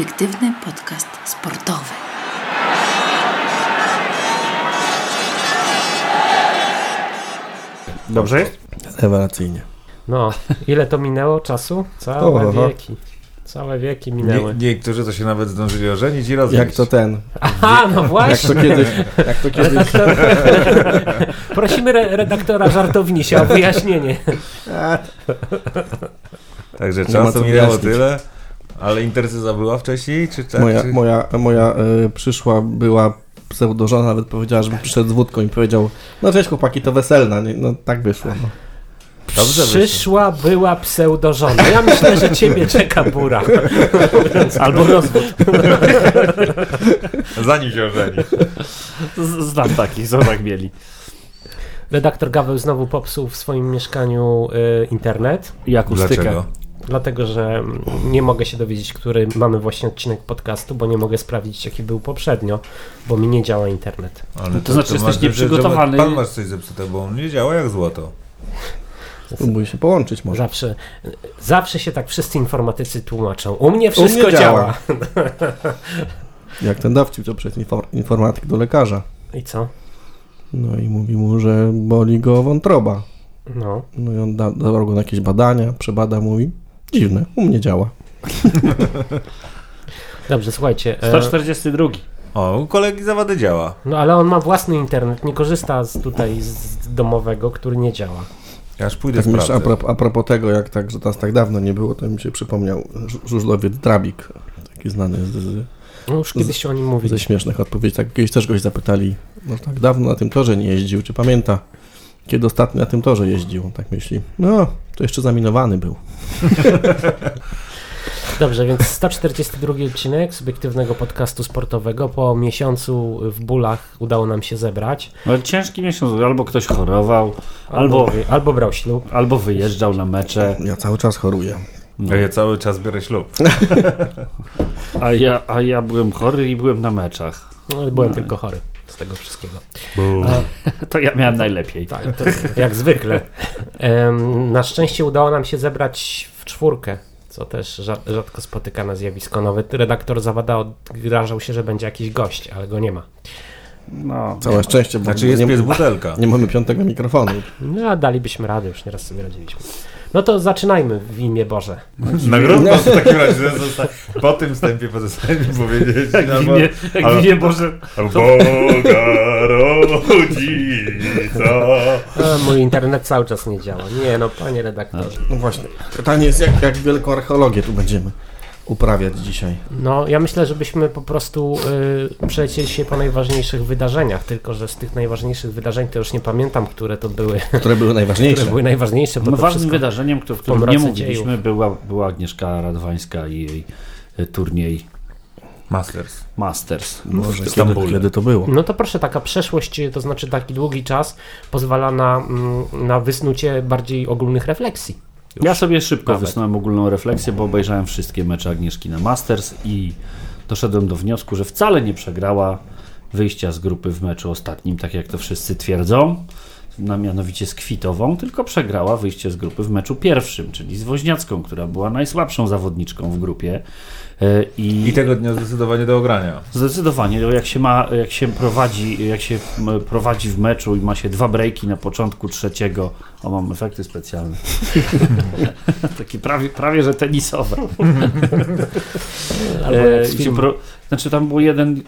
subiektywny podcast sportowy. Dobrze jest? Rewelacyjnie. No, ile to minęło czasu? Całe Oho. wieki. Całe wieki Nie, minęły. niektórzy to się nawet zdążyli ożenić i rozwieść. Jak to ten, Aha, no jak właśnie. to kiedyś, jak to kiedyś, Redaktor... Prosimy re redaktora żartownisia o wyjaśnienie. Także Nie czasu minęło tyle, ale intercyza była wcześniej, czy tak? moja, czy... moja, moja y, przyszła była pseudożona, nawet powiedziała, żeby przyszedł z wódką i powiedział, no cześć chłopaki, to weselna, nie? no tak wyszło. No. Dobrze wyszło. Przyszła była pseudożona. Ja myślę, że ciebie czeka bura. Albo rozwód. Zanim się ożeni. Z- Znam takich, co tak mieli. Redaktor Gaweł znowu popsuł w swoim mieszkaniu y, internet. I akustykę. Dlaczego? Dlatego, że nie mogę się dowiedzieć, który mamy właśnie odcinek podcastu, bo nie mogę sprawdzić, jaki był poprzednio, bo mi nie działa internet. Ale To znaczy, jesteś masz- że- nieprzygotowany. że Pan masz coś zepsute, bo on nie działa jak złoto. Spróbuj się połączyć może. Zawsze, zawsze się tak wszyscy informatycy tłumaczą. U mnie wszystko mnie działa. działa. Jak ten dowcip, to infor- informatyk do lekarza. I co? No i mówi mu, że boli go wątroba. No. No i on da, go na jakieś badania, przebada, mówi, dziwne, u mnie działa. Dobrze, słuchajcie. e, 142. O, u kolegi zawady działa. No ale on ma własny internet, nie korzysta z tutaj z domowego, który nie działa. Ja aż pójdę Tak myślę, a, pro, a propos tego, jak tak, że nas tak dawno nie było, to mi się przypomniał żu- żużlowiec Drabik, taki znany z, z, No już kiedyś się o nim mówi. ze śmiesznych odpowiedzi. Tak kiedyś też goś zapytali, no tak dawno na tym torze nie jeździł, czy pamięta, kiedy ostatnio na tym torze jeździł? On tak myśli, no, to jeszcze zaminowany był. Dobrze, więc 142 odcinek subiektywnego podcastu sportowego. Po miesiącu w bólach udało nam się zebrać. No, ciężki miesiąc, albo ktoś chorował, albo, wy- albo brał ślub. albo wyjeżdżał na mecze, Ja cały czas choruję. A ja cały czas biorę ślub. a ja, a ja byłem chory i byłem na meczach. No, ale byłem tylko chory z tego wszystkiego. To ja miałem najlepiej. Tak, to, jak zwykle. Na szczęście udało nam się zebrać w czwórkę, co też rza- rzadko spotykane zjawisko. Nawet redaktor Zawada odgrażał się, że będzie jakiś gość, ale go nie ma. No, Całe szczęście, bo Znaczy jest nie, butelka. nie mamy piątego mikrofonu. No, a dalibyśmy radę, już nieraz sobie radziliśmy. No to zaczynajmy w imię Boże. Nagroda w takim razie. zosta- Po tym wstępie pozostanie powiedzieć. jak albo, winie, jak albo- winie Boże, Boga rodzica. A, mój internet cały czas nie działa. Nie no, panie redaktorze. No właśnie, pytanie jest, jak, jak wielką archeologię tu będziemy uprawiać dzisiaj. No, ja myślę, żebyśmy po prostu y, przelecieli się po najważniejszych wydarzeniach, tylko że z tych najważniejszych wydarzeń to już nie pamiętam, które to były, Które były najważniejsze. które były najważniejsze, bo no, to ważnym wydarzeniem, kto- w którym nie mówiliśmy, była, była Agnieszka Radwańska i jej e, turniej Masters. Masters. Może w kiedy, kiedy to było? No to proszę, taka przeszłość, to znaczy taki długi czas pozwala na, mm, na wysnucie bardziej ogólnych refleksji. Już. Ja sobie szybko Nawet. wysnułem ogólną refleksję, bo obejrzałem wszystkie mecze Agnieszki na Masters i doszedłem do wniosku, że wcale nie przegrała wyjścia z grupy w meczu ostatnim, tak jak to wszyscy twierdzą, na mianowicie z Kwitową, tylko przegrała wyjście z grupy w meczu pierwszym, czyli z Woźniacką, która była najsłabszą zawodniczką w grupie. E, I, I tego dnia zdecydowanie do ogrania. Zdecydowanie, bo jak się ma, jak się prowadzi, jak się prowadzi w meczu i ma się dwa breaki na początku trzeciego, o mam efekty specjalne. Takie prawie, prawie że tenisowe. Albo E, jak pro, znaczy tam było jeden,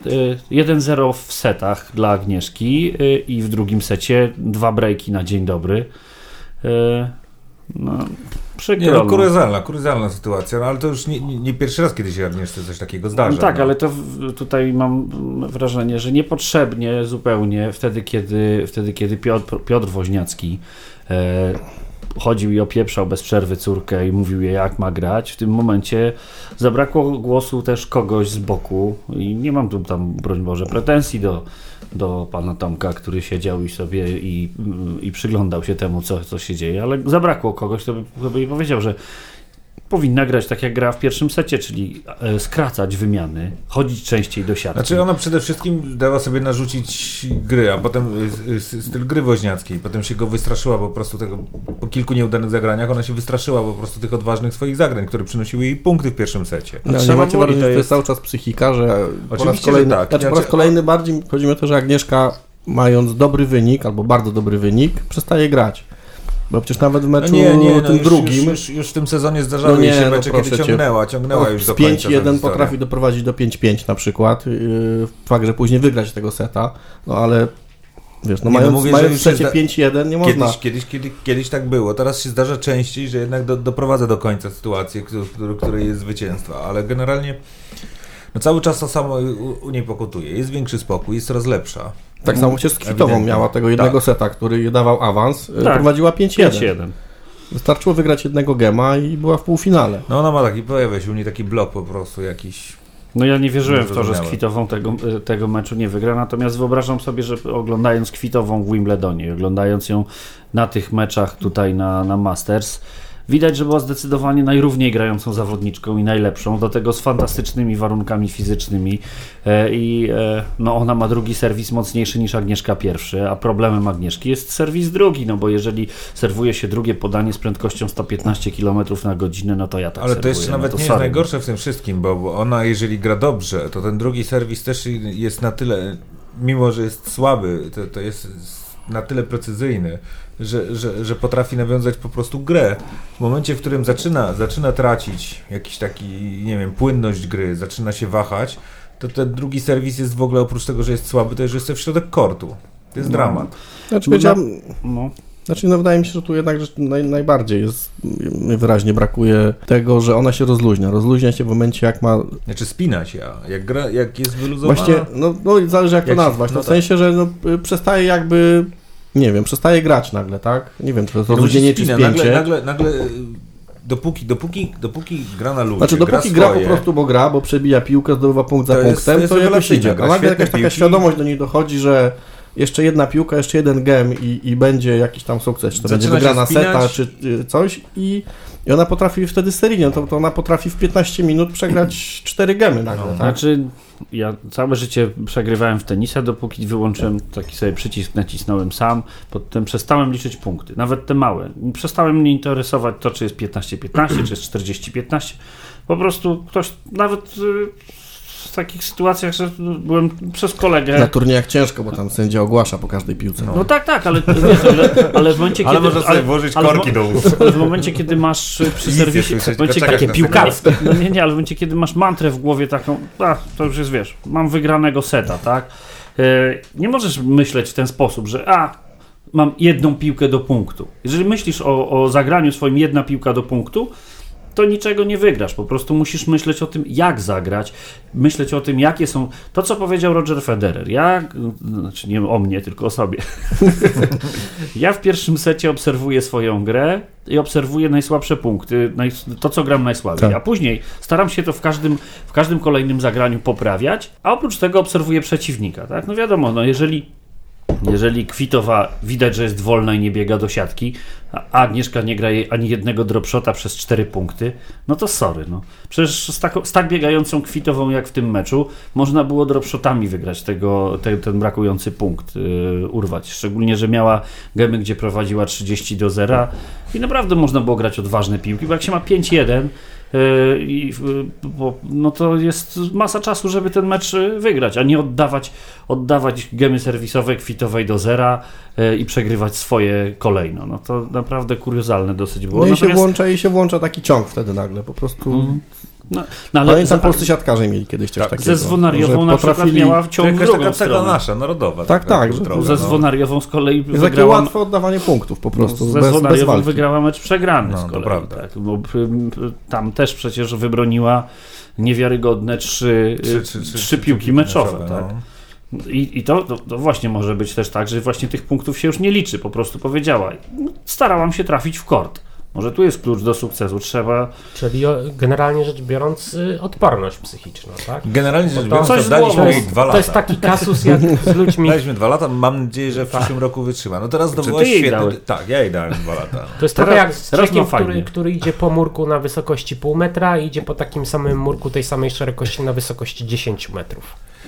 e, 1-0 w setach dla Agnieszki i w drugim secie dwa breaki na dzień dobry. No, przykro. Nie, no, no. kuriozalna, kuriozalna sytuacja, no ale to już nie, nie, pierwszy raz, kiedy się Agnieszce coś takiego zdarza. No tak, no. ale to w, tutaj mam wrażenie, że niepotrzebnie zupełnie wtedy, kiedy, wtedy, kiedy Piotr, Piotr Woźniacki e, chodził i opieprzał bez przerwy córkę i mówił jej, jak ma grać, w tym momencie zabrakło głosu też kogoś z boku i nie mam tu tam, broń Boże, pretensji do, do pana Tomka, który siedział i sobie i, i przyglądał się temu, co, co się dzieje, ale zabrakło kogoś, kto by, by powiedział, że powinna grać tak jak gra w pierwszym secie, czyli e, skracać wymiany, chodzić częściej do siatki. Znaczy ona przede wszystkim dała sobie narzucić gry, a potem y, y, styl gry woźniackiej. Potem się go wystraszyła po prostu tego, po kilku nieudanych zagraniach, ona się wystraszyła po prostu tych odważnych swoich zagrań, które przynosiły jej punkty w pierwszym secie. No, nie trzeba macie wrażenia, że to jest jest- cały czas psychika, że po raz Oczywiście, kolejny, tak. znaczy, po raz kolejny bardziej chodzi mi o to, że Agnieszka mając dobry wynik, albo bardzo dobry wynik, przestaje grać. Bo przecież nawet w No meczu nie, nie, no tym już, drugim Już, już, już w tym sezonie zdarzały No nie, się no mecze, proszę kiedy ciągnęła, ciągnęła no, już z do końca. 5-1 tę potrafi doprowadzić do 5-5 na przykład. Yy, fakt, że później wygrać tego seta, no ale wiesz, no Nie, no mając, mówię, że mając secie jest 5-1 nie można. Kiedyś, kiedyś, kiedyś, kiedyś tak było. Teraz się zdarza częściej, że jednak do, doprowadza do końca sytuację, który, który, której jest zwycięstwa, ale generalnie no cały czas to samo u, u niej pokutuje. Jest większy spokój, jest coraz lepsza. Tak samo się z Kwitową miała tego jednego Tak. seta, który dawał awans, yy, Tak. prowadziła 5-1. 5-1. Wystarczyło wygrać jednego gema i była w półfinale. No ona ma taki, pojawia się u niej taki blok po prostu jakiś. No ja nie wierzyłem w to, że z. Kwitową tego, e, tego meczu nie wygra, natomiast wyobrażam sobie, że oglądając Kwitową w Wimbledonie, oglądając ją na tych meczach tutaj na, na Masters, widać, że była zdecydowanie najrówniej grającą zawodniczką i najlepszą, do tego z fantastycznymi warunkami fizycznymi. E, i e, no ona ma drugi serwis mocniejszy niż Agnieszka pierwszy, a problemem Agnieszki jest serwis drugi, no bo jeżeli serwuje się drugie podanie z prędkością 115 km na godzinę, no to ja tak Ale to serwuję, jeszcze no nawet to nie jest najgorsze w tym wszystkim, bo bo ona jeżeli gra dobrze, to ten drugi serwis też jest na tyle, mimo że jest słaby, to, to jest na tyle precyzyjny, że, że, że potrafi nawiązać po prostu grę. W momencie, w którym zaczyna, zaczyna tracić jakiś taki, nie wiem, płynność gry, zaczyna się wahać, to ten drugi serwis jest w ogóle oprócz tego, że jest słaby, to jest jeszcze w środek kortu. To jest No. dramat. Znaczy, No, powiedziałem, No. Znaczy no wydaje mi się, że tu jednak naj, najbardziej jest, wyraźnie brakuje tego, że ona się rozluźnia. Rozluźnia się w momencie, jak ma Znaczy spina się, a jak, gra, jak jest wyluzowana... Właśnie, no, no i zależy jak, Jak to się- nazwać. No, no w sensie, że no, y, przestaje jakby, nie wiem, przestaje grać nagle, tak? Nie wiem, czy to jest No, rozluźnienie czy spięcie. Nagle, nagle, nagle y, dopóki, dopóki, dopóki gra na ludzie, Znaczy, dopóki gra, po swoje, prostu, bo gra, bo przebija piłkę, zdobywa punkt za To punktem, to to, jest jakoś rewelacyjna idzie. gra, A nagle jakaś taka świadomość do niej dochodzi, że jeszcze jedna piłka, jeszcze jeden gem i, i będzie jakiś tam sukces, czy to będzie Zaczyna wygrana seta, czy y, coś i, i ona potrafi wtedy seryjnie, to, to ona potrafi w 15 minut przegrać 4 gemy nagle, No, tak? Znaczy, ja całe życie przegrywałem w tenisa, dopóki wyłączyłem taki sobie przycisk, nacisnąłem sam, potem przestałem liczyć punkty, nawet te małe. Przestałem mnie interesować to, czy jest 15-15, czy jest 40-15. Po prostu ktoś, nawet y, w takich sytuacjach, że byłem przez kolegę... Na turniejach ciężko, bo tam sędzia ogłasza po każdej piłce. No tak, tak, ale, wiesz, ale, ale w momencie, Ale kiedy... można sobie włożyć ale korki do ust. Ale w momencie, kiedy masz przy Nic serwisie... W momencie, takie piłkarskie. No nie, nie, ale w momencie, kiedy masz mantrę w głowie taką, a, to już jest, wiesz, mam wygranego seta, tak? E, nie możesz myśleć w ten sposób, że a, mam jedną piłkę do punktu. Jeżeli myślisz o, o zagraniu swoim jedna piłka do punktu, to niczego nie wygrasz. Po prostu musisz myśleć o tym, jak zagrać, myśleć o tym, jakie są. To, co powiedział Roger Federer. Ja, znaczy nie o mnie, tylko o sobie. ja w pierwszym secie obserwuję swoją grę i obserwuję najsłabsze punkty, naj, to, co gram najsłabiej. Tak. A później staram się to w każdym, w każdym kolejnym zagraniu poprawiać, a oprócz tego obserwuję przeciwnika. Tak? No wiadomo, no jeżeli jeżeli Kwitowa widać, że jest wolna i nie biega do siatki, a Agnieszka nie gra jej ani jednego dropshota przez 4 punkty, no to sorry. No. Przecież z, tako, z tak biegającą Kwitową jak w tym meczu można było dropshotami wygrać tego, te, ten brakujący punkt, yy, urwać. Szczególnie, że miała gemy, gdzie prowadziła 30 do 0 i naprawdę można było grać odważne piłki, bo jak się ma 5-1, Yy, i, yy, bo, no to jest masa czasu, żeby ten mecz yy, wygrać, a nie oddawać, oddawać gemy serwisowe kwitowej do zera i przegrywać swoje kolejno. No to naprawdę kuriozalne dosyć było. No i się Natomiast- włącza i się włącza taki ciąg wtedy nagle, po prostu... Mhm. No, no, ale Pamiętam, za- polscy siatkarze mieli kiedyś coś Tak, takiego. ze Zwonariową na przykład potrafili- miała To ciąg drugą taka stronę. nasza, narodowa. Tak, tak, że- trochę, Ze no. Zwonariową z kolei Jest takie wygrała... łatwe oddawanie punktów po prostu, Ze bez, bez Zwonariową wygrała mecz przegrany No, z to kolei. prawda. Tak, bo tam też przecież wybroniła niewiarygodne trzy, Trzy- y, trzy- trzy- trzy trzy piłki meczowe. no. tak? I, i to, to, to właśnie może być też tak, że właśnie tych punktów się już nie liczy. Po prostu powiedziała, starałam się trafić w kort. Może tu jest klucz do sukcesu. Trzeba Czyli generalnie rzecz biorąc y, odporność psychiczną, tak? Generalnie rzecz to biorąc, coś z daliśmy jej dwa To jest lata. taki kasus jak z ludźmi. Daliśmy dwa lata, mam nadzieję, że w przyszłym roku wytrzyma. No teraz to jej świetne. dałeś? Tak, ja jej dałem dwa lata. To jest trochę jak z człowiekiem, który, który idzie po murku na wysokości pół metra i idzie po takim samym murku tej samej szerokości na wysokości 10 metrów.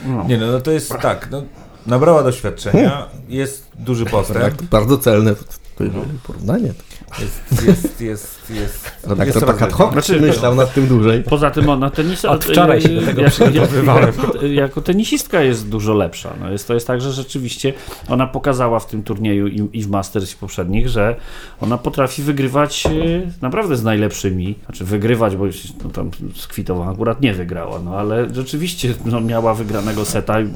no, Nie no, no to jest tak, no, nabrała doświadczenia, jest duży postęp, Tak, bardzo celne to, to porównanie. Jest, jest, jest, jest, Redaktor jest tak ad hoc Znaczy, myślał nad tym dłużej. Poza tym ona tenisa... Od wczoraj się do tego jako, przygotowywałem. jako, jako tenisistka jest dużo lepsza. No jest, to jest tak, że rzeczywiście ona pokazała w tym turnieju i, i w Masters i poprzednich, że ona potrafi wygrywać e, naprawdę z najlepszymi. Znaczy wygrywać, bo no, tam z Kwitową akurat nie wygrała, no ale rzeczywiście no, miała wygranego seta. i, e,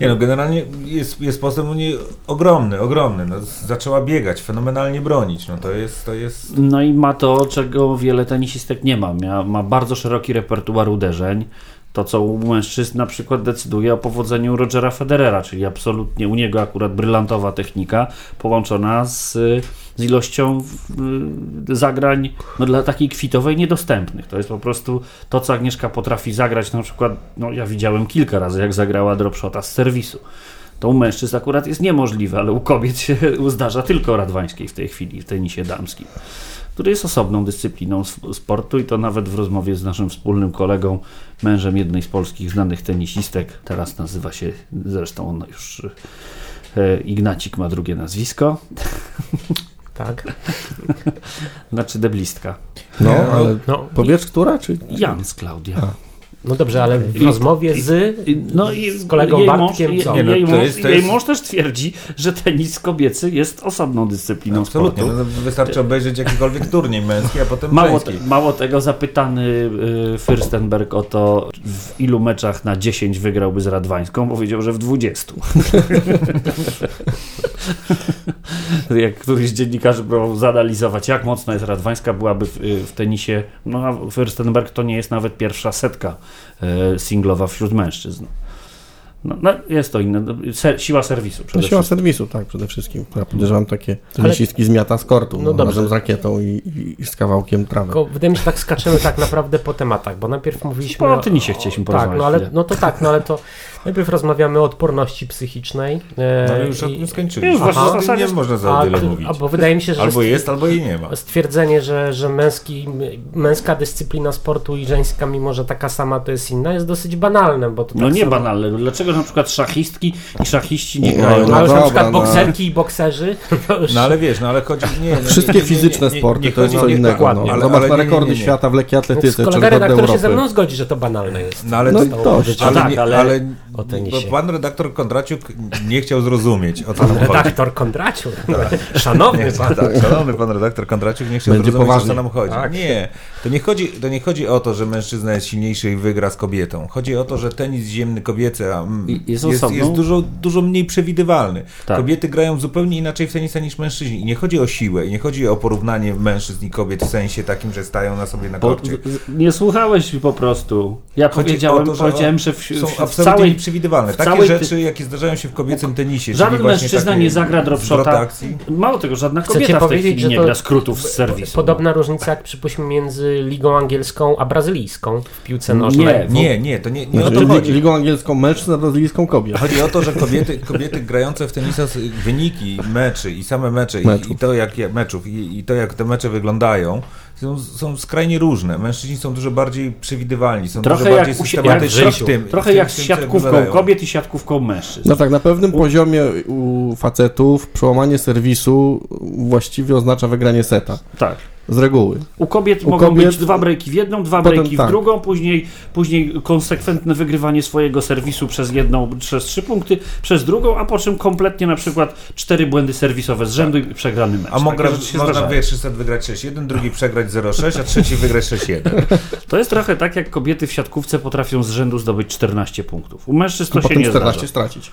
Nie no, generalnie jest, jest postęp u niej ogromny, ogromny. No, zaczęła biegać, fenomenalnie bronić. No to jest, to jest... No i ma to, czego wiele tenisistek nie ma. Mia, ma bardzo szeroki repertuar uderzeń. To, co u mężczyzn na przykład decyduje o powodzeniu Rogera Federera, czyli absolutnie u niego akurat brylantowa technika połączona z, z ilością y, zagrań no, dla takiej kwitowej niedostępnych. To jest po prostu to, co Agnieszka potrafi zagrać. Na przykład, no, ja widziałem kilka razy, jak zagrała dropshota z serwisu. To u mężczyzn akurat jest niemożliwe, ale u kobiet się zdarza tylko Radwańskiej w tej chwili w tenisie damskim, który jest osobną dyscypliną sp- sportu i to nawet w rozmowie z naszym wspólnym kolegą, mężem jednej z polskich znanych tenisistek, teraz nazywa się, zresztą on już e, Ignacik ma drugie nazwisko, Tak? znaczy deblistka. No, ale No, powiesz, która? Czy... Jans Klaudia. No dobrze, ale w I- rozmowie z. I- No i Z kolegą jej Bartkiem mąż, co? jej, Nie, no, jej, mąż, jest- jej jest- mąż też twierdzi, że tenis kobiecy jest osobną dyscypliną Absolutnie. sportu. No, wystarczy obejrzeć jakikolwiek turniej męski, a potem Mało, te, mało tego, zapytany y, Fürstenberg o to, w ilu meczach na 10 wygrałby z Radwańską, powiedział, że w 20. jak któryś z dziennikarzy próbował zanalizować, jak mocno jest Radwańska, byłaby w, y, w tenisie. No a Fürstenberg to nie jest nawet pierwsza setka y, singlowa wśród mężczyzn. No, no jest to inne. siła serwisu przede No, siła wszystkim. serwisu, tak, przede wszystkim. Ja podejrzewam takie tenisistki z miata z kortu, No no, dobrze. razem z rakietą i, i, i z kawałkiem trawy. Tylko wydaje mi się, że tak skaczemy tak naprawdę po tematach, bo najpierw mówiliśmy. O tenisie chcieliśmy Tak, porozmawiać no ale no to tak, no ale to najpierw rozmawiamy o odporności psychicznej. e, No, ale już o i- tym skończyliśmy. Już właśnie Aha, w zasadzie- nie można za a, wiele mówić. a, bo wydaje mi się, że Albo jest, albo jej nie ma. stwierdzenie, że, że męski, męska dyscyplina sportu i żeńska, mimo że taka sama to jest inna, jest dosyć banalne, bo to No tak nie samo- banalne. Dlaczego na przykład szachistki i szachiści nie No, grają? No, ale już na przykład no. bokserki i bokserzy. to już- No ale wiesz, no ale chodzi... Nie, no, Wszystkie nie, nie, nie, fizyczne nie, sporty nie to jest co nie- innego. No. ale- Zobacz na rekordy świata w lekkiej Więc atletyce, czy kolega redaktor się ze mną zgodzi, że to banalne jest. No ale, No to, ale, Tak, ale- o bo tenisie. pan redaktor Kondraciuk nie chciał zrozumieć, o co tam chodzi. Redaktor Kondraciu. Szanowny Nie, pan. tak, szanowny pan redaktor Kondraciuk nie chciał Będzie zrozumieć, o co poważnie. nam chodzi. Tak. Nie, to nie, chodzi, to nie chodzi o to, że mężczyzna jest silniejszy i wygra z kobietą. Chodzi o to, że tenis ziemny kobiecy a, mm, jest jest, jest dużo, dużo mniej przewidywalny. Tak. Kobiety grają zupełnie inaczej w tenisa niż mężczyźni. I nie chodzi o siłę, i nie chodzi o porównanie mężczyzn i kobiet w sensie takim, że stają na sobie na Bo, korcie. nie słuchałeś mi po prostu. Ja Chodzi powiedziałem, to, że powiedziałem, że w, w, w całej... nieprzewidywalne. w Takie całej ty- rzeczy, jakie zdarzają się w kobiecym tenisie. Żaden mężczyzna nie zagra dropshota. Mało tego, żadna Chcecie kobieta w tej powiedzieć, chwili że nie to- gra skrótów z serwisu. Podobna różnica jak przypuśćmy między ligą angielską a brazylijską w piłce nożnej. Nie, Nie, nie, to nie, nie o Znaczy, to chodzi. ligą angielską mężczyzn, a brazylijską kobiet. Chodzi o to, że kobiety, kobiety grające w tenisa wyniki meczy i same mecze i, Meczów. i to jak meczów i, i to jak te mecze wyglądają są, są skrajnie różne. Mężczyźni są dużo bardziej przewidywalni, są Trochę dużo bardziej systematyczni jak w tym. Trochę w tym, jak z siatkówką kobiet i siatkówką mężczyzn. No tak, na pewnym poziomie u facetów przełamanie serwisu właściwie oznacza wygranie seta. Tak. Z reguły. U kobiet U mogą kobiet- być dwa breaki w jedną, dwa Potem breaki w tak. drugą, później, później konsekwentne wygrywanie swojego serwisu przez jedną, przez trzy punkty, przez drugą, a po czym kompletnie na przykład cztery błędy serwisowe z rzędu i przegrany mecz. A rzeczy się można zdarzają. wygrać 6-1, drugi przegrać 0-6, a trzeci wygrać 6-1. To jest trochę tak, jak kobiety w siatkówce potrafią z rzędu zdobyć 14 punktów. U mężczyzn to się nie 14 zdarza. stracić.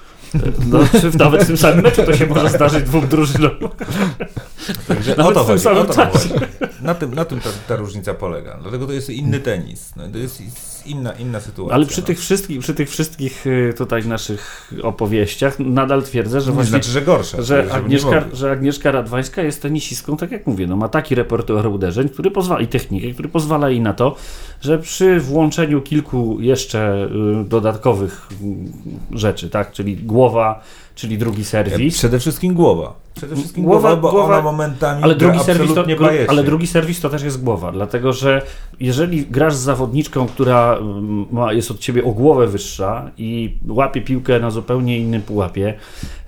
No, czy nawet w tym samym meczu to się może zdarzyć dwóm drużynom. Także o Nawet to w tym chodzi, o samym to czasie. chodzi. Na tym, na tym ta, ta różnica polega. Dlatego to jest inny tenis. No, to jest inna, inna sytuacja. Ale przy no. tych wszystkich, przy tych wszystkich y, tutaj naszych opowieściach nadal twierdzę, że nie właśnie znaczy, że gorsza. że Agnieszka, że Agnieszka Radwańska jest tenisistką, tak jak mówię, no ma taki repertuar uderzeń, który pozwala i technikę, który pozwala jej na to, że przy włączeniu kilku jeszcze y, dodatkowych y, rzeczy, tak, czyli głowa, czyli drugi serwis, Przede wszystkim głowa. Przede wszystkim Głowa- głowa, bo głowa- ona momentami ale drugi, serwis to, ale drugi serwis to też jest głowa, dlatego że jeżeli grasz z zawodniczką, która mm, ma, jest od ciebie o głowę wyższa i łapie piłkę na zupełnie innym pułapie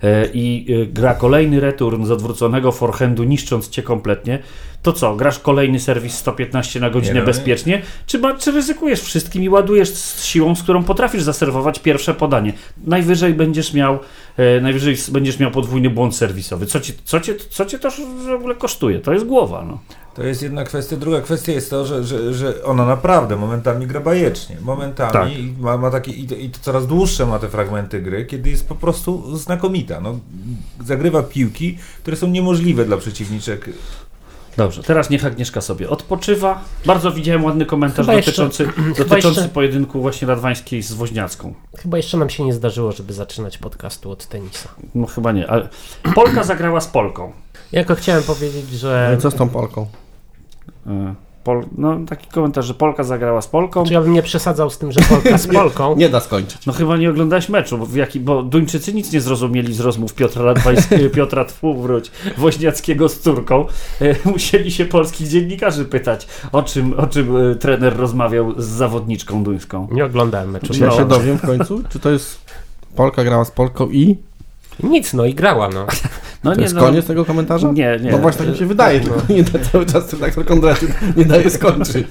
e, i e, gra kolejny return z odwróconego forehandu, niszcząc cię kompletnie, to co, grasz kolejny serwis 115 na godzinę Nie, no, bezpiecznie, czy, ma, czy ryzykujesz wszystkim i ładujesz z siłą, z którą potrafisz zaserwować pierwsze podanie? Najwyżej będziesz miał, e, najwyżej będziesz miał podwójny błąd serwisowy. Co cię, co cię, co cię to w ogóle kosztuje? To jest głowa, no. To jest jedna kwestia. Druga kwestia jest to, że, że, że ona naprawdę momentami gra bajecznie. Momentami Tak. ma, ma takie, i to, i to coraz dłuższe ma te fragmenty gry, kiedy jest po prostu znakomita. No, zagrywa piłki, które są niemożliwe dla przeciwniczek. Dobrze, teraz niech Agnieszka sobie odpoczywa. Bardzo widziałem ładny komentarz Chyba jeszcze- dotyczący, chyba dotyczący jeszcze- pojedynku właśnie Radwańskiej z Woźniacką. Chyba jeszcze nam się nie zdarzyło, żeby zaczynać podcastu od tenisa. No chyba nie, ale Polka zagrała z Polką. Ja tylko chciałem powiedzieć, że No i co z tą Polką? E, Pol, no taki komentarz, że Polka zagrała z Polką. czy ja bym nie przesadzał z tym, że Polka z Polką. Nie da skończyć. No chyba nie oglądałeś meczu, bo, w jaki, bo Duńczycy nic nie zrozumieli z rozmów Piotra Radwańskiego, Piotra Tfu, wróć, Woźniackiego z córką. E, musieli się polskich dziennikarzy pytać, o czym, o czym e, trener rozmawiał z zawodniczką duńską. Nie oglądałem meczu. Czy ja No. się dowiem w końcu? Czy to jest Polka grała z Polką i Nic, no i grała, no. No to jest koniec tego komentarza? Nie, nie. No właśnie tak mi się wydaje, tylko nie da cały czas redaktor Kondraciuk nie daje skończyć.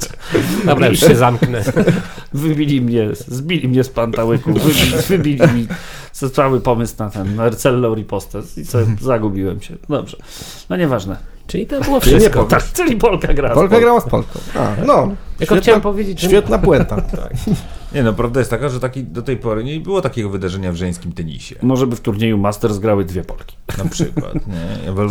Dobra, już się zamknę. Wybili mnie, zbili mnie z pantałyku, wybili, wybili mi cały pomysł na ten, na Cello Ripostes i sobie zagubiłem się. Dobrze, no nieważne. Czyli to było wszystko. Polka. Tak, czyli Polka gra. z Polka Polką. grała z Polką. A, no. Tylko chciałem powiedzieć, że Świetna puenta. Nie no, prawda jest taka, że taki, do tej pory nie było takiego wydarzenia w żeńskim tenisie. Może by w turnieju Masters grały dwie Polki. Na przykład.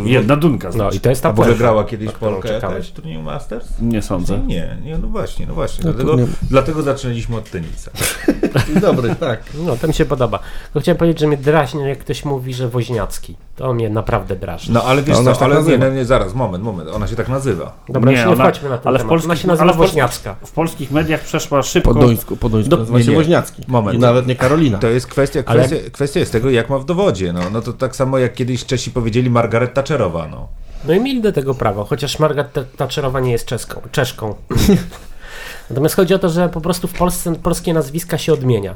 Nie? Jedna Dunka No znaczy. i to jest ta A puenta, grała kiedyś Polkę czekałeś. też w turnieju Masters? Nie sądzę. Nie, nie, no właśnie, no właśnie. No dlatego, dlatego zaczęliśmy od tenisa. Dobry, tak. No, to mi się podoba. Tylko chciałem powiedzieć, że mnie drażni, jak ktoś mówi, że Woźniacki. To mnie naprawdę drażni. No ale wiesz co, tak ale nie, nazywa. nie, nie, zaraz, moment, moment. Ona się tak nazywa. Dobra, Nie, nie wchodźmy na ten ale w temat. polskich- Ona się nazywa ale w polskich- Woźniacka. W polskich mediach przeszła Po szybko. duńsku, po duńsku Do- nazywa nie, się nie. Woźniacki. Moment. I nawet nie Karolina. To jest kwestia, Ale- kwestia, kwestia jest tego, jak ma w dowodzie. No, no to tak samo jak kiedyś Czesi powiedzieli Margaret Thatcherowa. No. No i mieli do tego prawo, chociaż Margaret Thatcherowa nie jest czeską, czeszką. Natomiast chodzi o to, że po prostu w Polsce polskie nazwiska się odmienia.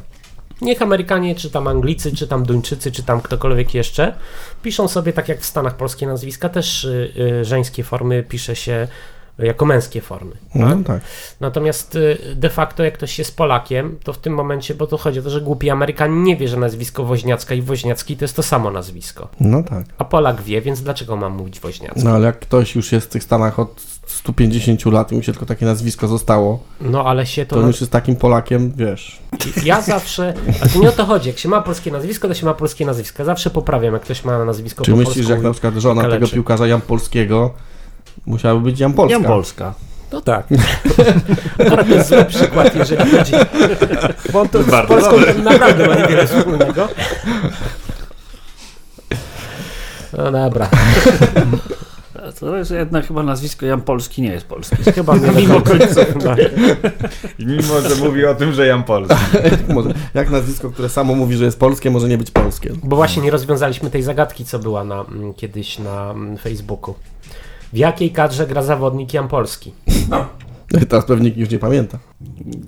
Niech Amerykanie, czy tam Anglicy, czy tam Duńczycy, czy tam ktokolwiek jeszcze, piszą sobie tak jak w Stanach polskie nazwiska, też y, y, żeńskie formy pisze się jako męskie formy. No tak. Natomiast y, de facto, jak ktoś jest Polakiem, to w tym momencie, bo to chodzi o to, że głupi Amerykan nie wie, że nazwisko Woźniacka i Woźniacki to jest to samo nazwisko. No tak. A Polak wie, więc dlaczego mam mówić Woźniacki? No ale jak ktoś już jest w tych Stanach od 150 lat i mu się tylko takie nazwisko zostało, No ale się to. to już jest takim Polakiem, wiesz. Ja zawsze. A to nie o to chodzi. Jak się ma polskie nazwisko, to się ma polskie nazwisko. Zawsze poprawiam, jak ktoś ma nazwisko Czy po myślisz, że jak na przykład żona kaleczy. tego piłkarza Jan Polskiego musiałaby być Jan Polska? Jan Polska. No tak. To jest zły przykład, jeżeli chodzi. Bo on to z Bardzo Polską dobry. naprawdę ma niewiele wspólnego. No dobra. To jest jednak chyba nazwisko Jan Polski nie jest polski. Chyba nie Mimo końców. I mimo, że mówi o tym, że Jan Polski. może, jak nazwisko, które samo mówi, że jest polskie, może nie być polskie. Bo właśnie nie rozwiązaliśmy tej zagadki, co była na, mm, kiedyś na mm, Facebooku. W jakiej kadrze gra zawodnik Jan Polski? Teraz pewnie nikt już nie pamięta.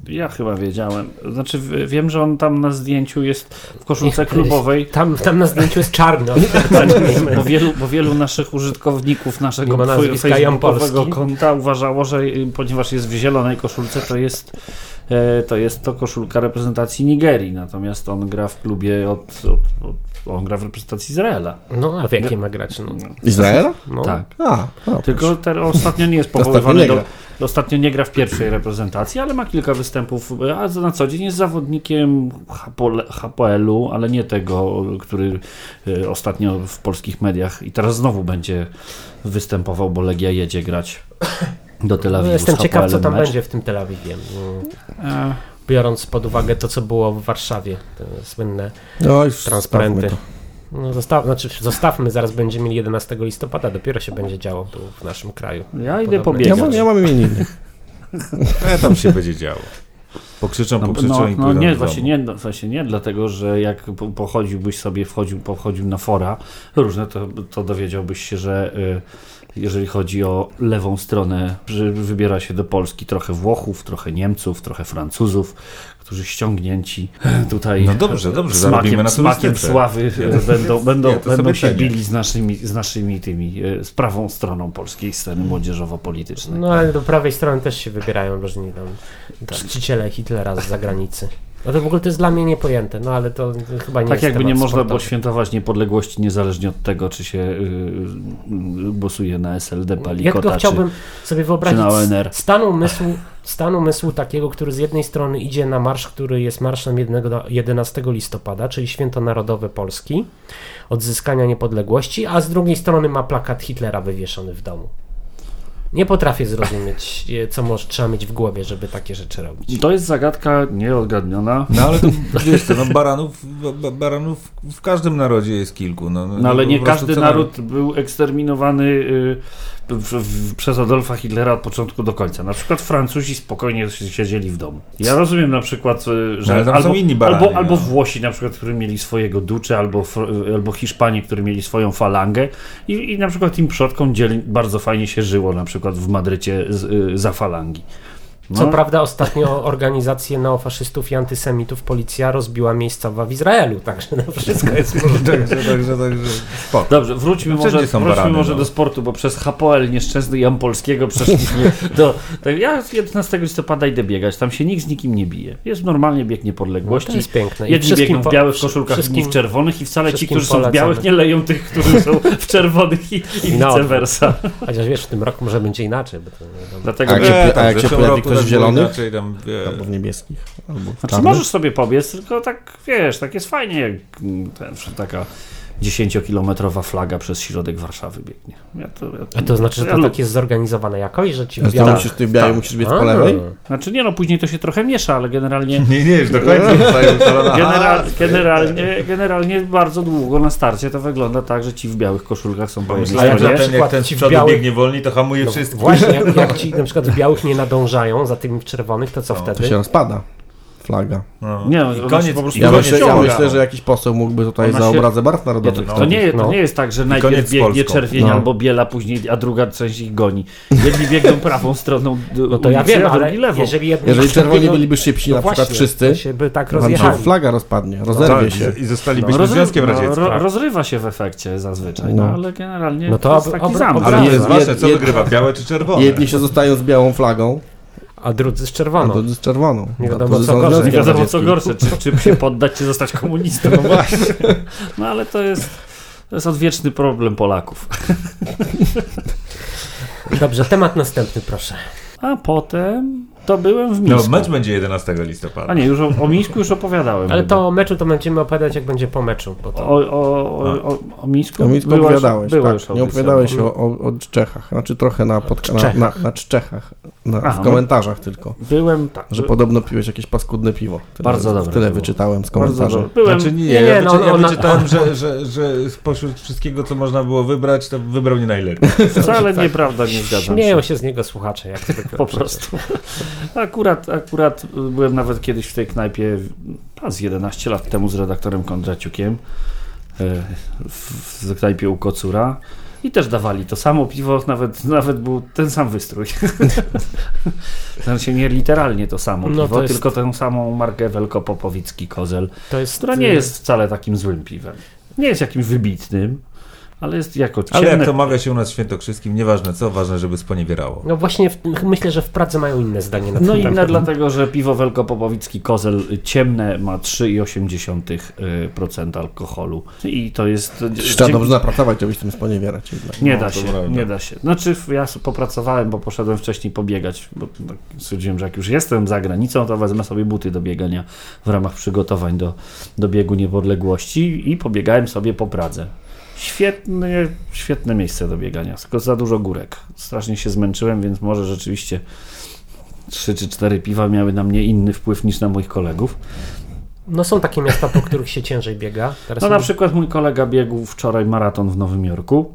Ja chyba wiedziałem. Znaczy wiem, że on tam na zdjęciu jest w koszulce klubowej. Tam, tam na zdjęciu jest czarno. Bo wielu, bo wielu naszych użytkowników naszego facebookowego konta uważało, że ponieważ jest w zielonej koszulce, to jest, e, to jest to koszulka reprezentacji Nigerii. Natomiast on gra w klubie od, od, od on gra w reprezentacji Izraela. No a w jakie ma grać? No, Izraela? no. Tak. A, no, Tylko ter, ostatnio nie jest powoływany do. Ostatnio nie gra w pierwszej reprezentacji, ale ma kilka występów, a na co dzień jest zawodnikiem HPL-u, ale nie tego, który y, ostatnio w polskich mediach i teraz znowu będzie występował, bo Legia jedzie grać do Tel No, Awiwu. jestem z ciekaw, co tam mecz. będzie w tym Tel Awiwie. Mm, E, Biorąc pod uwagę to, co było w Warszawie, te słynne No transparenty. No, zostaw, znaczy, zostawmy, zaraz będziemy mieli 11 listopada, dopiero się będzie działo tu w naszym kraju. Ja idę Podobne. Ja pobiegać. mam, ja mam imieniny. E, tam się będzie działo. Pokrzyczą, No, pokrzyczą no, i no nie, do właśnie domu. nie, no, właśnie nie, dlatego że jak po- pochodziłbyś sobie, wchodził, pochodził na fora różne, to, to dowiedziałbyś się, że y, jeżeli chodzi o lewą stronę, że wybiera się do Polski trochę Włochów, trochę Niemców, trochę Francuzów, którzy ściągnięci tutaj No dobrze, dobrze, smakiem, na smakiem sławy Ja będą, będą, ja będą sobie się cenię. bili z naszymi, z naszymi tymi, y, z prawą stroną polskiej sceny młodzieżowo-politycznej. No ale do prawej strony też się wybierają różni tam czciciele Hitlera z zagranicy. No to w ogóle to jest dla mnie niepojęte, no ale to chyba nie Tak jakby nie można było świętować niepodległości niezależnie od tego, czy się y, y, głosuje na SLD, Ja Palikota, tylko chciałbym sobie wyobrazić czy na ONR. stan umysłu, stan umysłu takiego, który z jednej strony idzie na marsz, który jest marszem jednego- 11 listopada, czyli święto narodowe Polski, odzyskania niepodległości, a z drugiej strony ma plakat Hitlera wywieszony w domu. Nie potrafię zrozumieć, co może, trzeba mieć w głowie, żeby takie rzeczy robić. To jest zagadka nieodgadniona. No ale to wiesz co, no baranów, ba- baranów w każdym narodzie jest kilku. No, No ale po nie każdy naród był eksterminowany y, przez Adolfa Hitlera od początku do końca. Na przykład Francuzi spokojnie siedzieli w domu. Ja rozumiem na przykład, y, że tam albo, są inni barany, albo, albo no. Włosi na przykład, którzy mieli swojego ducze, albo, albo Hiszpanie, którzy mieli swoją falangę i, i na przykład im przodkom dzieli, bardzo fajnie się żyło na przykład w Madrycie z, y, za falangi. Co No. prawda ostatnio organizację neofaszystów i antysemitów policja rozbiła miejscowa w Izraelu, także no wszystko jest możliwe. Także, także, także, spoko. Dobrze, wróćmy No może, wróćmy barany, może no. do sportu, bo przez Hapoel nieszczęsny Jan Polskiego przeszliśmy do... Tak, ja 11 listopada idę biegać, tam się nikt z nikim nie bije. Jest normalnie bieg No, niepodległości. to jest piękne. Jedni biegną w białych koszulkach, inni w czerwonych i wcale ci, którzy są w polecamy. białych, nie leją tych, którzy są w czerwonych i, i No. vice versa. Chociaż wiesz, w tym roku może będzie inaczej, bo to. Dlatego A jak nie, a jak się pojawi ktoś tak w zielonych? inaczej, tam, Albo w niebieskich, albo w Znaczy możesz sobie pobiec, tylko tak wiesz, tak jest fajnie, jak mm, ten, taka 10-kilometrowa flaga przez środek Warszawy biegnie. Ja to, ja A to znaczy, że ja to lubię. tak jest zorganizowane jakoś, że ci Ty wbiała... musisz, ty w tak. musisz biec A, po lewej? Znaczy nie no, później to się trochę miesza, ale generalnie Nie, nie, już do końca zostaje ustalona. General, generalnie, generalnie bardzo długo na starcie to wygląda tak, że ci w białych koszulkach są po jednej Myślałem, jak na ten, jak przykład ten ci w przodu białych- biegnie wolniej, to hamuje No, wszystkich. właśnie, jak, jak ci na przykład w białych nie nadążają za tymi w czerwonych, to co No, to To wtedy? się rozpada flaga. No. Nie, no, I koniec, znaczy po prostu Ja myślę, ja myślę, że jakiś poseł mógłby tutaj Ona za się- obrazę barw Nie, narodowych. to, to, nie, to no. nie jest tak, że najpierw biegnie czerwień No. albo biela, później, a druga część ich goni. Jedni biegną prawą stroną No to ja wiem, a ale drugi lewą. jeżeli Jeżeli czerwoni byliby szybsi, no na przykład wszyscy, to się by tak się rozjechali. flaga rozpadnie, rozerwie Tak, się. I zostalibyśmy rozry- Związkiem no, Radzieckim. ro, rozrywa się w efekcie zazwyczaj, no, No. ale generalnie No to to jest taki zamysł. Ale to jest ważne, co wygrywa, białe czy czerwone? Jedni się zostają z białą flagą, A drudzy z a czerwoną. drudzy z czerwoną. Nie A wiadomo, co. Związkiem Nie wiadomo co gorsze, czy, czy się poddać, czy zostać komunistą. No właśnie. No ale to jest, to jest odwieczny problem Polaków. Dobrze, temat następny, proszę. A potem to byłem w No, Mińsku. mecz będzie 11 listopada. A nie, już o, o Mińsku już opowiadałem. Ale to o meczu to będziemy opowiadać, jak będzie po meczu. Bo to... O, o, o, o, o Mińsku? No mi tylko Była już- opowiadałeś, była tak. już Nie opowiadałeś o, o, o Czechach, znaczy trochę na, podka- na, na, Czechach. na Czechach, na, Aha, w no. komentarzach tylko, Byłem, tak. że by- podobno piłeś jakieś paskudne piwo. Tyle, Bardzo dobre Tyle było. wyczytałem z bardzo komentarzy. dobrze. Byłem, Znaczy nie, Nie, ja, no, ja ona- wyczytałem, że, że, że spośród wszystkiego, co można było wybrać, to wybrał nie najlepiej. wcale nieprawda, nie zgadzam Śmieją się. się z niego słuchacze, jak zwykle. Po prostu. Akurat, akurat byłem nawet kiedyś w tej knajpie a z 11 lat temu z redaktorem Kondraciukiem e, w, w knajpie u Kocura i też dawali to samo piwo, nawet, nawet był ten sam wystrój. Znaczy nie literalnie to samo No piwo, to jest- tylko tę samą markę Welkopopowicki Kozel, To jest, która nie jest wcale takim złym piwem. Nie jest jakimś wybitnym, ale jest jako Ale ciemne, jak to mawia się u nas w Świętokrzyskim, nieważne co, ważne, żeby sponiewierało. No właśnie, w, myślę, że w Pradze mają inne zdanie na ten No temat. inne dlatego, że piwo Welkopopowicki Kozel ciemne ma 3,8% alkoholu. I to jest... Trzeba dobrze napracować, żeby się tym sponiewierać. Nie No, da się, prawda. nie da się. Znaczy ja popracowałem, bo poszedłem wcześniej pobiegać, bo tak stwierdziłem, że jak już jestem za granicą, to wezmę sobie buty do biegania w ramach przygotowań do, do biegu niepodległości i pobiegałem sobie po Pradze. Świetne, świetne miejsce do biegania, tylko za dużo górek. Strasznie się zmęczyłem, więc może rzeczywiście trzy czy cztery piwa miały na mnie inny wpływ niż na moich kolegów. No są takie miasta, po których się ciężej biega. Teraz No na przykład mój kolega biegł wczoraj maraton w Nowym Jorku.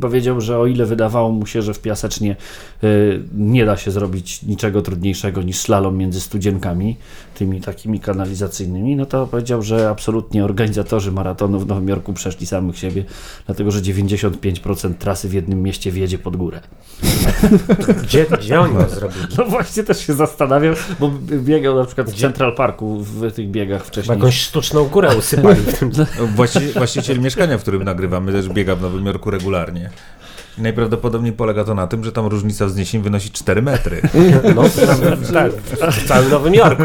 Powiedział, że o ile wydawało mu się, że w Piasecznie y, nie da się zrobić niczego trudniejszego niż slalom między studzienkami, tymi takimi kanalizacyjnymi, no to powiedział, że absolutnie organizatorzy maratonu w Nowym Jorku przeszli samych siebie, dlatego że 95% trasy w jednym mieście wjedzie pod górę. Gdzie, gdzie oni to zrobili? No właśnie też się zastanawiam, bo biegał na przykład w Central Parku w tych biegach wcześniej. jakąś sztuczną górę usypali tym. Właści, właściciel mieszkania, w którym nagrywamy, też biega w Nowym Jorku regularnie. I najprawdopodobniej polega to na tym, że tam różnica wzniesień wynosi 4 metry. No, tak, w całym Nowym Jorku.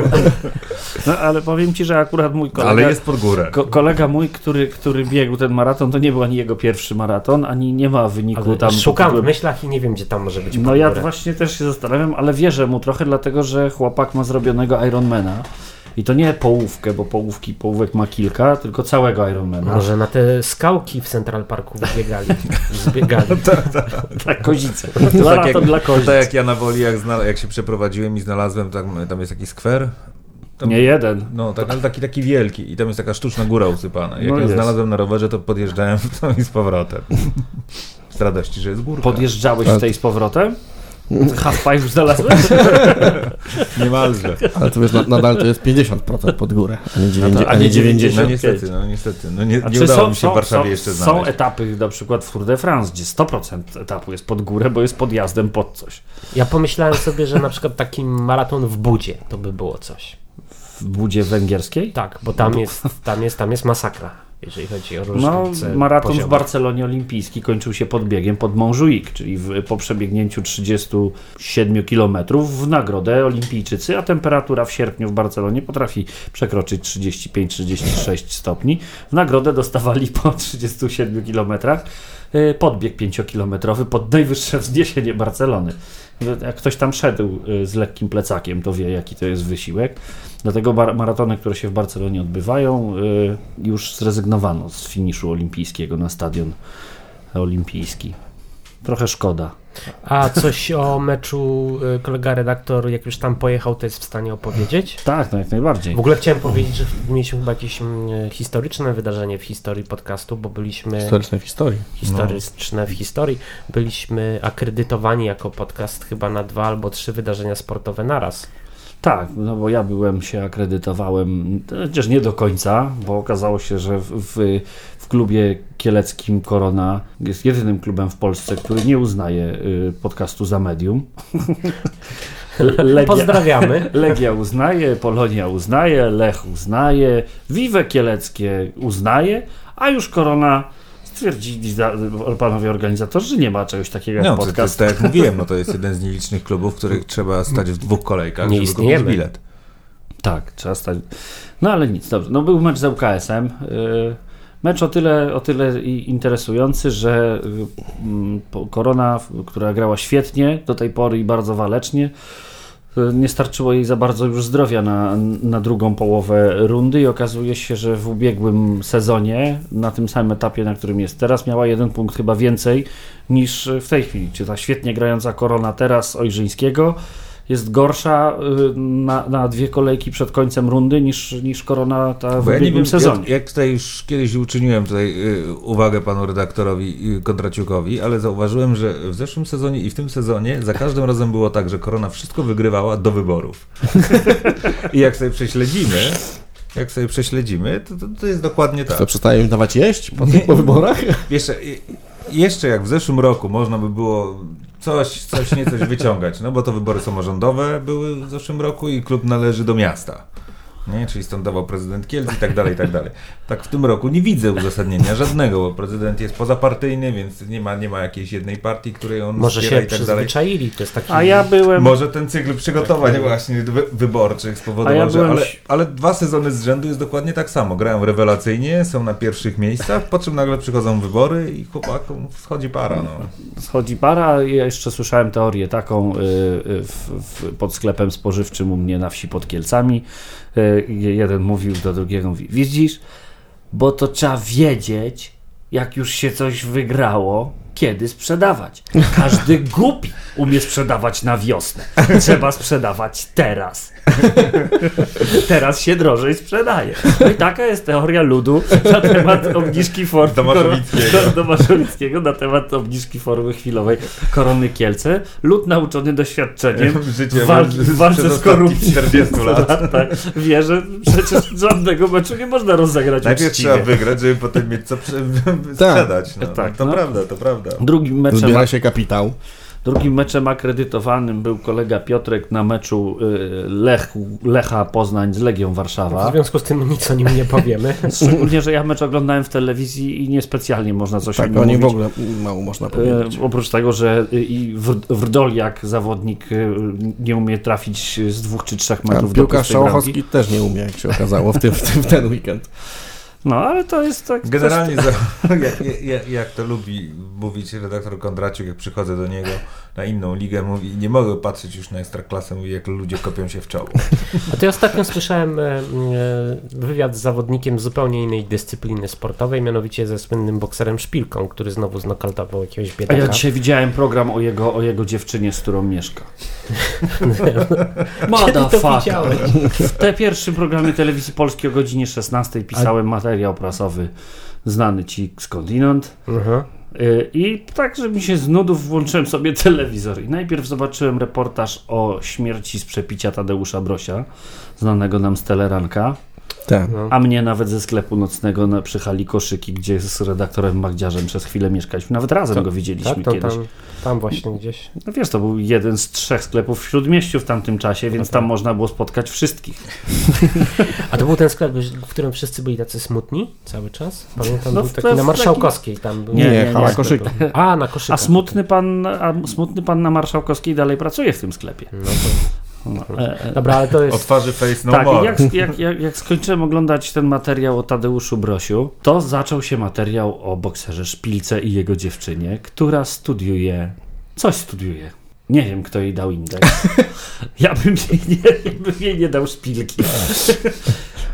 No ale powiem Ci, że akurat mój kolega... Ale jest pod górę. Ko kolega mój, który, który biegł ten maraton, to nie był ani jego pierwszy maraton, ani nie ma wyniku Ale tam. szukam w myślach i nie wiem, gdzie tam może być No ja właśnie też się zastanawiam, ale wierzę mu trochę, dlatego że chłopak ma zrobionego Ironmana. I to nie połówkę, bo połówki, połówek ma kilka, tylko całego Ironmana. Może na te skałki w Central Parku wybiegali. Zbiegali. Dla kozicy. tak Maraton jak- dla kozicy. Tak jak ja na Woli, jak, jak się przeprowadziłem i znalazłem, tam, tam jest taki skwer. Tam, Nie jeden. No, tak, ale taki, taki wielki i tam jest taka sztuczna góra usypana. Jak No ją jest. znalazłem na rowerze, to podjeżdżałem w to i z powrotem. Z radości, że jest górka. Podjeżdżałeś Ale- w tej z powrotem? Half pipe już znalazłeś? Niemalże. Ale to wiesz, na, nadal to jest 50% pod górę, a nie 90. a a nie nie 90. 90. No niestety, no niestety. No nie, nie udało są, mi się są, w Warszawie są, jeszcze są znaleźć. etapy na przykład w Tour de France, gdzie 100% etapu jest pod górę, bo jest podjazdem pod coś. Ja pomyślałem sobie, że na przykład taki maraton w Budzie to by było coś. W budzie węgierskiej? Tak, bo tam jest, tam jest, tam jest masakra, jeżeli chodzi o No, różnice maraton poziomu. w Barcelonie olimpijski kończył się podbiegiem pod Montjuic, czyli w, po przebiegnięciu 37 km w nagrodę olimpijczycy, a temperatura w sierpniu w Barcelonie potrafi przekroczyć 35-36 stopni. W nagrodę dostawali po 37 km y, podbieg 5-kilometrowy pod najwyższe wzniesienie Barcelony. Jak ktoś tam szedł y, z lekkim plecakiem, to wie, jaki to jest wysiłek. Dlatego maratony, które się w Barcelonie odbywają, y, już zrezygnowano z finiszu olimpijskiego na stadion olimpijski. Trochę szkoda. A coś o meczu y, kolega redaktor, jak już tam pojechał, to jest w stanie opowiedzieć? Tak, no jak najbardziej. W ogóle chciałem powiedzieć, że mieliśmy chyba jakieś mm, historyczne wydarzenie w historii podcastu, bo byliśmy Historyczne w historii. historyczne w historii. Byliśmy akredytowani jako podcast chyba na dwa albo trzy wydarzenia sportowe naraz. Tak, no bo ja byłem, się akredytowałem, chociaż nie do końca, bo okazało się, że w, w, w klubie kieleckim Korona jest jedynym klubem w Polsce, który nie uznaje y, podcastu za medium. Legia, Pozdrawiamy. Legia uznaje, Polonia uznaje, Lech uznaje, Vive Kieleckie uznaje, a już Korona stwierdzili panowie organizatorzy, że nie ma czegoś takiego jak No, to, to, podcast. to jak mówiłem, no to jest jeden z nielicznych klubów, w których trzeba stać w dwóch kolejkach, Nie żeby istniejemy. kupić bilet. Tak, trzeba stać. No ale nic, dobrze. No był mecz z ŁKS-em. Yy, Mecz o tyle, o tyle interesujący, że y, Korona, która grała świetnie do tej pory i bardzo walecznie, y, nie starczyło jej za bardzo już zdrowia na, na drugą połowę rundy i okazuje się, że w ubiegłym sezonie, na tym samym etapie, na którym jest teraz, miała jeden punkt chyba więcej niż w tej chwili. Czy ta świetnie grająca Korona teraz Ojrzyńskiego jest gorsza y, na, na dwie kolejki przed końcem rundy niż, niż Korona ta w Bo ja nie ubiegłym wiem, sezonie. jak, jak tutaj już kiedyś uczyniłem tutaj y, uwagę panu redaktorowi y, Kontraciukowi, ale zauważyłem, że w zeszłym sezonie i w tym sezonie za każdym razem było tak, że Korona wszystko wygrywała do wyborów. I jak sobie prześledzimy, jak sobie prześledzimy, to, to, to jest dokładnie tak. To przestaje im dawać jeść po tych po wyborach? Jeszcze, jeszcze jak w zeszłym roku można by było coś, coś nie coś wyciągać, no bo to wybory samorządowe były w zeszłym roku i klub należy do miasta. Nie? Czyli stąd dawał prezydent Kielc i tak dalej, i tak dalej. Tak w tym roku nie widzę uzasadnienia żadnego, bo prezydent jest pozapartyjny, więc nie ma, nie ma jakiejś jednej partii, której on Może się i tak dalej. przyzwyczaili, to jest taki... A ja byłem. Może ten cykl przygotowań właśnie wy, wyborczych spowodował, A ja że... byłem- Ale, ale dwa sezony z rzędu jest dokładnie tak samo. Grają rewelacyjnie, są na pierwszych miejscach, po czym nagle przychodzą wybory i chłopakom schodzi para. No. Schodzi para. Ja jeszcze słyszałem teorię taką y, y, w, w, pod sklepem spożywczym u mnie na wsi pod Kielcami. Y, jeden mówił do drugiego, mówi, widzisz, bo to trzeba wiedzieć, jak już się coś wygrało, kiedy sprzedawać. Każdy głupi umie sprzedawać na wiosnę. Trzeba sprzedawać teraz. teraz się drożej sprzedaje. No i taka jest teoria ludu na temat obniżki formy. Kor- Domaszowickiego na temat obniżki formy chwilowej korony Kielce. Lud nauczony doświadczeniem Życie w walce, w walce przez z korupcją 40 lat. tak, wie, że przecież żadnego meczu nie można rozegrać Najpierw uczciwie. trzeba wygrać, żeby potem mieć co prze- sprzedać. No, Tak, to no. prawda, to prawda. Drugim meczem, Zbiera się kapitał. drugim meczem akredytowanym był kolega Piotrek na meczu y, Lech, Lecha Poznań z Legią W Warszawa. związku z tym nic o nim nie powiemy. Szczególnie, że ja mecz oglądałem w telewizji i niespecjalnie można coś o Tak, nim o nim w mówić. ogóle mało można powiedzieć. E, oprócz tego, że y, i Wr- Wrdoliak, zawodnik, y, nie umie trafić z dwóch czy trzech A metrów do piłkarz pustej bramki. Szałachowski też nie umie, jak się okazało, w, tym, w, tym, w ten weekend. No, ale to jest tak... Generalnie, za, jak, jak, jak to lubi mówić redaktor Kondraciuk, jak przychodzę do niego na inną ligę, mówi, nie mogę patrzeć już na ekstraklasę, mówi, jak ludzie kopią się w czoło. A to ostatnio słyszałem e, e, wywiad z zawodnikiem zupełnie innej dyscypliny sportowej, mianowicie ze słynnym bokserem Szpilką, który znowu znokautował jakiegoś A biedaka. ja dzisiaj widziałem program o jego, o jego dziewczynie, z którą mieszka. Motherfucker. widziałeś? W te pierwszym programie telewizji polskiej o godzinie 16 pisałem materiał prasowy znany ci skądinąd. Mhm. Y, I tak, że mi się z nudów włączyłem sobie telewizor. I najpierw zobaczyłem reportaż o śmierci z przepicia Tadeusza Brosia, znanego nam z Teleranka, Tak. No. a mnie nawet ze sklepu nocnego na, przy hali Koszyki, gdzie z redaktorem Magdziarzem przez chwilę mieszkaliśmy. Nawet razem To- go widzieliśmy Tak, to kiedyś. tam, tam właśnie gdzieś. No wiesz, to był jeden z trzech sklepów w Śródmieściu w tamtym czasie, więc tak. tam można było spotkać wszystkich. A to był ten sklep, w którym wszyscy byli tacy smutni cały czas? Pamiętam, No był taki na Marszałkowskiej tam był. Nie, Nie, nie, nie. koszyka. A, na koszyku. A smutny pan, a smutny pan na Marszałkowskiej dalej pracuje w tym sklepie. No to, No, dobra, ale to O jest... twarzy face no tak, more. jak, jak, jak, jak skończyłem oglądać ten materiał o Tadeuszu Brosiu, to zaczął się materiał o bokserze Szpilce i jego dziewczynie, która studiuje, coś studiuje. Nie wiem, kto jej dał indeks. Ja bym jej nie, ja bym jej nie dał szpilki.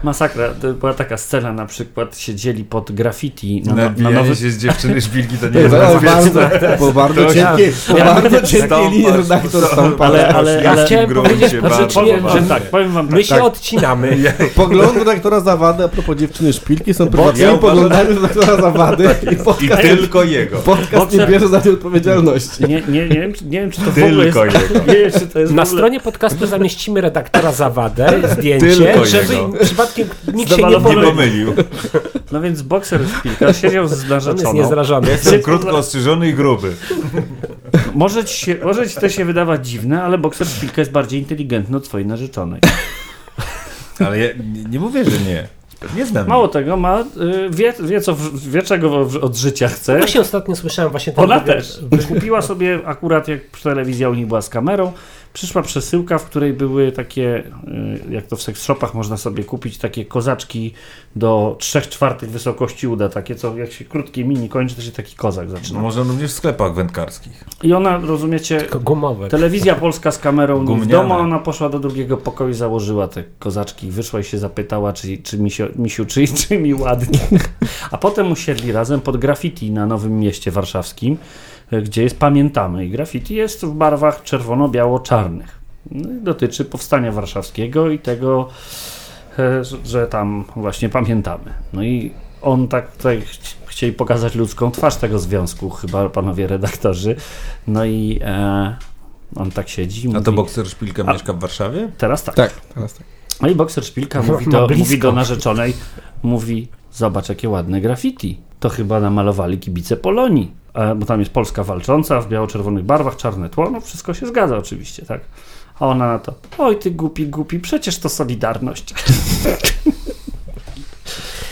Masakra. To była taka scena, na przykład siedzieli pod graffiti na, na, na Nabijanie nowy... się z dziewczyny szpilki to nie jest bardzo, bo bardzo To cienkie, bo ja- bardzo tak, cienkie linie redaktor stąpa. Ale- ale- Ja ale- chciałem powiedzieć, się że powiem, tak, powiem wam tak. My się odcinamy. Poglądy redaktora Zawady a propos dziewczyny szpilki są prywatnymi ja poglądami redaktora Zawady i I tylko jego. podcast nie bierze za nie odpowiedzialności. Nie, nie, nie, wiem, czy- nie wiem, czy to w ogóle jest... Tylko jego. Nie wiem, czy to jest Na stronie podcastu zamieścimy redaktora Zawadę, zdjęcie, Tylko żeby. Przypadkiem nikt się nie pomylił. pomylił. No więc bokser szpilka siedział z On jest narzeczoną. niezrażony. Jestem krótko ostrzyżony i gruby. Może ci, się, może ci to się wydawać dziwne, ale bokser szpilka jest bardziej inteligentny od swojej narzeczonej. Ale ja nie, nie mówię, że nie. Nie znam. Mało tego, ma, y, wie, wie, co, wie czego od życia chce. Właśnie ostatnio słyszałem właśnie ten Ona wywiad. też. Kupiła sobie akurat, jak telewizja u nich była z kamerą, przyszła przesyłka, w której były takie, y, jak to w seks shopach można sobie kupić, takie kozaczki do 3 czwartych wysokości uda, takie co jak się krótkie mini kończy, to się taki kozak No, zaczyna. może również w sklepach wędkarskich. I ona, rozumiecie, Tylko gumowe. Telewizja polska z kamerą w domu, a ona poszła do drugiego pokoju i założyła te kozaczki. Wyszła i się zapytała, czy, czy misio, misiu, czy, czy mi ładnie. A potem usiedli razem pod graffiti na Nowym Mieście Warszawskim, gdzie jest Pamiętamy. I graffiti jest w barwach czerwono-biało-czarnych. No dotyczy powstania warszawskiego i tego, e, że- tam właśnie pamiętamy. No i on tak tutaj chci- chcieli pokazać ludzką twarz tego związku, chyba panowie redaktorzy. No i e, on tak siedzi. i A Mówi, to bokser szpilka A- mieszka w Warszawie? Teraz tak. Tak, teraz tak. No i bokser szpilka mówi do, mówi do narzeczonej, mówi, zobacz jakie ładne graffiti. To chyba namalowali kibice Polonii. E, bo tam jest Polska walcząca w biało-czerwonych barwach, czarne tło, no wszystko się zgadza oczywiście, tak. A ona na to, oj ty głupi, głupi, przecież to Solidarność.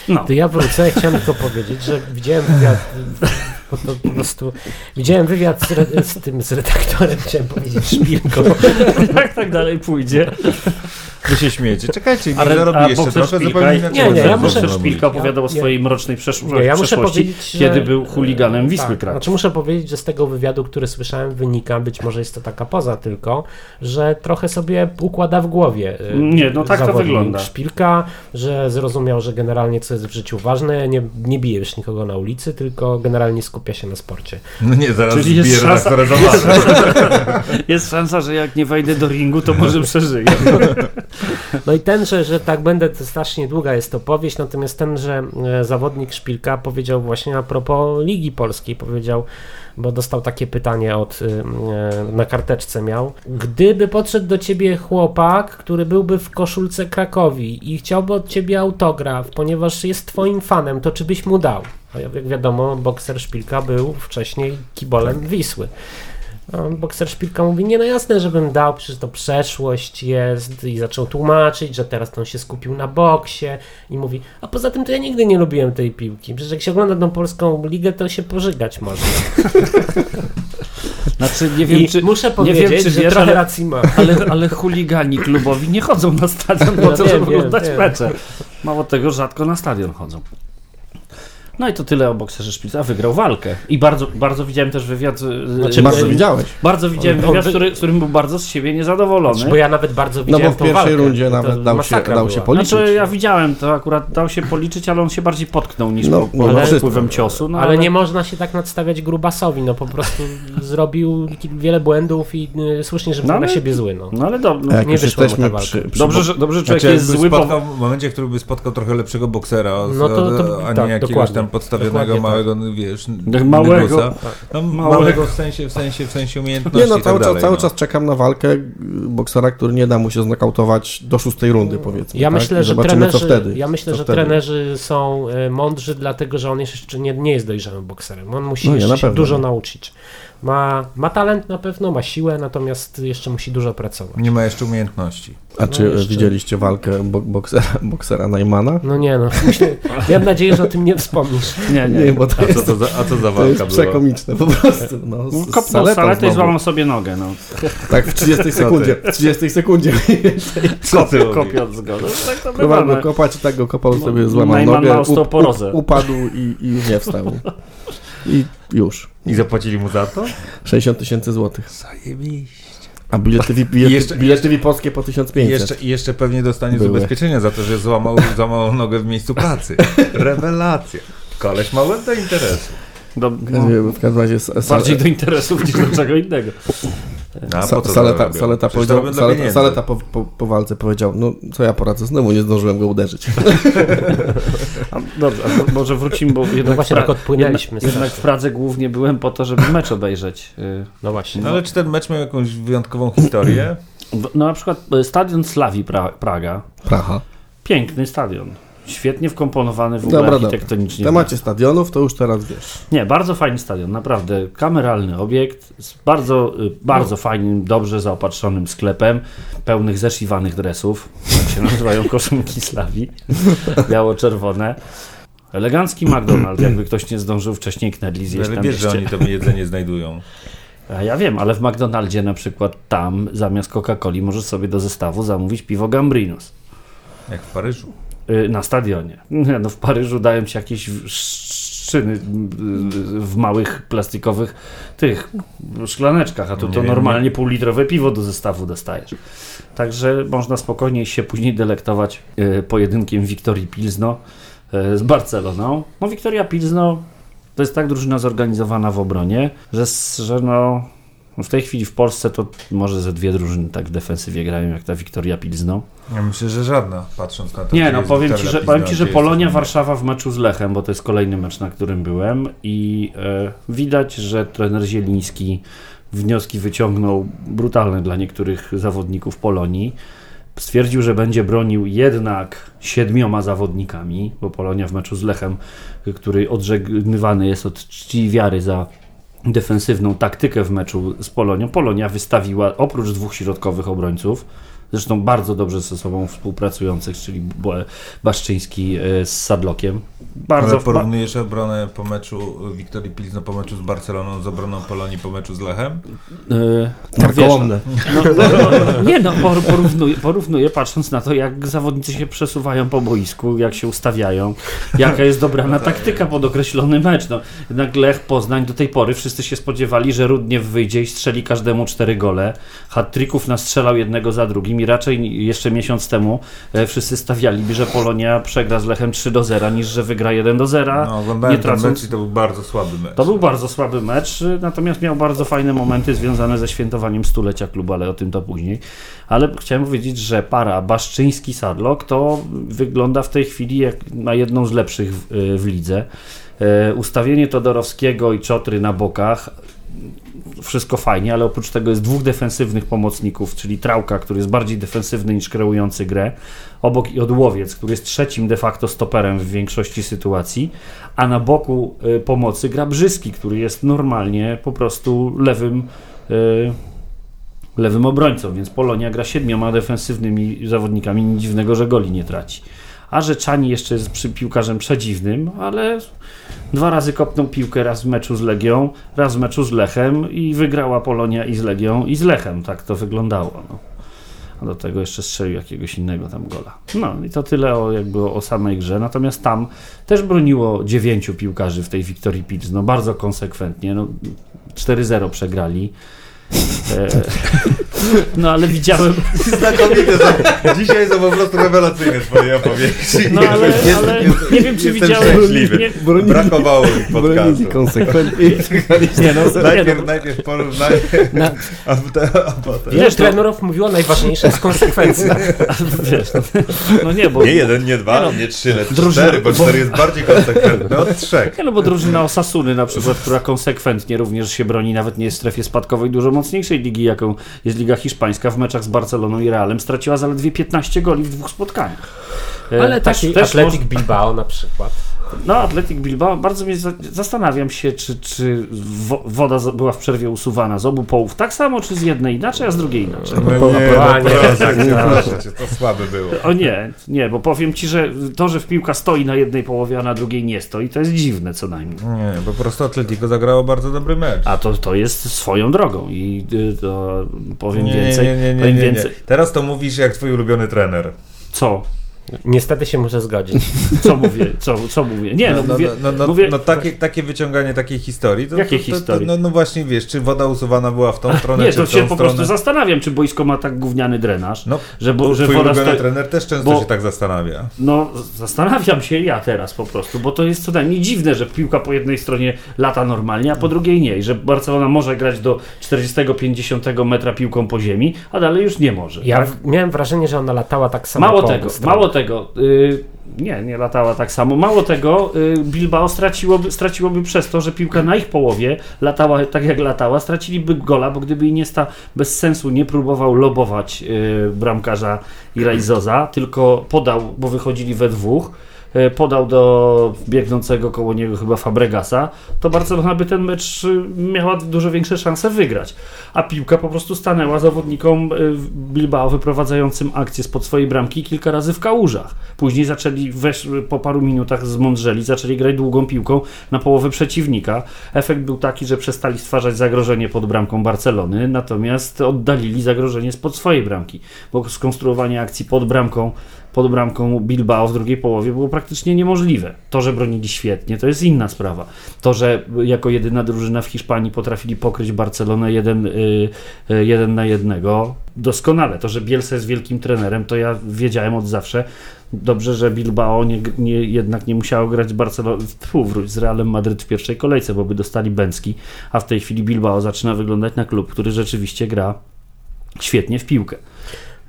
No, To ja wrócę, chciałem tylko powiedzieć, że widziałem wywiad, po prostu, widziałem wywiad z, re, z tym, z redaktorem, chciałem powiedzieć szpilką. jak tak dalej pójdzie. Wy się śmiejecie. Czekajcie, A, niech a zarobi jeszcze trochę, Szpilka, zupełnie inaczej. Nie, nie, ja muszę-. Szpilka opowiadał o swojej mrocznej przesz- Nie, ja muszę przeszłości, powiedzieć, że- kiedy był chuliganem Wisły tak, Kraków. Znaczy muszę powiedzieć, że z tego wywiadu, który słyszałem, wynika, być może jest to taka poza tylko, że trochę sobie układa w głowie. y, Nie, no tak to wygląda. Szpilka, że zrozumiał, że generalnie co jest w życiu ważne, nie, nie bije już nikogo na ulicy, tylko generalnie skupia się na sporcie. No nie, zaraz Czyli jest zbiję szansa- Zawada. Jest szansa, że jak nie wejdę do ringu, to może przeżyję. No i ten, że, tak będę, to strasznie długa jest opowieść, natomiast ten, że e, zawodnik Szpilka powiedział właśnie a propos Ligi Polskiej, powiedział, bo dostał takie pytanie od, y, e, na karteczce miał, gdyby podszedł do ciebie chłopak, który byłby w koszulce Krakowi i chciałby od ciebie autograf, ponieważ jest twoim fanem, to czy byś mu dał? A jak wiadomo, bokser Szpilka był wcześniej kibolem Wisły. Bokser Szpilka mówi, nie no jasne, żebym dał, przecież to przeszłość jest i zaczął tłumaczyć, że teraz to on się skupił na boksie i mówi, a poza tym to ja nigdy nie lubiłem tej piłki, przecież jak się ogląda tą polską ligę, to się pożygać można. Znaczy, nie wiem, I czy, muszę nie powiedzieć, wiem, czy że wiesz, trochę racji ma. ale, ale chuligani klubowi nie chodzą na stadion po Ja to, wiem, żeby wiem, oglądać wiem. mecze. Mało tego, rzadko na stadion chodzą. No i to tyle o bokserze Szpilca. Wygrał walkę. I bardzo, bardzo widziałem też wywiad. Znaczy, Bardzo widziałeś. Bardzo widziałem on wywiad, wy- który, z którym był bardzo z siebie niezadowolony. Bo ja nawet bardzo No widziałem bo w tą pierwszej walkę. rundzie nawet dał się, dał się policzyć. Znaczy, ja widziałem to akurat, dał się policzyć, ale on się bardziej potknął niż No, po, po no, ale, wszystko. wpływem ciosu. No, ale, nie można się tak nadstawiać Grubasowi, no po prostu zrobił wiele błędów i y, słusznie, że No, na ale- siebie zły. No. No ale do, no, jak nie już wyszła mu ta walka. przy, przy dobrze, że, dobrze, że człowiek Znaczy, jest zły, bo w momencie, w którym by spotkał trochę lepszego boksera, No to- to- a nie tak, jakiegoś tam podstawionego tak. małego, no wiesz, Małego. No, Małego. małego w sensie, w sensie, w sensie umiejętności Nie no, i cały, tak czas, dalej. cały no. czas czekam na walkę boksera, który nie da mu się znokautować do szóstej rundy, powiedzmy. Ja tak? myślę, I że zobaczymy, trenerzy, wtedy. ja myślę, że wtedy. trenerzy są e, mądrzy, dlatego że on jeszcze nie, nie jest dojrzałym bokserem. On musi No jeszcze na się pewno dużo nauczyć. Ma, ma talent na pewno, ma siłę, natomiast jeszcze musi dużo pracować. Nie ma jeszcze umiejętności. A czy No jeszcze- widzieliście walkę bo, boksera, boksera Najmana? No nie no, myślę, mam nadzieję, że o tym nie wspomnisz. nie, nie. Nie, bo to A co jest, to za, a co za to walka jest była? przekomiczne po prostu. No, z- z Kopnął saletą saletę i złamał sobie nogę. No. Tak, w 30 sekundzie. W 30 sekundzie. Co ty robisz? Kopiąc zgodę. Tak to. Próbował No. go kopać i tak go kopał, No, sobie złamał Najman nogę, ma up, osteoporozę. up, upadł i, i już nie wstał. I już. I zapłacili mu za to? 60 tysięcy złotych. Zajebiście. A bilety, bilety, Jeszcze- bilety VIP-owskie po I 1500. jeszcze, I jeszcze pewnie dostanie z ubezpieczenia za to, że złamał, złamał nogę w miejscu pracy. Rewelacja. Koleś ma łeb do interesu. Do, W no, każdym- W każdym razie bardziej do interesów niż do czego innego. A Sa- Saleta, powiedział, Saleta. Saleta po, po, po walce powiedział, no co ja poradzę, znowu nie zdążyłem go uderzyć. A, dobrze, a mo- może wrócimy, bo No jednak, właśnie w tak odpłynęliśmy. jednak, jednak w. Pradze głównie byłem po to, żeby mecz obejrzeć. Y, No właśnie. No ale czy ten mecz miał jakąś wyjątkową historię? No na przykład y, stadion Slawii pra- Praga. Praha. Piękny stadion. Świetnie wkomponowany w ogóle Dobra, dobra. architektonicznie. W temacie stadionów to już teraz wiesz. Nie, bardzo fajny stadion, naprawdę. Kameralny obiekt, z bardzo, y, bardzo fajnym, dobrze zaopatrzonym sklepem, pełnych zesziwanych dresów, jak się nazywają koszulki Slawii, biało-czerwone. Elegancki McDonald's, jakby ktoś nie zdążył wcześniej knedli zjeść Ale na wiesz, że oni to jedzenie znajdują. A ja wiem, ale w McDonaldzie na przykład tam zamiast Coca-Coli możesz sobie do zestawu zamówić piwo Gambrinus. Jak w Paryżu. Y, Na stadionie. Nie, No w Paryżu dają ci jakieś szczyny y, w małych plastikowych tych szklaneczkach, a tu to normalnie półlitrowe piwo do zestawu dostajesz. Także można spokojnie się później delektować y, pojedynkiem Wiktorii Pilzno z Barceloną. No Wiktoria Pilzno to jest tak drużyna zorganizowana w obronie, że, że no w tej chwili w Polsce to może ze dwie drużyny tak w defensywie grają jak ta Wiktoria Pilzno. Ja myślę, że żadna, patrząc na to. Nie, no powiem ci, że, powiem ci, że Polonia Warszawa w meczu z Lechem, bo to jest kolejny mecz, na którym byłem i e, widać, że trener Zieliński wnioski wyciągnął brutalne dla niektórych zawodników Polonii. Stwierdził, że będzie bronił jednak siedmioma zawodnikami, bo Polonia w meczu z Lechem, który odżegnywany jest od czci wiary za defensywną taktykę w meczu z Polonią. Polonia wystawiła oprócz dwóch środkowych obrońców zresztą bardzo dobrze ze sobą współpracujących, czyli Baszczyński e, z Sadlokiem. Bardzo Ale porównujesz obronę po meczu Wiktorii Pilzno po meczu z Barceloną z obroną Polonii po meczu z Lechem? e, Karkołomne. No, no, no, nie no, por- porównuję, porównuję patrząc na to, jak zawodnicy się przesuwają po boisku, jak się ustawiają, jaka jest dobrana taktyka pod określony mecz. No, jednak Lech Poznań do tej pory wszyscy się spodziewali, że Rudniew wyjdzie i strzeli każdemu cztery gole. Hat-tricków nastrzelał jednego za drugim i raczej jeszcze miesiąc temu e, wszyscy stawialiby, że Polonia przegra z Lechem 3 do 0, niż że wygra 1 do 0. No, oglądałem nie ten tracąc- mecz i to był bardzo słaby mecz. to był bardzo słaby mecz, y, natomiast miał bardzo fajne momenty związane ze świętowaniem stulecia klubu, ale o tym to później. Ale chciałem powiedzieć, że para Baszczyński-Sadlok to wygląda w tej chwili jak na jedną z lepszych w, y, w lidze. E, Ustawienie Todorowskiego i Czotry na bokach wszystko fajnie, ale oprócz tego jest dwóch defensywnych pomocników, czyli Trałka, który jest bardziej defensywny niż kreujący grę, obok i Odłowiec, który jest trzecim de facto stoperem w większości sytuacji, a na boku y, pomocy gra Brzyski, który jest normalnie po prostu lewym y, lewym obrońcą, więc Polonia gra siedmioma defensywnymi zawodnikami, nic dziwnego, że goli nie traci. A że Czani jeszcze jest przy piłkarzem przedziwnym, ale dwa razy kopnął piłkę, raz w meczu z Legią, raz w meczu z Lechem i wygrała Polonia i z Legią i z Lechem. Tak to wyglądało. No. A do tego jeszcze strzelił jakiegoś innego tam gola. No i to tyle o, jakby o samej grze. Natomiast tam też broniło dziewięciu piłkarzy w tej Wiktorii Pilz. No bardzo konsekwentnie. No, 4-0 przegrali. E, no ale widziałem, Znakomite są. Dzisiaj są po prostu rewelacyjne twoje opowieści. no ale, ale nie wiem czy widziałem. Nie, Bronili, Brakowało mi podcastu. konsekwentnie. Nie no, Najpierw, najpierw porównanie, Na- a, potem- a potem... Wiesz, to- trenerów mówiło najważniejsze jest konsekwencja. wiesz, no, no nie, bo Nie jeden, nie dwa, Nie no, nie trzy, lecz drużyna- cztery, bo cztery jest bardziej konsekwentny od trzech. Nie, no bo drużyna Osasuny na przykład, która konsekwentnie również się broni, nawet nie jest w strefie spadkowej dużo mocniejszej ligi, jaką jest Liga Hiszpańska, w meczach z Barceloną i Realem straciła zaledwie 15 goli w dwóch spotkaniach. E, Ale też- taki też Atletic moż- Bilbao na przykład. No, Atletic Bilbao, bardzo mnie za- zastanawiam się, czy, czy wo- woda z- była w przerwie usuwana z obu połów tak samo, czy z jednej inaczej, a z drugiej inaczej. No nie, a no nie, proszę tak, cię, tak. proszę cię, to słabe było. O nie, nie, bo powiem ci, że to, że w piłka stoi na jednej połowie, a na drugiej nie stoi, to jest dziwne co najmniej. Nie, po prostu Atletico zagrało bardzo dobry mecz. A to, to jest swoją drogą i y, to powiem Nie, nie, więcej. nie, nie, nie, powiem nie, nie. więcej. Teraz to mówisz jak twój ulubiony trener. Co? Niestety się muszę zgodzić. Co mówię? Co, co mówię? Nie, no, no, mówię, no, no, mówię no takie, takie wyciąganie takiej historii. To, Jakiej to, to, historii? To, no, no właśnie wiesz, czy woda usuwana była w tą stronę, nie, czy to w tą się po stronę. prostu zastanawiam, czy boisko ma tak gówniany drenaż, No, że, bo, że Twój woda ulubiony stoi... trener też często bo- się tak zastanawia. No, zastanawiam się ja teraz po prostu, bo to jest co najmniej dziwne, że piłka po jednej stronie lata normalnie, a po drugiej nie. I że Barcelona może grać do 40-50 metra piłką po ziemi, a dalej już nie może. Ja tak? miałem wrażenie, że ona latała tak samo Mało po tego, mało tego. Y, nie, nie latała tak samo. Mało tego, y, Bilbao straciłoby, straciłoby przez to, że piłka na ich połowie latała tak jak latała, straciliby gola, bo gdyby Iniesta bez sensu nie próbował lobować y, bramkarza Iraizoza, tylko podał, bo wychodzili we dwóch, podał do biegnącego koło niego chyba Fabregasa, to Barcelona by ten mecz y, miała dużo większe szanse wygrać. A piłka po prostu stanęła zawodnikom y, Bilbao wyprowadzającym akcję spod swojej bramki kilka razy w kałużach. Później zaczęli, wesz, po paru minutach zmądrzeli, zaczęli grać długą piłką na połowę przeciwnika. Efekt był taki, że przestali stwarzać zagrożenie pod bramką Barcelony, natomiast oddalili zagrożenie spod swojej bramki, bo skonstruowanie akcji pod bramką pod bramką Bilbao w drugiej połowie było praktycznie niemożliwe. To, że bronili świetnie, to jest inna sprawa. To, że jako jedyna drużyna w Hiszpanii potrafili pokryć Barcelonę jeden, y, y, jeden na jednego, doskonale. To, że Bielsa jest wielkim trenerem, to ja wiedziałem od zawsze. Dobrze, że Bilbao nie, nie, jednak nie musiało grać wróć z Realem Madryt w pierwszej kolejce, bo by dostali Bęcki, a w tej chwili Bilbao zaczyna wyglądać na klub, który rzeczywiście gra świetnie w piłkę.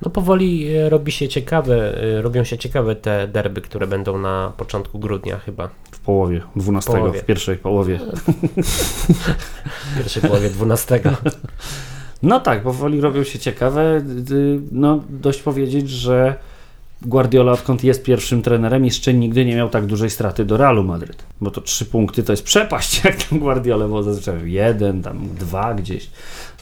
No powoli e, robi się ciekawe, e, robią się ciekawe te derby, które będą na początku grudnia chyba. W połowie, 12, połowie. w pierwszej połowie. W pierwszej połowie 12. No tak, powoli robią się ciekawe. No, dość powiedzieć, że Guardiola, odkąd jest pierwszym trenerem, jeszcze nigdy nie miał tak dużej straty do Realu Madryt. Bo to trzy punkty to jest przepaść, jak tam Guardiola, bo zazwyczaj jeden, tam dwa gdzieś,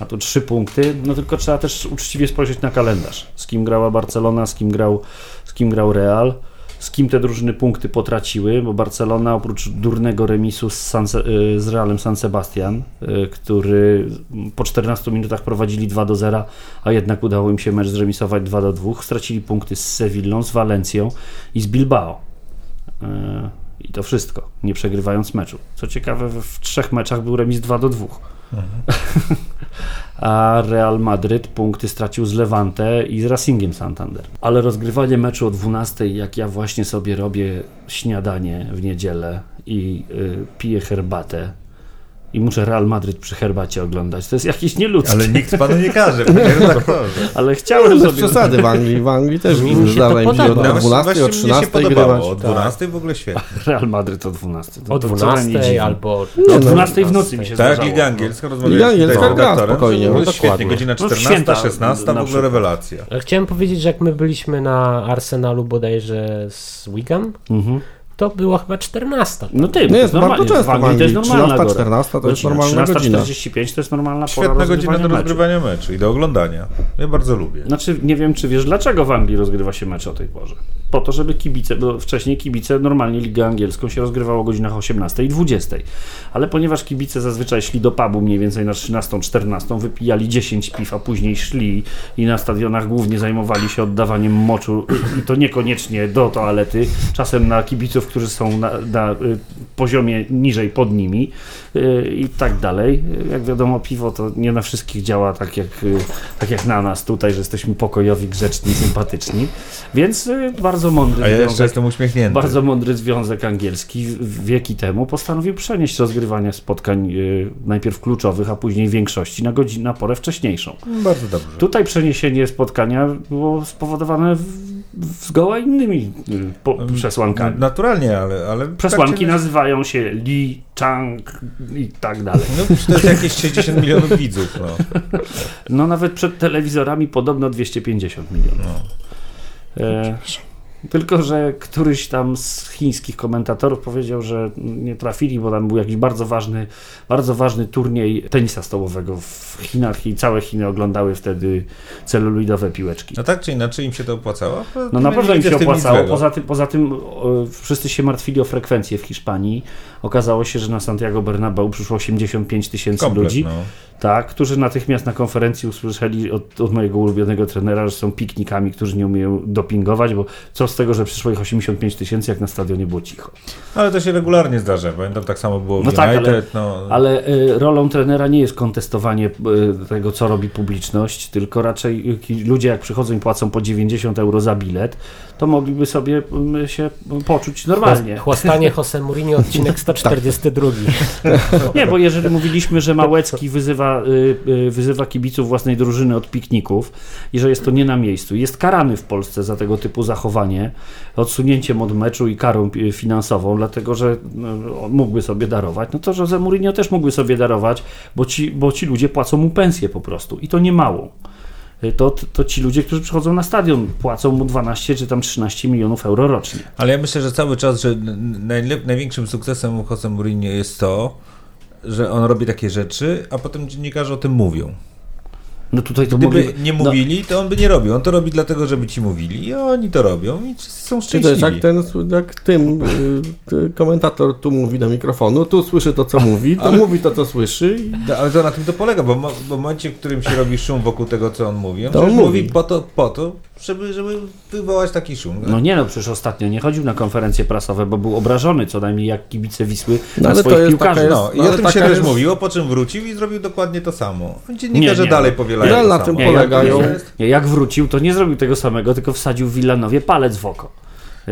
a tu trzy punkty. No tylko trzeba też uczciwie spojrzeć na kalendarz. Z kim grała Barcelona, z kim grał, z kim grał Real z kim te drużyny punkty potraciły, bo Barcelona oprócz durnego remisu z, San, y, z Realem San Sebastian, y, który po 14 minutach prowadzili 2 do 0, a jednak udało im się mecz zremisować 2 do 2, stracili punkty z Sewillą, z Walencją i z Bilbao. Y, I to wszystko, nie przegrywając meczu. Co ciekawe, w trzech meczach był remis 2 do 2. a Real Madryt punkty stracił z Levante i z Racingiem Santander. Ale rozgrywanie meczu o 12, jak ja właśnie sobie robię śniadanie w niedzielę i y, piję herbatę i muszę Real Madryt przy herbacie oglądać, to jest jakieś nieludzkie. Ale nikt panu nie każe, panie redaktorze. Ale chciałem sobie... przesady w Anglii. W Anglii też Mi dalej mi się podoba. o Nawet 12, właśnie o mnie się 13 podobało. grywać. O 12 w ogóle świetnie. Real Madryt o 12. To, O to wcale nie dziwi. 12 albo... O 12 w nocy mi się Tak, zdarzało. Liga Angielska, Liga rozmawialiśmy tutaj Angielska z redaktorem. no było świetnie, godzina No w 14, święta 16, na w ogóle rewelacja. Ale chciałem powiedzieć, że jak my byliśmy na Arsenalu bodajże z Wigan, Mhm. To była chyba 14. No ty, to jest bardzo normalnie. często W Anglii to jest normalna 13, godzina. 14 to jest Godzina. normalna godzina. 13.45 to jest normalna pora Świetna godzina rozgrywania do meczu. rozgrywania meczu i do oglądania. Ja bardzo lubię. Znaczy, nie wiem, czy wiesz, dlaczego w Anglii rozgrywa się mecz o tej porze. Po to, żeby kibice, bo wcześniej kibice normalnie Ligę Angielską się rozgrywało o godzinach 18 i 20. Ale ponieważ kibice zazwyczaj szli do pubu mniej więcej na 13, 14, wypijali 10 piw, a później szli i na stadionach głównie zajmowali się oddawaniem moczu i to niekoniecznie do toalety, czasem na kibiców, którzy są na, na y, poziomie niżej pod nimi y, i tak dalej. Jak wiadomo, piwo to nie na wszystkich działa tak jak, y, tak jak na nas tutaj, że jesteśmy pokojowi, grzeczni, sympatyczni. Więc bardzo mądry A ja związek, jestem uśmiechnięty. bardzo mądry związek angielski wieki temu postanowił przenieść rozgrywanie spotkań najpierw kluczowych, a później większości na godzinę, na porę wcześniejszą. Bardzo dobrze. Tutaj przeniesienie spotkania było spowodowane zgoła innymi y, po, przesłankami. Na- Naturalnie, ale... ale Przesłanki tak się- nazywają się Li, Chang i tak dalej. No, to jest jakieś 60 milionów widzów. No. No nawet przed telewizorami podobno 250 milionów. E, tylko, że któryś tam z chińskich komentatorów powiedział, że nie trafili, bo tam był jakiś bardzo ważny, bardzo ważny turniej tenisa stołowego w Chinach i całe Chiny oglądały wtedy celuloidowe piłeczki. no tak czy inaczej im się to opłacało? No na pewno im się opłacało. Poza tym, poza tym o, wszyscy się martwili o frekwencję w Hiszpanii. Okazało się, że na Santiago Bernabeu przyszło 85 tysięcy ludzi. no. Tak, którzy natychmiast na konferencji usłyszeli od, od mojego ulubionego trenera, że są piknikami, którzy nie umieją dopingować, bo co z tego, że przyszło ich 85 tysięcy, jak na stadionie było cicho. Ale to się regularnie zdarza. Pamiętam, tak samo było w No United. tak, ale- no. Ale y, rolą trenera nie jest kontestowanie y, tego, co robi publiczność, tylko raczej y, ludzie, jak przychodzą i płacą po 90 euro za bilet, to mogliby sobie y, się poczuć normalnie. Chłostanie Jose Mourinho, odcinek 142. Nie, bo jeżeli mówiliśmy, że Małecki wyzywa, y, y, wyzywa kibiców własnej drużyny od pikników i że jest to nie na miejscu, jest karany w Polsce za tego typu zachowanie, odsunięciem od meczu i karą finansową, dlatego że no, mógłby sobie darować, no to Jose Mourinho też mógłby sobie darować, bo ci, bo ci ludzie płacą mu pensję po prostu i to nie małą. Y, To, to ci ludzie, którzy przychodzą na stadion, płacą mu 12 czy tam 13 milionów euro rocznie. Ale ja myślę, że cały czas, że największym sukcesem Jose Mourinho jest to, że on robi takie rzeczy, a potem dziennikarze o tym mówią. No tutaj to Gdyby mówię, nie no, mówili, to on by nie robił. On to robi dlatego, żeby ci mówili i oni to robią i wszyscy są Czy to szczęśliwi. jest jak ten, jak tym, y, y, komentator tu mówi do mikrofonu, tu słyszy to, co mówi, to mówi to, co słyszy i No, ale to na tym to polega, bo, mo- bo w momencie, w którym się robi szum wokół tego, co on mówi, on To on mówi mówi. po to, po to żeby, żeby wywołać taki szum. No nie no, przecież ostatnio nie chodził na konferencje prasowe, bo był obrażony co najmniej jak kibice Wisły No na ale to swoich jest piłkarzy. taka No, i no, o tym się też jest- mówiło, po czym wrócił i zrobił dokładnie to samo. Dziennikarze Nie, nie. dalej powielają Ja to na samo. tym Nie, jak, polegają. nie, nie, jak wrócił, to nie zrobił tego samego, tylko wsadził w Villanowie palec w oko.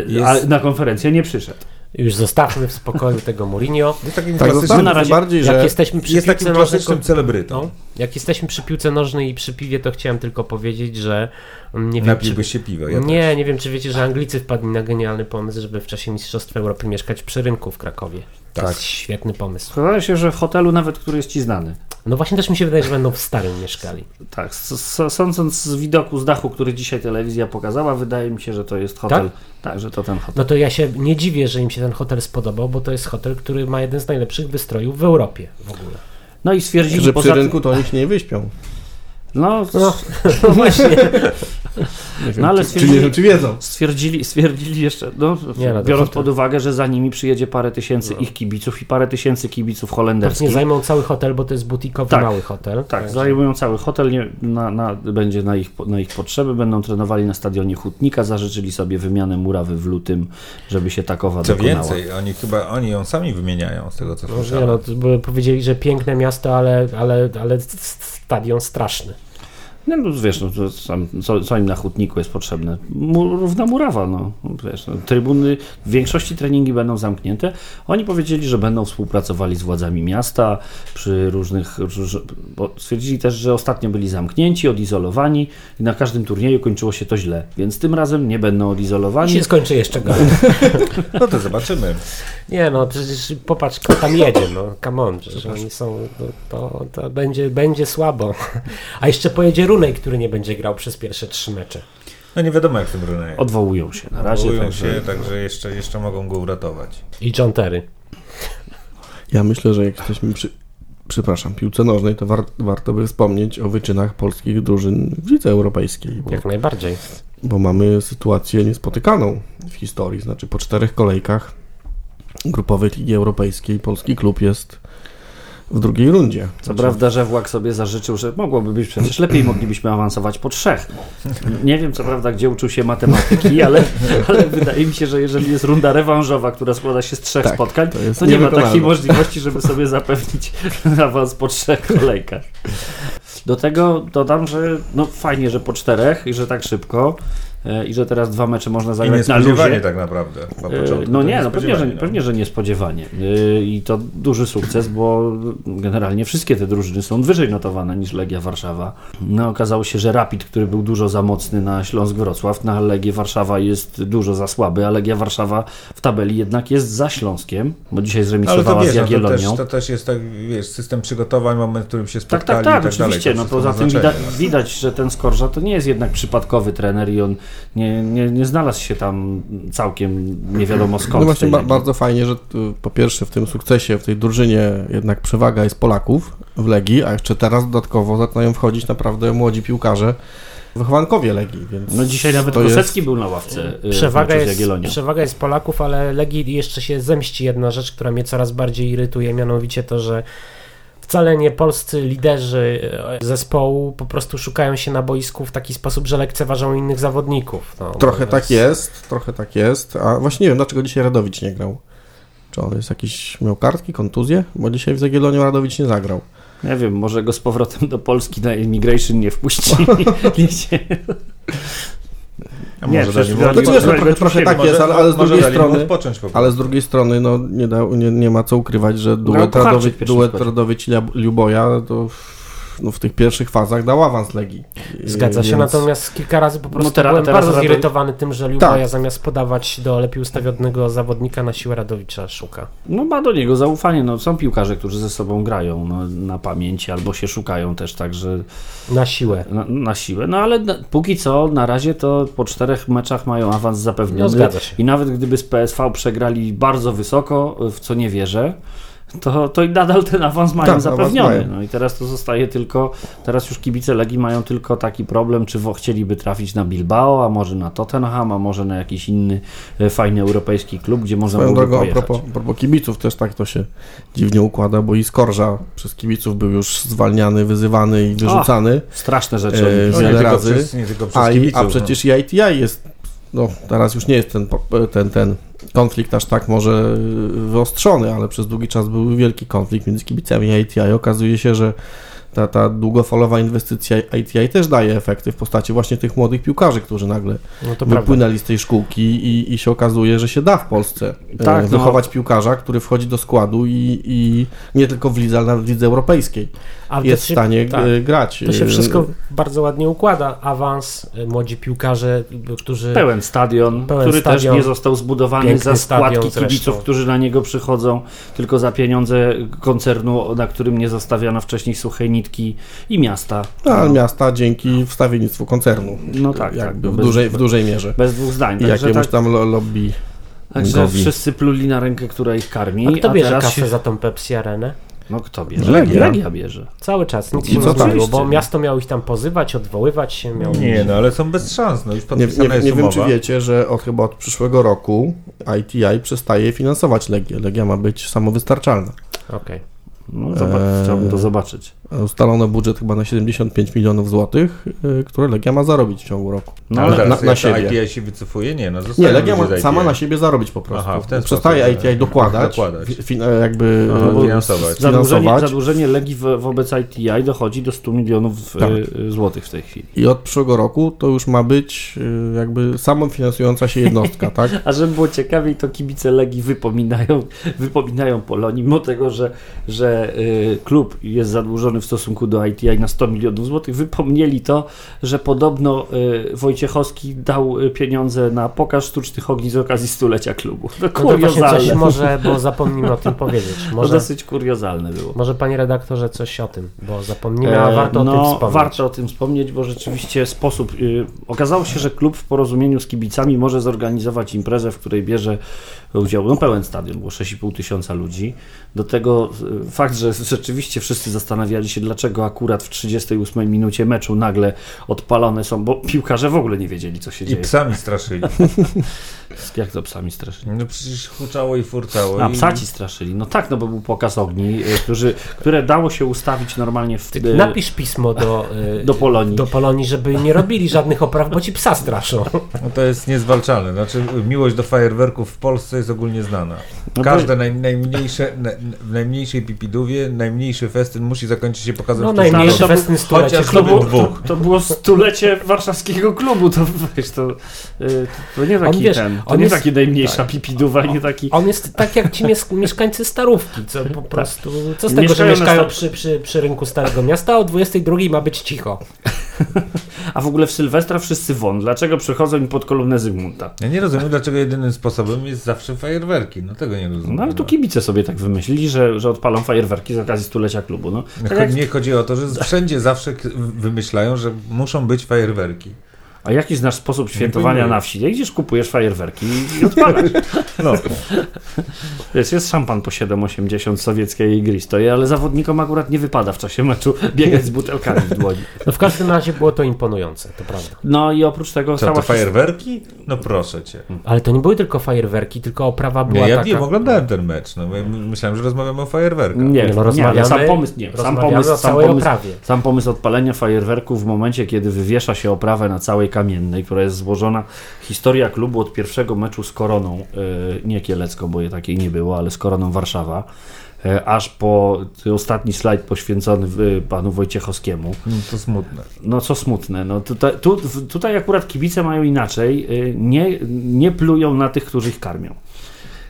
Jest- A na konferencję nie przyszedł. Już zostawmy w spokoju tego Mourinho. Jest takim tak klasycznym, na razie- bardziej, Jak że jesteśmy przy jest takim piłce nożnej, klasycznym celebrytą. no, jak jesteśmy przy piłce nożnej i przy piwie, to chciałem tylko powiedzieć, że mm, nie wiem, czy, się piwa. Ja nie, nie wiem, czy wiecie, że Anglicy wpadli na genialny pomysł, żeby w czasie Mistrzostw Europy mieszkać przy rynku w Krakowie. To jest świetny pomysł. Wydaje się, że w hotelu nawet, który jest ci znany. No właśnie też mi się wydaje, że będą w starym mieszkali. Tak, sądząc z widoku z dachu, który dzisiaj telewizja pokazała, wydaje mi się, że to jest hotel. Tak, że to ten hotel. No to ja się nie dziwię, że im się ten hotel spodobał, bo to jest hotel, który ma jeden z najlepszych wystrojów w Europie w ogóle. No i stwierdzili Że przy poza rynku to oni się nie wyśpią. no, No, no właśnie. Nie wiem, No ale czy, czy, stwierdzili- nie wiem, czy wiedzą. stwierdzili, stwierdzili jeszcze, no, Nie, no biorąc pod uwagę, że za nimi przyjedzie parę tysięcy ich kibiców i parę tysięcy kibiców holenderskich. zajmą cały hotel, bo to jest butikowy Tak. mały hotel. Tak, Także- zajmują cały hotel, nie, na, na, będzie na ich, na ich potrzeby, będą trenowali na stadionie Hutnika, zażyczyli sobie wymianę murawy w lutym, żeby się takowa Co dokonała. więcej, oni chyba oni ją sami wymieniają z tego co No, nie, słyszałem. no, by powiedzieli, że piękne miasto, ale, ale, ale stadion straszny. No, no wiesz, no, to sam, co, co im na hutniku jest potrzebne? Mu, równa murawa, no. Wiesz, no. Trybuny, w większości treningi będą zamknięte. Oni powiedzieli, że będą współpracowali z władzami miasta przy różnych, róż, bo stwierdzili też, że ostatnio byli zamknięci, odizolowani i na każdym turnieju kończyło się to źle, więc tym razem nie będą I odizolowani. się skończy jeszcze gorzej. No to zobaczymy. Nie no, przecież popatrz, kto tam jedzie, no come on, że oni są, no, to, to będzie, będzie słabo. A jeszcze pojedzie Runej, który nie będzie grał przez pierwsze trzy mecze. No nie wiadomo jak w tym Runej. Odwołują się na razie. Odwołują także- się, także jeszcze, jeszcze mogą go uratować. I John Terry. Ja myślę, że jak jesteśmy przy, przepraszam, piłce nożnej, to war, warto by wspomnieć o wyczynach polskich drużyn w lidze europejskiej, bo, Jak najbardziej. bo mamy sytuację niespotykaną w historii. Znaczy po czterech kolejkach grupowej Ligi Europejskiej polski klub jest w drugiej rundzie. Co prawda, że Włak sobie zażyczył, że mogłoby być przecież lepiej, moglibyśmy awansować po trzech. Nie wiem, co prawda, gdzie uczył się matematyki, ale, ale wydaje mi się, że jeżeli jest runda rewanżowa, która składa się z trzech Tak, spotkań, to to nie ma takiej możliwości, żeby sobie zapewnić awans po trzech kolejkach. Do tego dodam, że no fajnie, że po czterech i że tak szybko i że teraz dwa mecze można I zagrać na niespodziewanie luzie. tak naprawdę. E, początku, No to nie, no pewnie, że, niespodziewanie, no. pewnie, że niespodziewanie. E, I to duży sukces, bo generalnie wszystkie te drużyny są wyżej notowane niż Legia Warszawa. No okazało się, że Rapid, który był dużo za mocny na Śląsk Wrocław, na Legię Warszawa jest dużo za słaby, a Legia Warszawa w tabeli jednak jest za Śląskiem, bo dzisiaj Ale to zremisowała wiesz, z no, to, też, Jagiellonią. to też jest tak, wiesz, system przygotowań, moment, w którym się Tak, spotkali tak, tak, i tak oczywiście. dalej. no poza tym widać, widać, że ten Skorża to nie jest jednak przypadkowy trener i on nie, nie, nie znalazł się tam całkiem nie wiadomo skąd. No właśnie ba- bardzo fajnie, że tu, po pierwsze w tym sukcesie, w tej drużynie jednak przewaga jest Polaków w Legii, a jeszcze teraz dodatkowo zaczynają wchodzić naprawdę młodzi piłkarze, wychowankowie Legii, więc No dzisiaj nawet to jest- Kosecki był na ławce y, w Przewaga jest, przewaga jest Polaków, ale Legii jeszcze się zemści jedna rzecz, która mnie coraz bardziej irytuje, mianowicie to, że wcale nie polscy liderzy e, zespołu po prostu szukają się na boisku w taki sposób, że lekceważą innych zawodników. No, Trochę bo tak jest, trochę tak jest, a właśnie nie wiem, dlaczego dzisiaj Radowicz nie grał. Czy on jest jakiś, miał kartki, kontuzję? Bo dzisiaj w Zagieloniu Radowicz nie zagrał. Nie wiem, może go z powrotem do Polski na Immigration nie wpuścili. A Nie, może przecież wiadomo, Znaczy, wiesz, no, trochę, trochę tak jest, ale, ale z drugiej strony... Ale z drugiej strony, no nie, da, nie, nie ma co ukrywać, że duet w pierwszym duet Liab- Luboja to w, no, w tych pierwszych fazach dał awans Legii. Zgadza się, Więc- natomiast kilka razy po prostu teraz- byłem teraz bardzo zirytowany tym, że Lubaja Tak. zamiast podawać do lepiej ustawionego zawodnika na siłę Radowicza szuka. No ma do niego zaufanie. No, są piłkarze, którzy ze sobą grają no, na pamięć albo się szukają też także Na siłę. na, na siłę. No ale na, póki co na razie to po czterech meczach mają awans zapewniony. No, zgadza się. I nawet gdyby z PSV przegrali bardzo wysoko, w co nie wierzę, to, to i nadal ten awans mają Tak, awans zapewniony. mają. No i teraz to zostaje tylko, teraz już kibice Legii mają tylko taki problem, czy chcieliby trafić na Bilbao, a może na Tottenham, a może na jakiś inny e, fajny europejski klub, gdzie można Swoją byłoby drogą, a pojechać. propos, a propos kibiców, też tak to się dziwnie układa, bo i Skorża przez kibiców był już zwalniany, wyzywany i wyrzucany. Straszne rzeczy. E, No, nie wiele tylko razy. Przez, nie tylko przez A, i, kibiców, a no. przecież i ITI jest, no teraz już nie jest ten, ten, ten konflikt aż tak może y, wyostrzony, ale przez długi czas był wielki konflikt między kibicami i ITI. Okazuje się, że ta, ta długofalowa inwestycja ITI też daje efekty w postaci właśnie tych młodych piłkarzy, którzy nagle No prawda. wypłynęli z tej szkółki i, i się okazuje, że się da w Polsce e, Tak, no. wychować piłkarza, który wchodzi do składu i, i nie tylko w lidze, ale nawet w lidze europejskiej A jest w się- stanie tak. e, grać. To się E, wszystko bardzo ładnie układa. Awans, młodzi piłkarze, którzy... Pełen stadion, Pełen który stadion. też nie został zbudowany za składki kibiców, którzy na niego przychodzą, tylko za pieniądze koncernu, na którym nie zostawiano wcześniej suchej nitki i miasta. No, ale miasta dzięki wstawiennictwu koncernu. No tak, jakby tak, w, bez- dużej, w dużej mierze. Bez dwóch zdań. I Także, jakiemuś tak, tam lo, lobby. także gowi. wszyscy pluli na rękę, która ich karmi. A kto bierze teraz kasę się- za tą Pepsi Arenę? No kto bierze? Legia. Legia bierze. Cały czas, nic I się co nie tam? zmieniło, bo miasto miało ich tam pozywać, odwoływać się, miało... Nie, no ale są bez szans, no już Nie, nie, jest nie wiem, czy wiecie, że od chyba od przyszłego roku ITI przestaje finansować Legię. Legia ma być samowystarczalna. Okej. No, zobacz, Eee. Chciałbym to zobaczyć. Ustalono budżet chyba na 75 milionów złotych, y, które Legia ma zarobić w ciągu roku. No, ale na- na siebie. ITI się wycofuje? Nie, no Nie, Legia ma sama na siebie zarobić po prostu. Aha, w ten Przestaje sposób, ITI dokładać, dokładać. fi- fin- e, jakby e, bo finansować. Zadłużenie, zadłużenie Legii wo- wobec ITI dochodzi do 100 milionów Tak. e, złotych w tej chwili. I od przyszłego roku to już ma być y, jakby samofinansująca się jednostka, tak? A żeby było ciekawiej, to kibice Legii wypominają, wypominają Polonii, mimo tego, że, że klub jest zadłużony w stosunku do ITI na 100 milionów złotych, wypomnieli to, że podobno y, Wojciechowski dał y, pieniądze na pokaz sztucznych ogni z okazji stulecia klubu. To No to kuriozalne. coś może, bo zapomnimy o tym powiedzieć. To Może, dosyć kuriozalne było. może panie redaktorze coś o tym, bo zapomnimy, a E, warto no, o tym wspomnieć. Warto o tym wspomnieć, bo rzeczywiście sposób. y, okazało się, że klub w porozumieniu z kibicami może zorganizować imprezę, w której bierze udział no, pełen stadion, było 6,5 tysiąca ludzi. Do tego fakt, że rzeczywiście wszyscy zastanawiali się, dlaczego akurat w 38 minucie meczu nagle odpalone są, bo piłkarze w ogóle nie wiedzieli, co się I dzieje. psami straszyli. Jak to psami straszyli? No przecież huczało i furcało. A i... psaci straszyli. No tak, no bo był pokaz ogni, y, którzy, które dało się ustawić normalnie w Ty y, napisz pismo do, y, do Polonii. do Polonii, żeby nie robili żadnych opraw, bo ci psa straszą. No to jest niezwalczalne. Znaczy, miłość do fajerwerków w Polsce jest ogólnie znana. No Każde naj, najmniejsze, na, w najmniejszej pipidówie, najmniejszy festyn musi zakończyć się pokazem No najmniejszy to- festyn stulecia chociaż To klubu. było, dwóch. to, to było stulecie warszawskiego klubu, to wiesz, to, y, to nie taki On, wiesz, ten, to on nie jest- taki najmniejsza pipiduwa, nie taki... On jest tak jak ci mies- mieszkańcy Starówki, co po prostu, co z tego, Mieszkają że na mieszkają sta- przy, przy, przy rynku Starego Miasta, a o 22 ma być cicho. A w ogóle w Sylwestra wszyscy won. Dlaczego przychodzą mi pod kolumnę Zygmunta? Ja nie rozumiem, dlaczego jedynym sposobem jest zawsze fajerwerki. No tego nie rozumiem. No ale tu kibice sobie tak wymyślili, że, że odpalą fajerwerki z okazji stulecia klubu. No, No, tak jak, Nie chodzi o to, że wszędzie zawsze wymyślają, że muszą być fajerwerki. A jaki znasz sposób świętowania na wsi? Idziesz, kupujesz fajerwerki i odpalasz. No. Wiesz, jest szampan po 7,80 sowieckie i gry stoi, ale zawodnikom akurat nie wypada w czasie meczu biegać z butelkami w dłoni. No w każdym razie było to imponujące, to prawda. No i oprócz tego Co, to fajerwerki? No proszę cię. Ale to nie były tylko fajerwerki, tylko oprawa była Nie, ja taka... wiem, oglądałem ten mecz. No, ja myślałem, że rozmawiamy o fajerwerkach. Nie, Nie, no nie, rozmawiamy, ale sam pomysł, nie, sam pomysł, o sam całej pomysł, oprawie. sam pomysł odpalenia fajerwerków w momencie, kiedy wywiesza się oprawę na całej kamiennej, która jest złożona. Historia klubu od pierwszego meczu z Koroną, yy, nie Kielecko, bo je takiej nie było, ale z Koroną Warszawa, yy, aż po ostatni slajd poświęcony yy, panu Wojciechowskiemu. No, to smutne. No co smutne, no tutaj, tu, tutaj akurat kibice mają inaczej, nie, nie plują na tych, którzy ich karmią.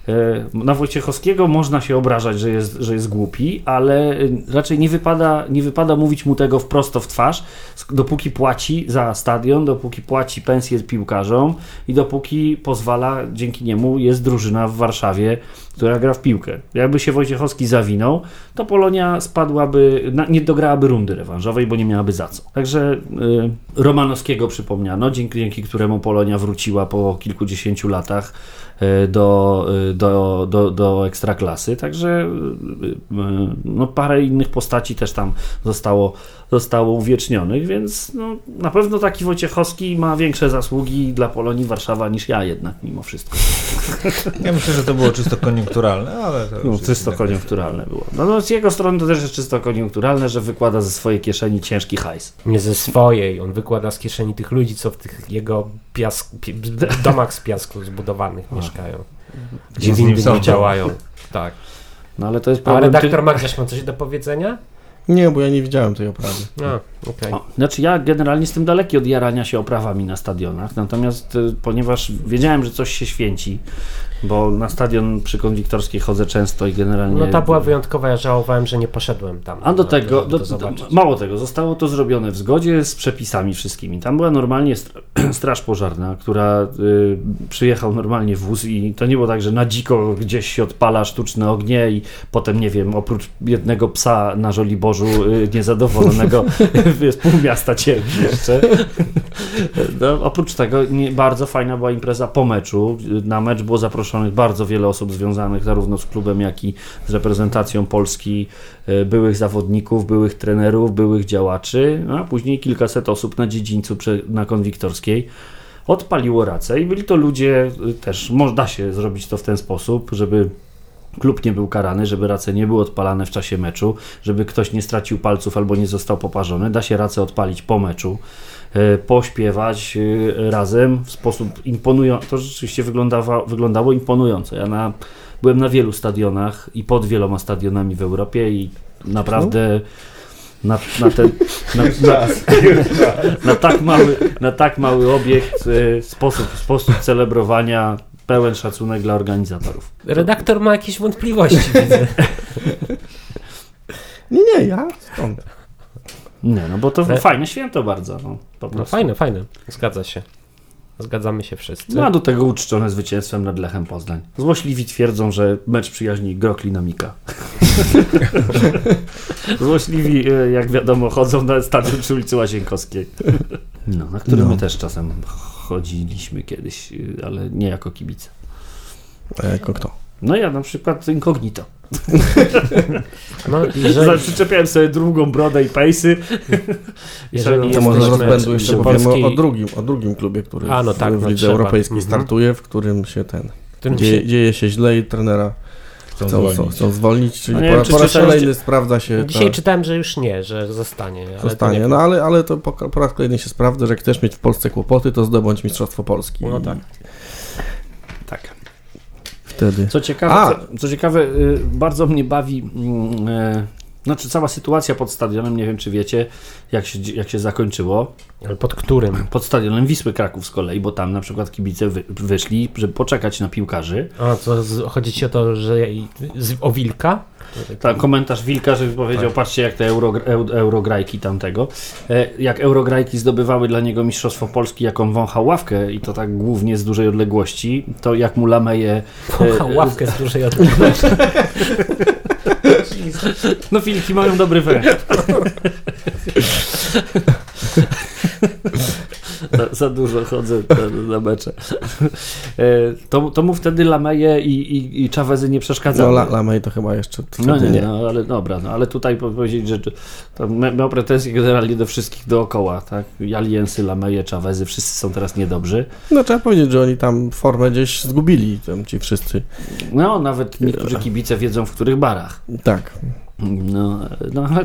Y, Na Wojciechowskiego można się obrażać, że jest, że jest głupi, ale y, raczej nie wypada, nie wypada mówić mu tego wprost w twarz, dopóki płaci za stadion, dopóki płaci pensje piłkarzom i dopóki pozwala, dzięki niemu jest drużyna w Warszawie, która gra w piłkę. Jakby się Wojciechowski zawinął, to Polonia spadłaby, nie dograłaby rundy rewanżowej, bo nie miałaby za co. Także y, Romanowskiego przypomniano, dzięki, dzięki któremu Polonia wróciła po kilkudziesięciu latach do, y, do, do, do ekstraklasy. Także y, no, parę innych postaci też tam zostało, zostało uwiecznionych, więc no, na pewno taki Wojciechowski ma większe zasługi dla Polonii Warszawa niż ja jednak mimo wszystko. Ja myślę, że to było czysto koniunkturalne, ale to No, czysto koniunkturalne było. No, no z jego strony to też jest czysto koniunkturalne, że wykłada ze swojej kieszeni ciężki hajs. Nie ze swojej, on wykłada z kieszeni tych ludzi, co w tych jego piask, domach z piasku zbudowanych mieszkają. Gdzie No z nim są. działają. Tak. No ale to jest A problem. redaktor Magdziarz ma coś do powiedzenia? Nie, bo ja nie widziałem tej oprawy. A, okej. O, znaczy ja generalnie jestem daleki od jarania się oprawami na stadionach, natomiast y, ponieważ wiedziałem, że coś się święci, bo na stadion przy Konwiktorskiej chodzę często i generalnie... No ta była wyjątkowa, ja żałowałem, że nie poszedłem tam. A do na tego, do, do, mało tego, zostało to zrobione w zgodzie z przepisami wszystkimi. Tam była normalnie stra straż pożarna, która y, przyjechał normalnie wóz i to nie było tak, że na dziko gdzieś się odpala sztuczne ognie i potem, nie wiem, oprócz jednego psa na Żoliborzu y, niezadowolonego jest pół miasta cierpi jeszcze. No, oprócz tego nie, bardzo fajna była impreza po meczu. Na mecz było zaproszonych bardzo wiele osób związanych zarówno z klubem, jak i z reprezentacją Polski, e, byłych zawodników, byłych trenerów, byłych działaczy, no, a później kilkaset osób na dziedzińcu prze- na Konwiktorskiej. Odpaliło racę i byli to ludzie y, też, można się zrobić to w ten sposób, żeby klub nie był karany, żeby race nie były odpalane w czasie meczu, żeby ktoś nie stracił palców albo nie został poparzony. Da się racę odpalić po meczu, e, pośpiewać e, razem w sposób imponujący. To rzeczywiście wyglądało, wyglądało imponująco. Ja na, byłem na wielu stadionach i pod wieloma stadionami w Europie i naprawdę na, na, ten, na, na, na, tak mały, na tak mały obiekt e, sposób, sposób celebrowania pełen szacunek dla organizatorów. Redaktor ma jakieś wątpliwości, widzę. Nie, nie, ja stąd. Nie, no bo to E- fajne święto bardzo. No, po No fajne, fajne. Zgadza się. Zgadzamy się wszyscy. No a do tego uczczone zwycięstwem nad Lechem Poznań. Złośliwi twierdzą, że mecz przyjaźni Grokli na Mika. Złośliwi, e, jak wiadomo, chodzą na stadion przy ulicy Łazienkowskiej. No, na który No. my też czasem chodziliśmy kiedyś, e, ale nie jako kibice. A jako kto? No ja na przykład incognito. No, jeżeli, Przyczepiałem sobie drugą brodę i pejsy. jeżeli To może rozpędu jeszcze powiemy Polski- o drugim, o drugim klubie, który A, no tak, w no Lidze trzeba. Europejskiej Mhm. startuje, w którym się ten którym dzieje, się, dzieje się źle i trenera Chcą chcą, zwolnić. chcą zwolnić, czyli No nie po, wiem, raz- czy po raz kolejny sprawdza się dzisiaj ta, czytałem, że już nie, że zostanie. Ale to zostanie. nie No ale, ale to po, po raz kolejny się sprawdza, że jak chcesz mieć w Polsce kłopoty, to zdobądź Mistrzostwo Polski. No tak. Tak. Wtedy. Co ciekawe, co, co ciekawe y, bardzo mnie bawi, e, znaczy cała sytuacja pod stadionem, nie wiem czy wiecie, jak się, jak się zakończyło. Ale pod którym? Pod stadionem Wisły Kraków z kolei, bo tam na przykład kibice wy, wyszli, żeby poczekać na piłkarzy. A, co, chodzi ci o to, że o wilka? Tam komentarz Wilka, żeby powiedział, Tak. patrzcie jak te euro, eu- eurograjki tamtego. E, Jak eurograjki zdobywały dla niego Mistrzostwo Polski, jak on wąchał ławkę i to tak głównie z dużej odległości, to jak mu lameje... Pocha ławkę z dużej odległości. No Wilki mają dobry węch. za, za dużo chodzę na, na mecze. E, To, to mu wtedy lameje i, i, i Chavezy nie No przeszkadzały. La, Lamej to chyba jeszcze No wtedy nie, no ale dobra, no ale tutaj po- powiedzieć, że to mia- miał pretensje generalnie do wszystkich dookoła, tak? Aliensy, Lameje, Chavezy, wszyscy są teraz niedobrzy. No trzeba powiedzieć, że oni tam formę gdzieś zgubili, tam ci wszyscy. No, nawet niektórzy kibice wiedzą, w których barach. Tak. No, no ale,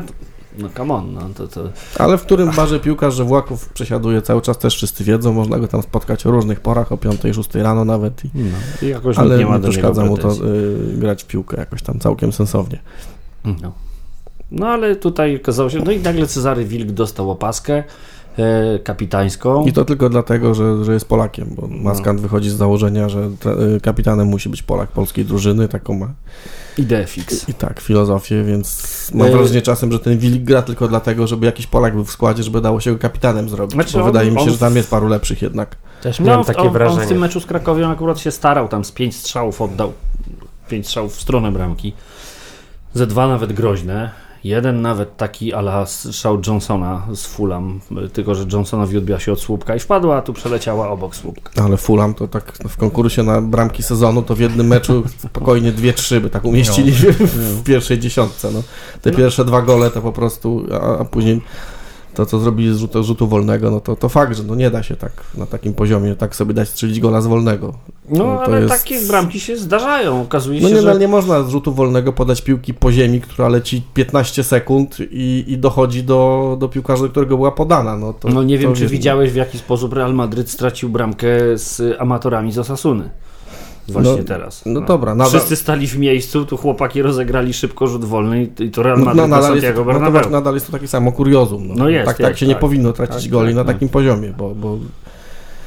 no come on, no to, to Ale w którym barze piłkarz, że Właków przesiaduje cały czas, też wszyscy wiedzą, można go tam spotkać o różnych porach, o 5-6 rano nawet. I, no, i jakoś ale nie nie, ma do przeszkadza mu to y, grać w piłkę jakoś tam całkiem sensownie. No. no ale tutaj okazało się, no i nagle Cezary Wilk dostał opaskę kapitańską. I to tylko dlatego, że, że jest Polakiem, bo Maskant wychodzi z założenia, że y, kapitanem musi być Polak polskiej drużyny, taką ma Ideę fix. i tak filozofię, więc mam Y- wrażenie czasem, że ten Wilk gra tylko dlatego, żeby jakiś Polak był w składzie, żeby dało się go kapitanem zrobić, Znaczy bo on- wydaje mi się, on- że tam jest paru lepszych jednak. Też miałem No, takie on, on w wrażenie. tym meczu z Krakowią akurat się starał, tam z pięć strzałów oddał, pięć strzałów w stronę bramki, ze dwa nawet groźne, jeden nawet taki ala strzał Johnsona z Fulham, tylko że Johnsonowi odbiła się od słupka i wpadła, a tu przeleciała obok słupka. Ale Fulham to tak no, w konkursie na bramki sezonu to w jednym meczu spokojnie dwie, trzy by tak umieścili w pierwszej dziesiątce. No. Te No. pierwsze dwa gole to po prostu, a, a później to, co zrobili z rzutu, rzutu wolnego, no to, to fakt, że no nie da się tak na takim poziomie tak sobie dać strzelić gola z wolnego. No, to ale jest- takie bramki się zdarzają, okazuje No się, nie, że... no, nie można z rzutu wolnego podać piłki po ziemi, która leci 15 sekund i, i dochodzi do, do piłkarza, do którego była podana. No, to, No nie wiem, czy wiesz, widziałeś w jaki sposób Real Madryt stracił bramkę z amatorami z Osasuny. Właśnie No, teraz. no dobra, nadal- Wszyscy stali w miejscu, tu chłopaki rozegrali szybko rzut wolny i- to Real No, Madrid no, na nadal, jest, Santiago no, to, Bernabeu. nadal jest to takie samo kuriozum. No, No jest, tak, tak jest, się nie tak. powinno tracić Tak, goli tak, na tak. takim poziomie, bo, bo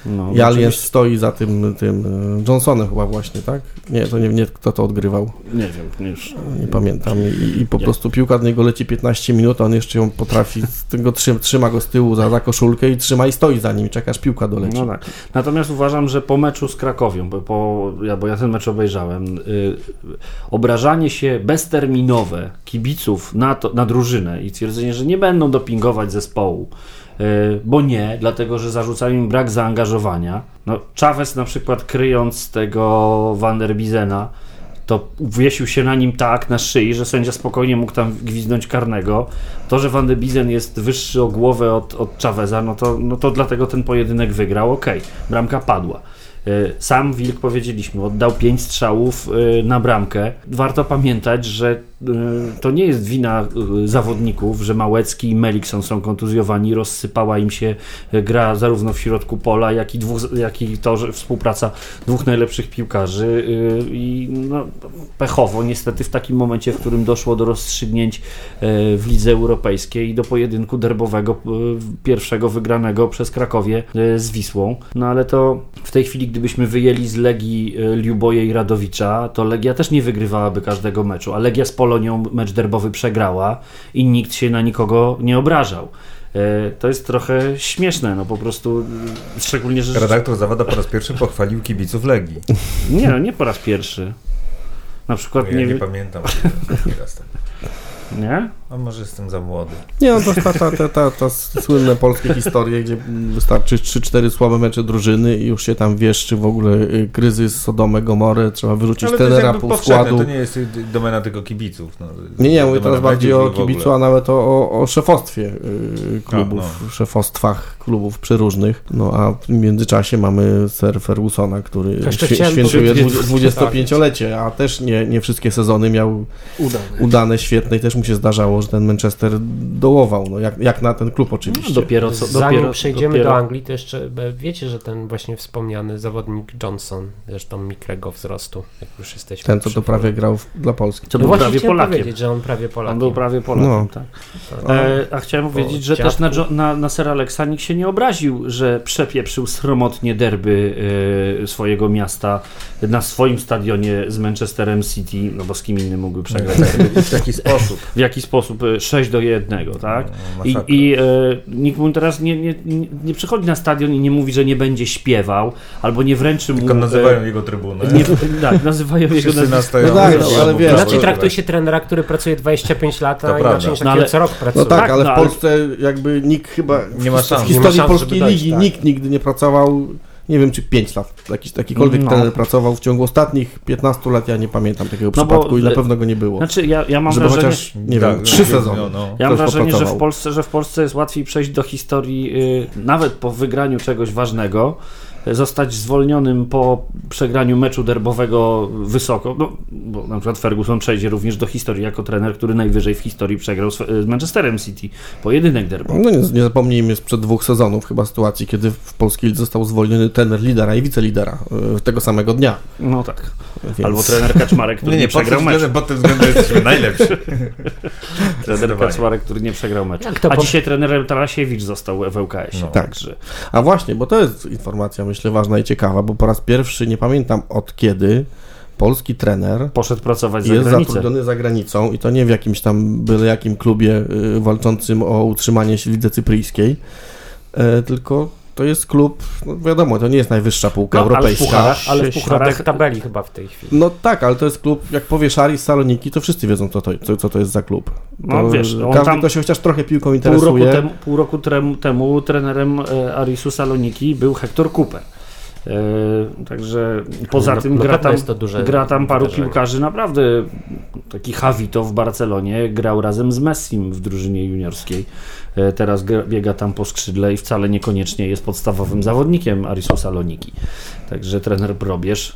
No, i oczywiście. stoi za tym, tym e, Johnsonem chyba właśnie, tak? Nie, to nie, nie kto to odgrywał, Nie wiem, już. nie pamiętam. I, i po Nie. prostu piłka do niego leci 15 minut, a on jeszcze ją potrafi, z tego trzyma, trzyma go z tyłu za, za koszulkę i trzyma i stoi za nim i czekasz piłka doleci. No tak. Natomiast uważam, że po meczu z Krakowią, bo, po, ja, bo ja ten mecz obejrzałem, y, obrażanie się bezterminowe kibiców na, to, na drużynę i twierdzenie, że nie będą dopingować zespołu, bo nie, dlatego że zarzucają im brak zaangażowania. No, Chavez na przykład kryjąc tego Van der Bizena, to uwiesił się na nim tak, na szyi, że sędzia spokojnie mógł tam gwizdnąć karnego. To, że Van de Bizen jest wyższy o głowę od, od Chaveza, no to, no to dlatego ten pojedynek wygrał. Okej, bramka padła. Y, Sam Wilk, powiedzieliśmy, oddał pięć strzałów y, na bramkę. Warto pamiętać, że y, to nie jest wina y, zawodników, że Małecki i Melikson są kontuzjowani. Rozsypała im się y, gra zarówno w środku pola, jak i, dwóch, jak i to, że współpraca dwóch najlepszych piłkarzy. I no, pechowo, niestety, w takim momencie, w którym doszło do rozstrzygnięć w lidze europejskiej i do pojedynku derbowego pierwszego wygranego przez Krakowie z Wisłą. No ale to w tej chwili, gdybyśmy wyjęli z Legii Liuboje i Radowicza, to Legia też nie wygrywałaby każdego meczu, a Legia z Polonią mecz derbowy przegrała i nikt się na nikogo nie obrażał. Y, To jest trochę śmieszne, no po prostu, y, szczególnie, że... Redaktor Zawada po raz pierwszy pochwalił kibiców Legii. Nie, no nie po raz pierwszy. Na przykład, Ja nie, nie pamiętam. Tak. nie? A może jestem za młody. Nie, no to jest ta, ta, ta, ta, ta słynne polskie historie, gdzie wystarczy 3-4 słabe mecze drużyny i już się tam wieszczy w ogóle y, kryzys Sodome, Gomorę, trzeba wyrzucić Ale jakby pół składu. To nie jest domena tylko kibiców. No, Nie, nie, mówię teraz bardziej o kibicu, a nawet o, o, o szefostwie y, klubów, no. szefostwach klubów przeróżnych. No a w międzyczasie mamy Sir Fergusona, który świętuje powiedzieć- 25-lecie, a też nie, nie wszystkie sezony miał Udane. udane, świetne i też mu się zdarzało, że ten Manchester dołował, no jak, jak na ten klub oczywiście. Dopiero co, Zanim dopiero, przejdziemy dopiero, do Anglii, to jeszcze e, wiecie, że ten właśnie wspomniany zawodnik Johnson, zresztą mikrego wzrostu, jak już jesteśmy Ten, co to prawie grał w, dla Polski. Co No był właśnie prawie Polakiem. powiedzieć, że on prawie Polakiem. On był prawie Polakiem, No. tak. Tak. E, a chciałem powiedzieć, że też na, na, na Sir Alexa nikt się nie obraził, że przepieprzył sromotnie derby e, swojego miasta na swoim stadionie z Manchesterem City, no bo z kim innym mógłby przegrać derby. W taki sposób. W jaki sposób? E, 6 do 1, tak? No, I, masakra. i e, nikt mu teraz nie, nie, nie, przychodzi na stadion i nie mówi, że nie będzie śpiewał, albo nie wręczy mu... Tylko e, nazywają jego trybunę. nie, tak, nazywają jego nazwisko. No tak, no, ale wiesz, Inaczej traktuje się trenera, który pracuje 25 lat, a inaczej niż No ale- co rok No pracuje. tak, Tak, ale no w ale- Polsce jakby nikt chyba Nie ma w, szans. w historii szans, polskiej ligi tak. nikt nigdy nie pracował, nie wiem czy 5 lat, jakiś takikolwiek No. trener pracował w ciągu ostatnich 15 lat, ja nie pamiętam takiego No bo- przypadku i na pewno go nie było. Znaczy, ja, ja mam Żeby wrażenie... chociaż, nie Tak, wiem, trzy no, sezony. no, no. Ja mam wrażenie, że w. Polsce, że w Polsce jest łatwiej przejść do historii, y, nawet po wygraniu czegoś ważnego, zostać zwolnionym po przegraniu meczu derbowego wysoko, no, bo na przykład Ferguson przejdzie również do historii jako trener, który najwyżej w historii przegrał z, Manchesterem City, pojedynek derbowy. No nie, nie zapomnijmy sprzed dwóch sezonów chyba sytuacji, kiedy w polskiej lidze został zwolniony trener lidera i wicelidera y, tego samego dnia. No tak. Więc... Albo trener Kaczmarek, który Nie, nie, nie, przegrał meczu. względem, pod tym względem jesteśmy najlepsi. Trener. Kaczmarek, który nie przegrał meczu. Jak to A po- dzisiaj trenerem Tarasiewicz został w ŁKS-ie. No. Tak. Także A właśnie, bo to jest informacja myślę ważna i ciekawa, bo po raz pierwszy, nie pamiętam od kiedy, polski trener poszedł pracować za jest granicę. zatrudniony za granicą i to nie w jakimś tam byle jakim klubie y, walczącym o utrzymanie się w lidze cypryjskiej, e, tylko to jest klub, no wiadomo, to nie jest najwyższa półka No, ale w europejska. pucharach- ale w pucharach- tabeli chyba w tej chwili. No tak, ale to jest klub, jak powie Szari Saloniki, to wszyscy wiedzą, co to, co, co to jest za klub. No, To wiesz, on każdy, tam- kto się chociaż trochę piłką Pół roku, interesuje, temu, pół roku temu, temu trenerem e, Arisu Saloniki był Hector Cooper. E, także poza No- tym gra, tam, gra tam paru wydarzenie. piłkarzy naprawdę. Taki Javito w Barcelonie grał razem z Messim w drużynie juniorskiej. E, teraz biega tam po skrzydle i wcale niekoniecznie jest podstawowym zawodnikiem Arisu Saloniki. Także trener Probierz,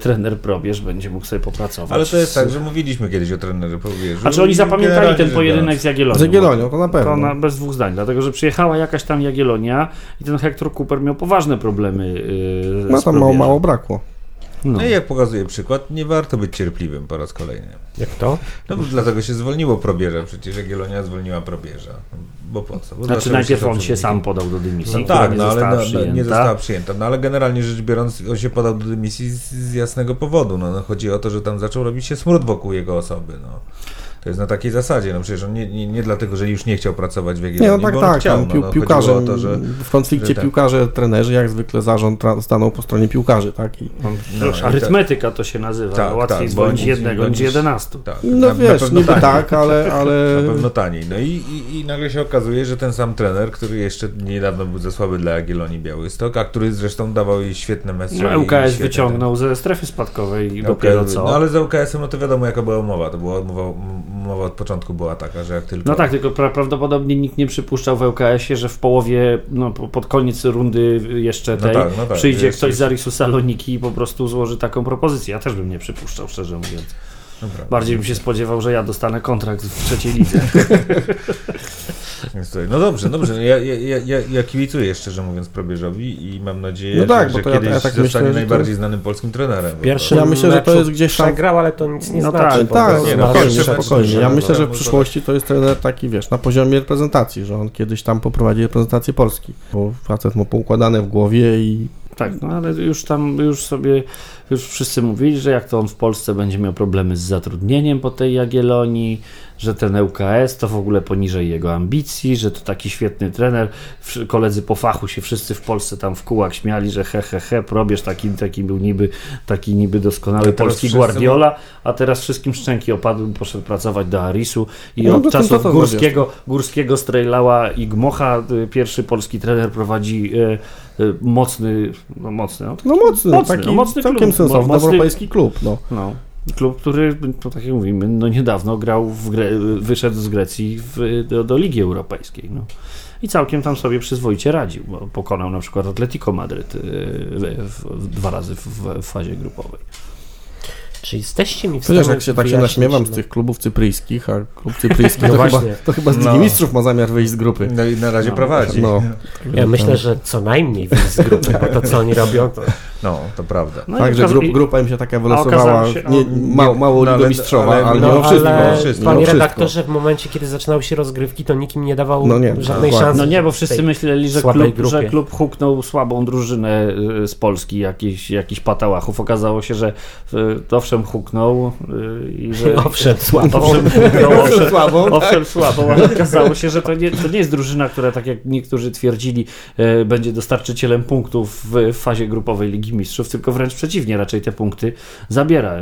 trener Probierz będzie mógł sobie popracować. Ale to jest tak, że mówiliśmy kiedyś o trenerze Powierzu. Znaczy oni zapamiętali ten pojedynek biorąc. z Jagiellonią. z Jagiellonią, to na pewno. To na, bez dwóch zdań, dlatego że przyjechała jakaś tam Jagiellonia i ten Hector Cooper miał poważne problemy. Yy, No tam mało, mało brakło. No. No i jak pokazuje przykład, nie warto być cierpliwym po raz kolejny. Jak to? No bo dlatego się zwolniło probierza, przecież Jagiellonia zwolniła probierza. Bo po co? Bo Znaczy najpierw on się sam podał do dymisji, No tak, nie no ale została no, no, przyjęta. nie została przyjęta. No ale generalnie rzecz biorąc, on się podał do dymisji z, z jasnego powodu. No, no, chodzi o to, że tam zaczął robić się smród wokół jego osoby. No. To jest na takiej zasadzie. No przecież on nie, nie, nie dlatego, że już nie chciał pracować w Nie, Jagiellonii, no tak, bo on tak. chciał. no, pił, no, piłkarze, to, że w konflikcie że tak. piłkarze, trenerzy, jak zwykle zarząd tra- stanął po stronie piłkarzy, tak? I, no, arytmetyka to się nazywa. Tak, Łatwiej tak, jednego niż jedenastu. tak, no na, wiesz, pewno niby taniej. tak, ale... ale... Na pewno taniej. No i, i, i nagle się okazuje, że ten sam trener, który jeszcze niedawno był za słaby dla Jagiellonii Białystok, a który zresztą dawał jej świetne mecze. No, ŁKS świetne- wyciągnął ze strefy spadkowej i dopiero co. No ale z ŁKS-em no to wiadomo jaka była umowa. To była umowa, umowa od początku była taka, że jak tylko... No tak, tylko pra prawdopodobnie nikt nie przypuszczał w ŁKS-ie, że w połowie, no po- pod koniec rundy jeszcze No tej tak, no tak, przyjdzie ktoś z Arisu Saloniki i po prostu złoży taką propozycję. Ja też bym nie przypuszczał, szczerze mówiąc. Dobra. Bardziej bym się spodziewał, że ja dostanę kontrakt w trzeciej lidze. No dobrze, dobrze. Ja, ja, ja, ja, kibicuję szczerze mówiąc probierzowi i mam nadzieję, No tak, że, to że kiedyś ja tak zostanie myślę, to- najbardziej znanym polskim trenerem. Pierwszy Ja myślę, że to jest gdzieś tam- Przegrał, ale to nic nie No znaczy. tak, Tak, nie, no, spokojnie, spokojnie. Ja myślę, że w przyszłości to jest trener taki, wiesz, na poziomie reprezentacji, że on kiedyś tam poprowadzi reprezentację Polski, bo facet ma poukładane w głowie i Tak, no ale już tam, już sobie, już wszyscy mówili, że jak to on w Polsce będzie miał problemy z zatrudnieniem po tej Jagiellonii, że ten ŁKS to w ogóle poniżej jego ambicji, że to taki świetny trener. Koledzy po fachu się wszyscy w Polsce tam w kółach śmiali, że he, he, he, probierz taki, taki był niby, taki niby doskonały polski Guardiola, a teraz wszystkim szczęki opadły, poszedł pracować do Arisu i No, od to- czasów to- to Górskiego, Górskiego Strejlała i Gmocha y, pierwszy polski trener prowadzi y, mocny, no mocny, no, no mocny, Mocny, taki no, mocny całkiem klub, sensowny mocny- europejski klub, no. no, klub, który, to tak jak mówimy, no niedawno grał, w Gre wyszedł z Grecji w, do, do Ligi Europejskiej, no. I całkiem tam sobie przyzwoicie radził, bo pokonał na przykład Atletico Madryt y, w, w, dwa razy w fazie grupowej. Czy jesteście mi w stanie Chociaż jak się tak się naśmiewam z no, tych klubów cypryjskich, a klub cypryjski No to, chyba, to chyba z Ligi No. Mistrzów ma zamiar wyjść z grupy. No i na razie No, prowadzi. No. Ja myślę, że co najmniej wyjść z grupy, bo to co oni robią, to No, to prawda. No Także okaza- grup, i- grupa im się taka wylosowała, się- nie, mało, mało no, ale- ligomistrzowa, ale- ale, no, mimo wszystko. ale wszystko. panie wszystko. redaktorze, w momencie, kiedy zaczynały się rozgrywki, to nikt im nie dawał No nie, żadnej dokładnie. szansy. No nie, bo wszyscy myśleli, że klub, że klub huknął słabą drużynę y, z Polski, jakiś, jakiś patałachów. Okazało się, że y, owszem huknął y, i że... Owszem, słabo. Owszem, huknął, owszem, Słabą, Owszem, słabo, ale okazało się, że to nie, to nie jest drużyna, która, tak jak niektórzy twierdzili, e, będzie dostarczycielem punktów w fazie grupowej Ligi Mistrzów, tylko wręcz przeciwnie, raczej te punkty zabiera.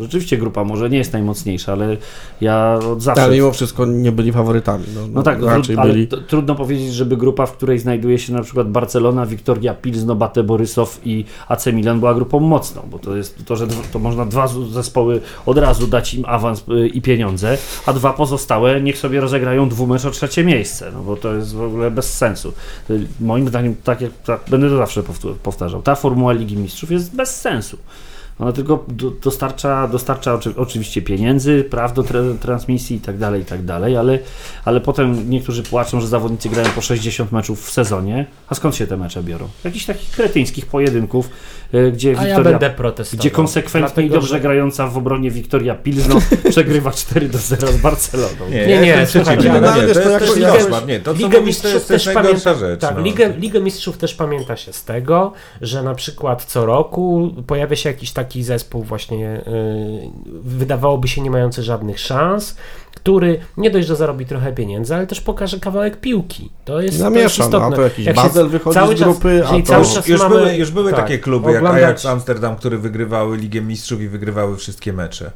Rzeczywiście grupa może nie jest najmocniejsza, ale ja od zawsze... ale mimo wszystko nie byli faworytami. No, No tak, no, raczej trud, ale byli. trudno powiedzieć, żeby grupa, w której znajduje się na przykład Barcelona, Wiktoria Pilzno, Bate Borysow i AC Milan była grupą mocną, bo to jest to, że to można dwa z- zespoły od razu dać im awans y, i pieniądze, a dwa pozostałe niech sobie rozegrają dwumecz o trzecie miejsce, no bo to jest w ogóle bez sensu. Y, Moim zdaniem, tak jak tak, będę to zawsze powtarzał, ta formuła Ligi Mistrzów jest bez sensu. Ona tylko do, dostarcza, dostarcza oczy, oczywiście pieniędzy, praw do tra, transmisji i tak dalej, i tak dalej, ale, ale potem niektórzy płaczą, że zawodnicy grają po 60 meczów w sezonie. A skąd się te mecze biorą? Jakichś takich kretyńskich pojedynków, gdzie A ja Wiktoria, będę protestował. gdzie konsekwentnie i dobrze że- grająca w obronie Wiktoria Pilzno przegrywa 4 do 0 z Barceloną. Nie, nie, No nie, wiesz, to to koszmar. Nie, to Ligę mówisz, to Mistrzów to jest też pamięta, rzecz. tak, no. Ligę, Ligę Mistrzów też pamięta się z tego, że na przykład co roku pojawia się jakiś taki zespół właśnie yy, wydawałoby się nie mający żadnych szans, który nie dość, że zarobi trochę pieniędzy, ale też pokaże kawałek piłki. To jest, to jest Zamieszam, istotne. a to jakiś Jak Bazel wychodzi cały z czas- grupy, a jeżeli to... cały Już, czas już, mamy- były, już były tak, takie kluby jak oglądać- Ajax Amsterdam, które wygrywały Ligę Mistrzów i wygrywały wszystkie mecze.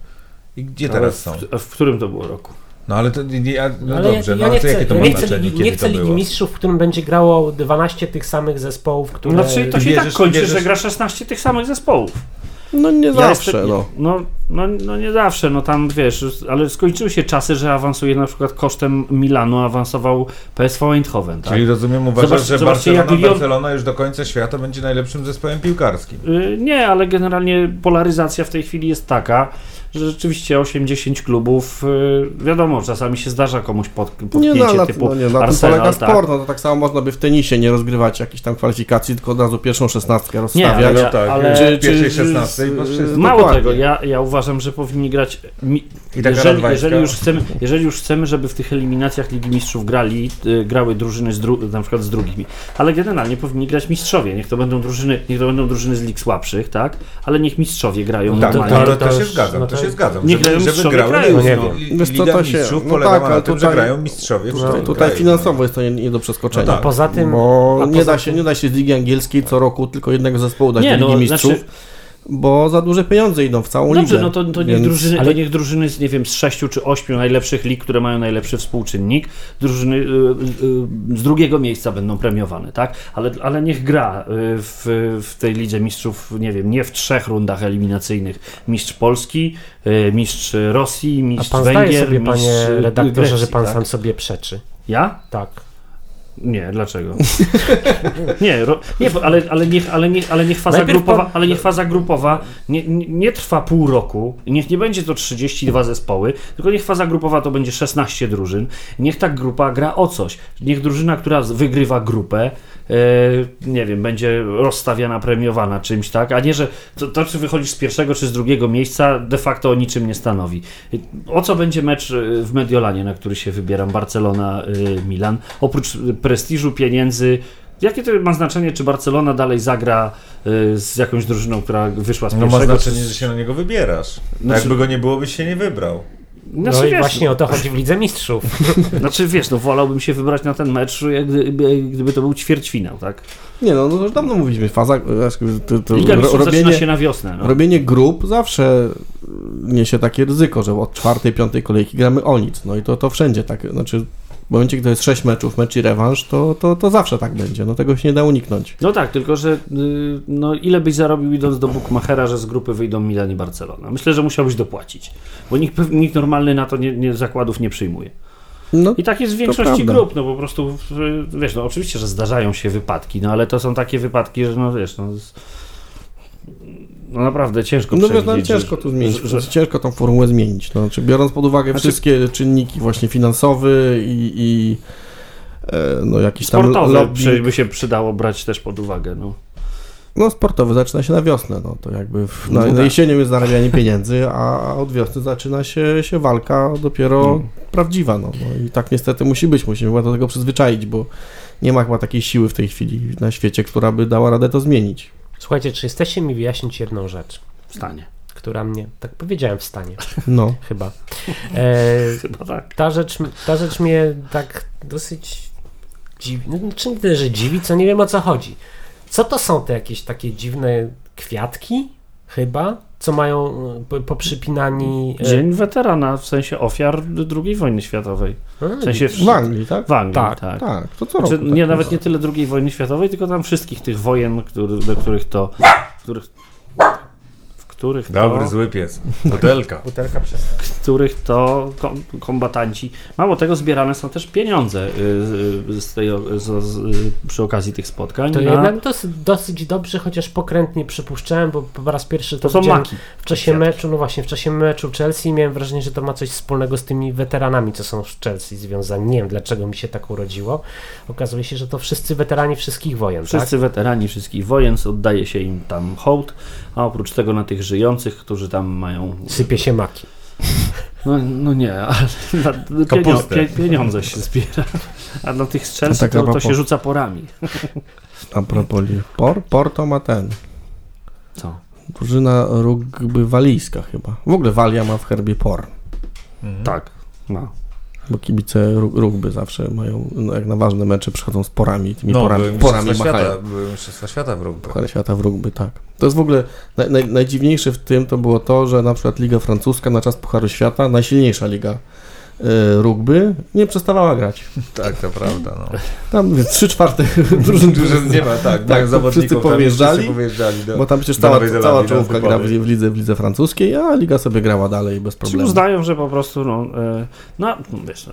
I gdzie Ale teraz są? w, w którym to było roku? No ale to nie, nie, ja- no Ale dobrze, ja, no ja ale nie to chcę, jakie to ja ma nie znaczenie, kiedy nie chcę Ligi było? Mistrzów, w którym będzie grało 12 tych samych zespołów, które... Znaczy, to się wierzysz- tak kończy, wierzysz- że gra 16 tych samych zespołów. No nie Ja zawsze, jestem- no. no. No, no nie zawsze, no tam wiesz, ale skończyły się czasy, że awansuje na przykład kosztem Milanu, awansował PSV Eindhoven, tak? Czyli rozumiem, uważasz, Zobacz- że zobaczcie, jak Barcelona, Barcelona już do końca świata będzie najlepszym zespołem piłkarskim. Y, Nie, ale generalnie polaryzacja w tej chwili jest taka, że rzeczywiście 8-10 klubów, y, wiadomo, czasami się zdarza komuś pod, potknięcie Nie, no, na, typu no, nie, na tym Arsenal, polega tak? sport. No, to tak samo można by w tenisie nie rozgrywać jakichś tam kwalifikacji, tylko od razu pierwszą szesnastkę Nie, rozstawiać. ale, No tak, ale czy- czy- pierwszej czy- 16 i po z- 16. mało dokładnie. tego, ja, ja uważam, że powinni grać. Mi, jeżeli, jeżeli, już chcemy, jeżeli już chcemy, żeby w tych eliminacjach Ligi Mistrzów grali, y, grały drużyny z dru- na przykład z drugich, ale generalnie powinni grać mistrzowie. Niech to będą drużyny, niech to będą drużyny z lig słabszych, tak? Ale niech mistrzowie grają Tak, to, normalnie. to, to to się już- zgadzam, no to to- się zgadzam. Nie Żeby, grają żeby mistrzowie grały kraju, no, nie no, wiem. Wiesz co, to się- Mistrzów no polega tak, ale tym, tutaj- że grają mistrzowie No, tutaj finansowo jest to nie, nie do przeskoczenia. No tak. Poza tym, Bo a nie poza da, się, tym- nie da się z Ligi Angielskiej co roku tylko jednego zespołu dać Nie, do Ligi no, Mistrzów, znaczy- bo za duże pieniądze idą w całą Dobrze, ligę. no to, to, niech Więc- drużyny, ale- niech drużyny z, nie wiem, z sześciu czy ośmiu najlepszych lig, które mają najlepszy współczynnik, drużyny y, y, z drugiego miejsca będą premiowane, tak? Ale, ale niech gra y, w, w tej Lidze Mistrzów, nie wiem, nie w trzech rundach eliminacyjnych. Mistrz Polski, y, mistrz Rosji, a mistrz pan Węgier, sobie, mistrz panie y, redaktorze, Grecji, że pan tak? sam sobie przeczy. Ja? Tak. Nie, dlaczego? nie, ro, nie ale, ale, niech, ale, niech, ale niech faza Najpierw grupowa, ale niech faza grupowa nie, nie, nie trwa pół roku, niech nie będzie to 32 zespoły, tylko niech faza grupowa to będzie 16 drużyn. Niech ta grupa gra o coś. Niech drużyna, która wygrywa grupę, nie wiem, będzie rozstawiana, premiowana czymś, tak? A nie, że to, to, czy wychodzisz z pierwszego, czy z drugiego miejsca, de facto o niczym nie stanowi. O co będzie mecz e, w Mediolanie, na który się wybieram? Barcelona, e, Milan. Oprócz e, prestiżu, pieniędzy, Jakie to ma znaczenie, czy Barcelona dalej zagra y, z jakąś drużyną, która wyszła z No ma pierwszego? znaczenie, czy... że się na niego wybierasz. Znaczy- Jakby go nie było, byś się nie wybrał. No Znaczy, i wiesz, właśnie o to chodzi w Lidze Mistrzów. znaczy wiesz, no wolałbym się wybrać na ten mecz, jak gdyby, gdyby to był ćwierćfinał, tak? Nie no, no to już dawno mówiliśmy, faza, to, to, Liga ro, Mistrzów zaczyna robienie, się na wiosnę. No. robienie grup zawsze niesie takie ryzyko, że od czwartej, piątej kolejki gramy o nic. No i to, to wszędzie tak, znaczy w momencie, gdy jest sześć meczów, mecz i rewanż, to, to, to zawsze tak będzie. No tego się nie da uniknąć. No tak, tylko że y, no, ile byś zarobił idąc do Bookmachera, że z grupy wyjdą Milan i Barcelona? Myślę, że musiałbyś dopłacić, bo nikt, nikt normalny na to nie, nie, zakładów nie przyjmuje. No, I tak jest w większości grup, no po prostu, wiesz, no oczywiście, że zdarzają się wypadki, no ale to są takie wypadki, że no wiesz, no, z- no naprawdę ciężko no wiesz, no, ciężko tu zmienić, że- że- ciężko tą formułę zmienić. No, znaczy, biorąc pod uwagę Znaczy- wszystkie czynniki właśnie finansowy i, i e, no jakiś tam Sportowe lobby, by się przydało brać też pod uwagę, no. no sportowy zaczyna się na wiosnę, no to jakby w, No na, tak. na jesienią jest zarabianie pieniędzy, a od wiosny zaczyna się, się walka dopiero Mm. prawdziwa, no, no i tak niestety musi być, musimy chyba do tego przyzwyczaić, bo nie ma chyba takiej siły w tej chwili na świecie, która by dała radę to zmienić. Słuchajcie, czy jesteście mi wyjaśnić jedną rzecz, W stanie. która mnie, tak powiedziałem w stanie, No. chyba. E, Chyba tak. ta, rzecz, ta rzecz mnie tak dosyć dziwi, no, czy nie tyle, że dziwi, co nie wiem o co chodzi. Co to są te jakieś takie dziwne kwiatki, chyba, co mają po- poprzypinani... e, Dzień weterana, w sensie ofiar II wojny światowej. W sensie W Anglii, tak? w Anglii, Tak, tak. Tak, to co Znaczy, roku. tak nie, jest. nawet nie tyle II wojny światowej, tylko tam wszystkich tych wojen, który, do których to... Których, których to... Dobry, zły pies. Butelka. Butelka przez... których to kom, kombatanci. Mało tego, zbierane są też pieniądze y, y, z tej, z, z, przy okazji tych spotkań. To na- jednak dosyć, dosyć dobrze, chociaż pokrętnie przypuszczałem, bo po raz pierwszy to, to są maki. w czasie meczu, no właśnie, w czasie meczu Chelsea miałem wrażenie, że to ma coś wspólnego z tymi weteranami, co są w Chelsea związani. Nie wiem, dlaczego mi się tak urodziło. Okazuje się, że to wszyscy weterani wszystkich wojen, Wszyscy weterani wszystkich wojen, oddaje się im tam hołd, a oprócz tego na tych żyjących, którzy tam mają... Sypie się maki. No, no nie, ale na, pienio, pieniądze się zbiera. A na tych strzelców tak to, to się rzuca porami. A propos li- Por, Porto ma ten. Co? Drużyna rugby walijska chyba. W ogóle Walia ma w herbie por. Tak. No. Bo kibice ru- rugby zawsze mają, no jak na ważne mecze przychodzą z porami, tymi No, porami, porami machają. świata, mistrzostwa świata w rugby. Puchar świata w rugby, tak. To jest w ogóle naj, naj, najdziwniejsze w tym to było to, że na przykład Liga Francuska na czas Pucharu Świata, najsilniejsza liga rugby, nie przestawała grać. Tak, to prawda. No. Tam więc trzy czwarte drużyn, Dużo nie ma, tak, to zawodników, wszyscy pojeżdżali, wszyscy pojeżdżali do, bo tam przecież cała, Zelandii cała czołówka gra w, w, lidze, w lidze francuskiej, a liga sobie grała dalej bez Czy problemu. uznają, że po prostu, no, e, no wiesz, no,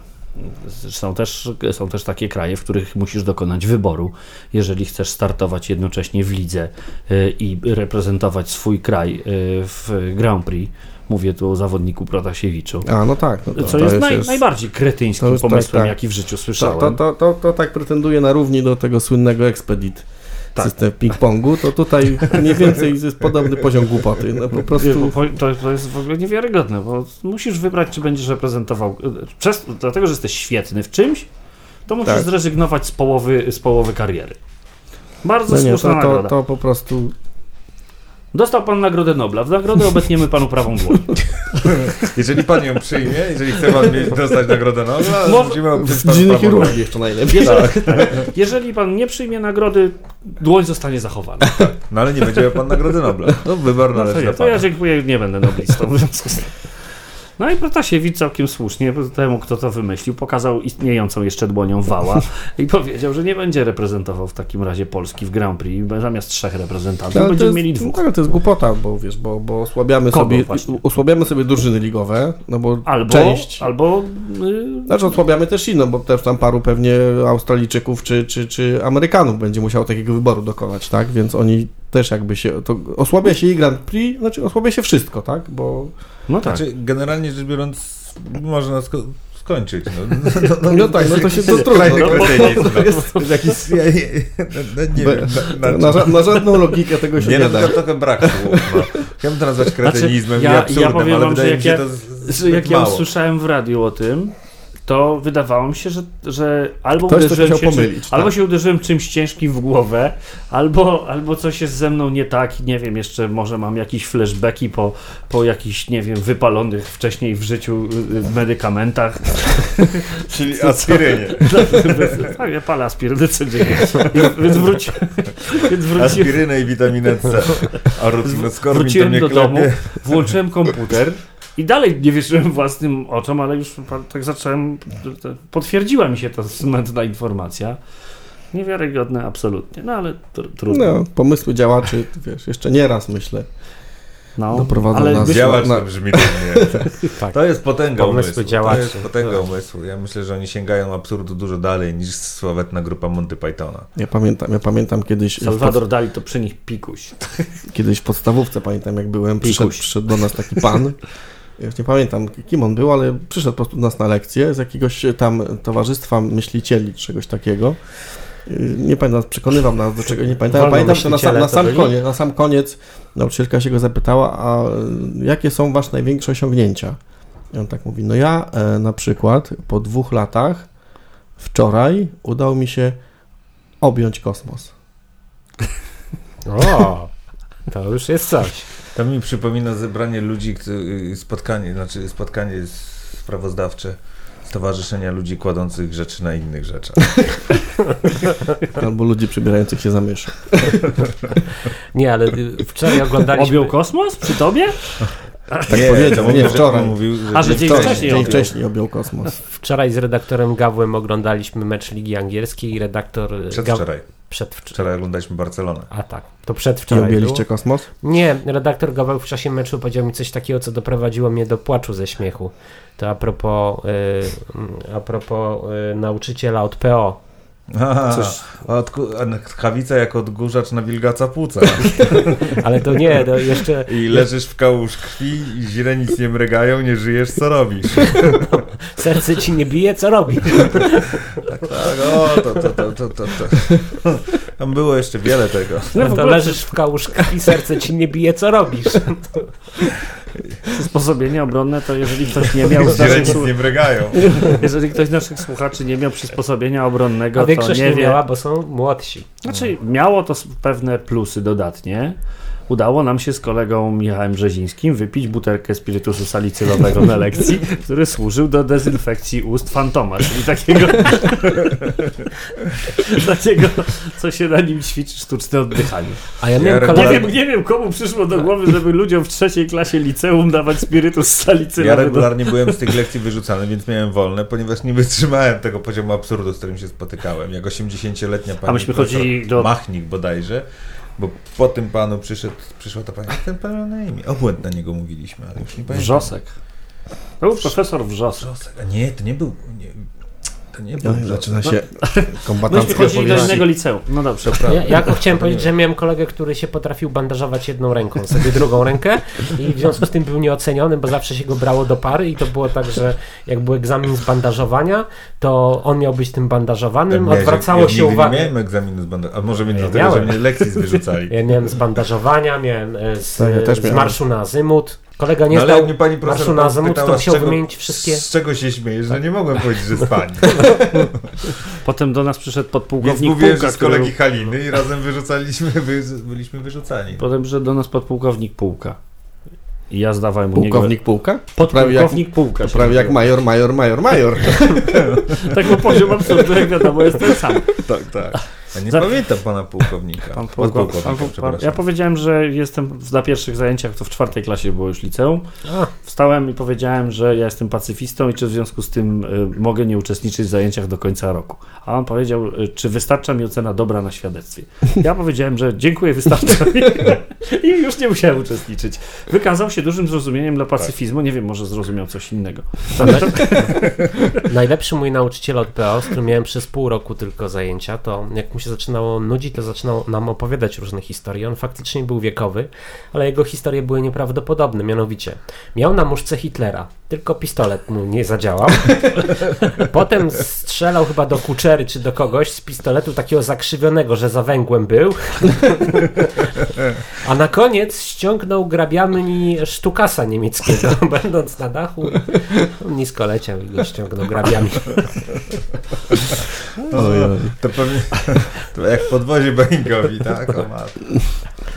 są też, są też takie kraje, w których musisz dokonać wyboru, jeżeli chcesz startować jednocześnie w lidze e, i reprezentować swój kraj e, w Grand Prix. Mówię tu o zawodniku Protasiewiczu. A, no tak. No to, Co to jest, naj, najbardziej to kretyńskim jest pomysłem, tak. jaki w życiu słyszałem. to, to, to, tak pretenduje na równi do tego słynnego Expedit. Tak. System ping-pongu, to tutaj mniej więcej jest podobny poziom głupoty. No po prostu To, to jest w ogóle niewiarygodne, bo musisz wybrać, czy będziesz reprezentował. Przez, dlatego, że jesteś świetny w czymś, to musisz Tak. zrezygnować z połowy, z połowy kariery. Bardzo no nie, słuszna to, to, to po prostu Dostał pan Nagrodę Nobla. W nagrodę obetniemy panu prawą dłoń. Jeżeli pan ją przyjmie, jeżeli chce pan dostać Nagrodę Nobla, Może- musimy obciąć panu prawą chirurgii jeszcze najlepiej. Jeżeli, jeżeli pan nie przyjmie nagrody, dłoń zostanie zachowana. No ale nie będzie miał pan Nagrody Nobla. No wybór No to, należy nie, do to ja dziękuję, nie będę noblistą. w związku z tym. No i Protasiewicz całkiem słusznie temu, kto to wymyślił, pokazał istniejącą jeszcze dłonią wała i powiedział, że nie będzie reprezentował w takim razie Polski w Grand Prix. Zamiast trzech reprezentantów Ale będziemy jest, mieli dwóch. tak, to jest głupota, bo wiesz, bo, bo osłabiamy Kogo sobie, właśnie? osłabiamy sobie drużyny ligowe, no bo Albo, część, albo y, znaczy osłabiamy też inną, bo też tam paru pewnie Australijczyków czy, czy, czy Amerykanów będzie musiał takiego wyboru dokonać, tak, więc oni też jakby się, to osłabia się i Grand Prix, znaczy osłabia się wszystko, tak, bo no tak. Znaczy, generalnie rzecz biorąc, można sko- skończyć. No, no, no, no tak, no to się to trudno. No, no. ja, no, na, na, na, ża- na żadną logikę tego się nie, nie, no, da. trochę brak słów. No. Chciałbym to nazwać kretynizmem ja- i ja absurdem, powiem ale wam, że wydaje jak mi się ja- to z- że jak ja mało. usłyszałem w radiu o tym, to wydawało mi się, że, że albo Ktoś uderzyłem się, pomylić, czym, tak. albo się uderzyłem czymś ciężkim w głowę, albo, albo coś jest ze mną nie tak, nie wiem, jeszcze może mam jakieś flashbacki po, po jakichś, nie wiem, wypalonych wcześniej w życiu y, y, medykamentach. Czyli aspirynie. tak, ja palę aspirynę codziennie, więc, wróci, więc wróciłem, Aspirynę i witaminę C. A rutinoskorbin to wróciłem do domu, włączyłem komputer i dalej nie wierzyłem własnym oczom, ale już tak zacząłem, to- potwierdziła mi się ta smętna informacja. Niewiarygodne absolutnie, no ale tr- trudno. No, pomysły działaczy, wiesz, jeszcze nie raz myślę. No, doprowadzą ale nas- Działacz na- to brzmi dumnie. Tak. To jest potęga Pomysły umysłu. To działaczy. jest potęga umysłu. Ja myślę, że oni sięgają absurdu dużo dalej niż sławetna grupa Monty Pythona. Ja pamiętam, ja pamiętam kiedyś, w, Salvador Dali to przy nich pikuś. pod, kiedyś w podstawówce, pamiętam jak byłem, przyszedł, przyszedł do nas taki pan, już nie pamiętam kim on był, ale przyszedł po prostu do nas na lekcję z jakiegoś tam towarzystwa myślicieli, czegoś takiego. Yy, Nie pamiętam, przekonywał nas do czego, nie pamiętam. Wolno Pamiętam, że na sam, na sam koniec, na sam koniec nauczycielka się go zapytała, a y, jakie są wasze największe osiągnięcia? I on tak mówi, no ja e, na przykład po dwóch latach wczoraj udało mi się objąć kosmos. O, to już jest coś. To mi przypomina zebranie ludzi, którzy- spotkanie, znaczy spotkanie sprawozdawcze Stowarzyszenia Ludzi Kładących Rzeczy na innych rzeczach. Albo ludzi przybierających się za myszy. Nie, ale y, wczoraj oglądaliśmy... Objął kosmos przy tobie? Tak powiedział, to nie, że wczoraj. Mówił, że A, że dzień Wczoraj, wcześniej dzień objął. wcześniej objął kosmos. Wczoraj z redaktorem Gawłem oglądaliśmy mecz Ligi Angielskiej i redaktor... Gaw... Przedwczoraj. Wczoraj oglądaliśmy Barcelonę. A tak, to przedwczoraj objęliście było. kosmos? Nie, redaktor Gaweł w czasie meczu powiedział mi coś takiego, co doprowadziło mnie do płaczu ze śmiechu. To a propos, y, a propos y, nauczyciela od PO. Aha, Coś- odku- a jako odgórzacz na wilgaca płuca. Ale to nie, to jeszcze I leżysz w kałuż krwi, i źrenic nie mrygają, nie żyjesz, co robisz? serce ci nie bije, co robi? Tak, o, to, to, to, to, to, to. Tam było jeszcze wiele tego. No to leżysz w kałużkach i serce ci nie bije, co robisz? Przysposobienie obronne to jeżeli ktoś nie miał naszych, nie mrygają. jeżeli ktoś z naszych słuchaczy nie miał przysposobienia obronnego, A to nie nie wie. miała, bo są młodsi. Znaczy, miało to pewne plusy dodatnie, udało nam się z kolegą Michałem Brzezińskim wypić butelkę spirytusu salicylowego na lekcji, który służył do dezynfekcji ust fantoma, czyli takiego, takiego co się na nim ćwiczy sztuczne oddychanie. A ja Ja miałem Nie wiem, nie wiem komu przyszło do głowy, żeby ludziom w trzeciej klasie liceum dawać spirytus Ja salicylowy. do... regularnie byłem z tych lekcji wyrzucany, więc miałem wolne, ponieważ nie wytrzymałem tego poziomu absurdu, z którym się spotykałem. Jak 80-letnia pani A myśmy chodzili do- Machnik bodajże, bo po tym panu przyszedł, przyszła ta pani, ten pan na imię? Obłęd na niego mówiliśmy, ale już nie pamiętam. Wrzosek. To był profesor Wrzosek. Wrzosek. A nie, to nie był... Nie, nie No, zaczyna się Myśmy kombatanckie chodzili do innego liceum. No dobrze. Ja, ja tylko chciałem powiedzieć, że miałem kolegę, który się potrafił bandażować jedną ręką, sobie drugą rękę i w związku z tym był nieoceniony, bo zawsze się go brało do pary i to było tak, że jak był egzamin z bandażowania, to on miał być tym bandażowanym, Miałeś- odwracało ja się uwagę. Nie miałem egzaminu z bandażu, a może mnie Ja dlatego, że miałem. mnie lekcji wyrzucali. Ja miałem z bandażowania, miałem e, z, ja z marszu na azymut. Kolega nie No, zdał mnie pani marszu na azymut, to z musiał czego- wymienić wszystkie... Z czego się śmiejesz, że nie mogłem powiedzieć, że z pani. Potem do nas przyszedł Więc podpułkownik mówiłem, Pułka, że z który... kolegi Haliny i razem wyrzucaliśmy, wy, byliśmy wyrzucani. Potem przyszedł do nas podpułkownik Pułka. I ja zdawałem u niego... Pułkownik Pułka? Prawie jak, Podpułkownik Pułka. się prawie jak major, major, major, major. Tak, bo poziom absurdu, jak wiadomo, jest ten sam. Tak, tak. Ja nie Za- pamiętam pana pułkownika. Pan Podpułkownika, pułkow- pan ja powiedziałem, że jestem na pierwszych zajęciach, to w czwartej klasie było już liceum. A, Wstałem i powiedziałem, że ja jestem pacyfistą i czy w związku z tym y, mogę nie uczestniczyć w zajęciach do końca roku. A on powiedział, y, czy wystarcza mi ocena dobra na świadectwie. Ja powiedziałem, że dziękuję, wystarcza mi. I już nie musiałem uczestniczyć. Wykazał się dużym zrozumieniem dla pacyfizmu. Nie wiem, może zrozumiał coś innego. Najlepszy mój nauczyciel od PO, z którym miałem przez pół roku tylko zajęcia, to jak się zaczynało nudzić, to zaczynał nam opowiadać różne historie. On faktycznie był wiekowy, ale jego historie były nieprawdopodobne. Mianowicie, miał na muszce Hitlera, tylko pistolet mu nie zadziałał. Potem strzelał chyba do kuczery czy do kogoś z pistoletu takiego zakrzywionego, że za węgłem był. A na koniec ściągnął grabiami sztukasa niemieckiego, będąc na dachu. On nisko leciał i go ściągnął grabiami. Oj, oj. To pewnie to jak w podwozie Boeingowi, tak? O,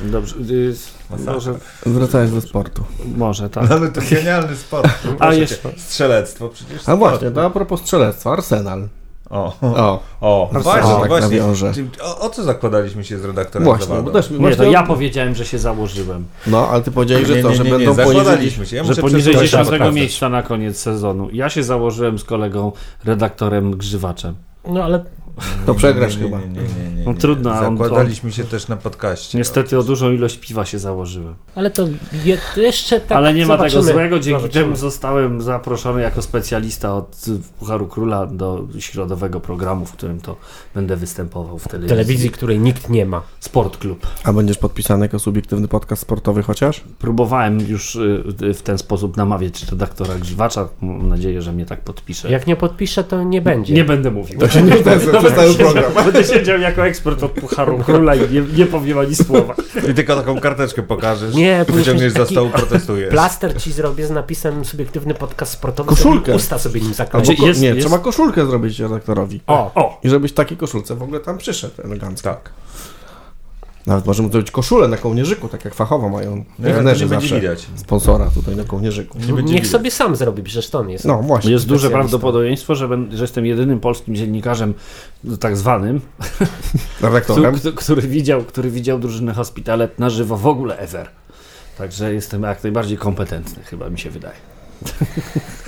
Dobrze, y, Masakra. może, Wracając do sportu. może tak. Mamy to genialny sport. A jeszcze- Strzelectwo przecież. A sport. właśnie, to a propos strzelectwa, Arsenal. O, O, o Arsenal właśnie, tak właśnie. nawiąże. O, o co zakładaliśmy się z redaktorem właśnie, bo też Nie, to ja powiedziałem, że się założyłem. No, ale ty powiedziałeś, że nie, nie, że nie, będą poniżej... zakładaliśmy się. Ja że poniżej przeczytać, 10 sprawdzać. miejsca na koniec sezonu. Ja się założyłem z kolegą redaktorem Grzywaczem. No ale To przegrasz nie, nie, chyba. Nie, nie, nie, nie, No trudno, a on- Zakładaliśmy się też na podcaście. Niestety o dużą ilość piwa się założyłem. Ale to je, jeszcze tak. Ale nie ma tego złego, dzięki Zobaczymy. temu zostałem zaproszony jako specjalista od Pucharu Króla do środowego programu, w którym to będę występował w telewizji. telewizji, której nikt nie ma. Sport Klub. A będziesz podpisany jako subiektywny podcast sportowy chociaż? Próbowałem już y, y, w ten sposób namawiać redaktora Grzywacza. Mam nadzieję, że mnie tak podpisze. Jak nie podpiszę, to nie będzie. Nie będę mówił. To się nie przez cały program. Będę siedział jako ekspert od Pucharu Króla i nie, nie powiem ani słowa. I tylko taką karteczkę pokażesz, Nie, wyciągniesz za stołu, protestujesz. Plaster ci zrobię z napisem subiektywny podcast sportowy. Koszulkę. Usta sobie nim zakleję. Znaczy, ko- nie, jest- trzeba koszulkę zrobić redaktorowi. O, O! I żebyś w takiej koszulce w ogóle tam przyszedł elegancko. Tak. Nawet możemy zrobić koszulę na kołnierzyku, tak jak fachowo mają No, trenerzy zawsze. widać. Sponsora tutaj na kołnierzyku. Nie niech widać. sobie sam zrobi, przecież to on jest. No właśnie. Jest duże prawdopodobieństwo, że, ben, że jestem jedynym polskim dziennikarzem tak zwanym, Redaktorem. który, który, widział, który widział drużynę Hospitalet na żywo w ogóle ever. Także jestem jak najbardziej kompetentny, chyba mi się wydaje.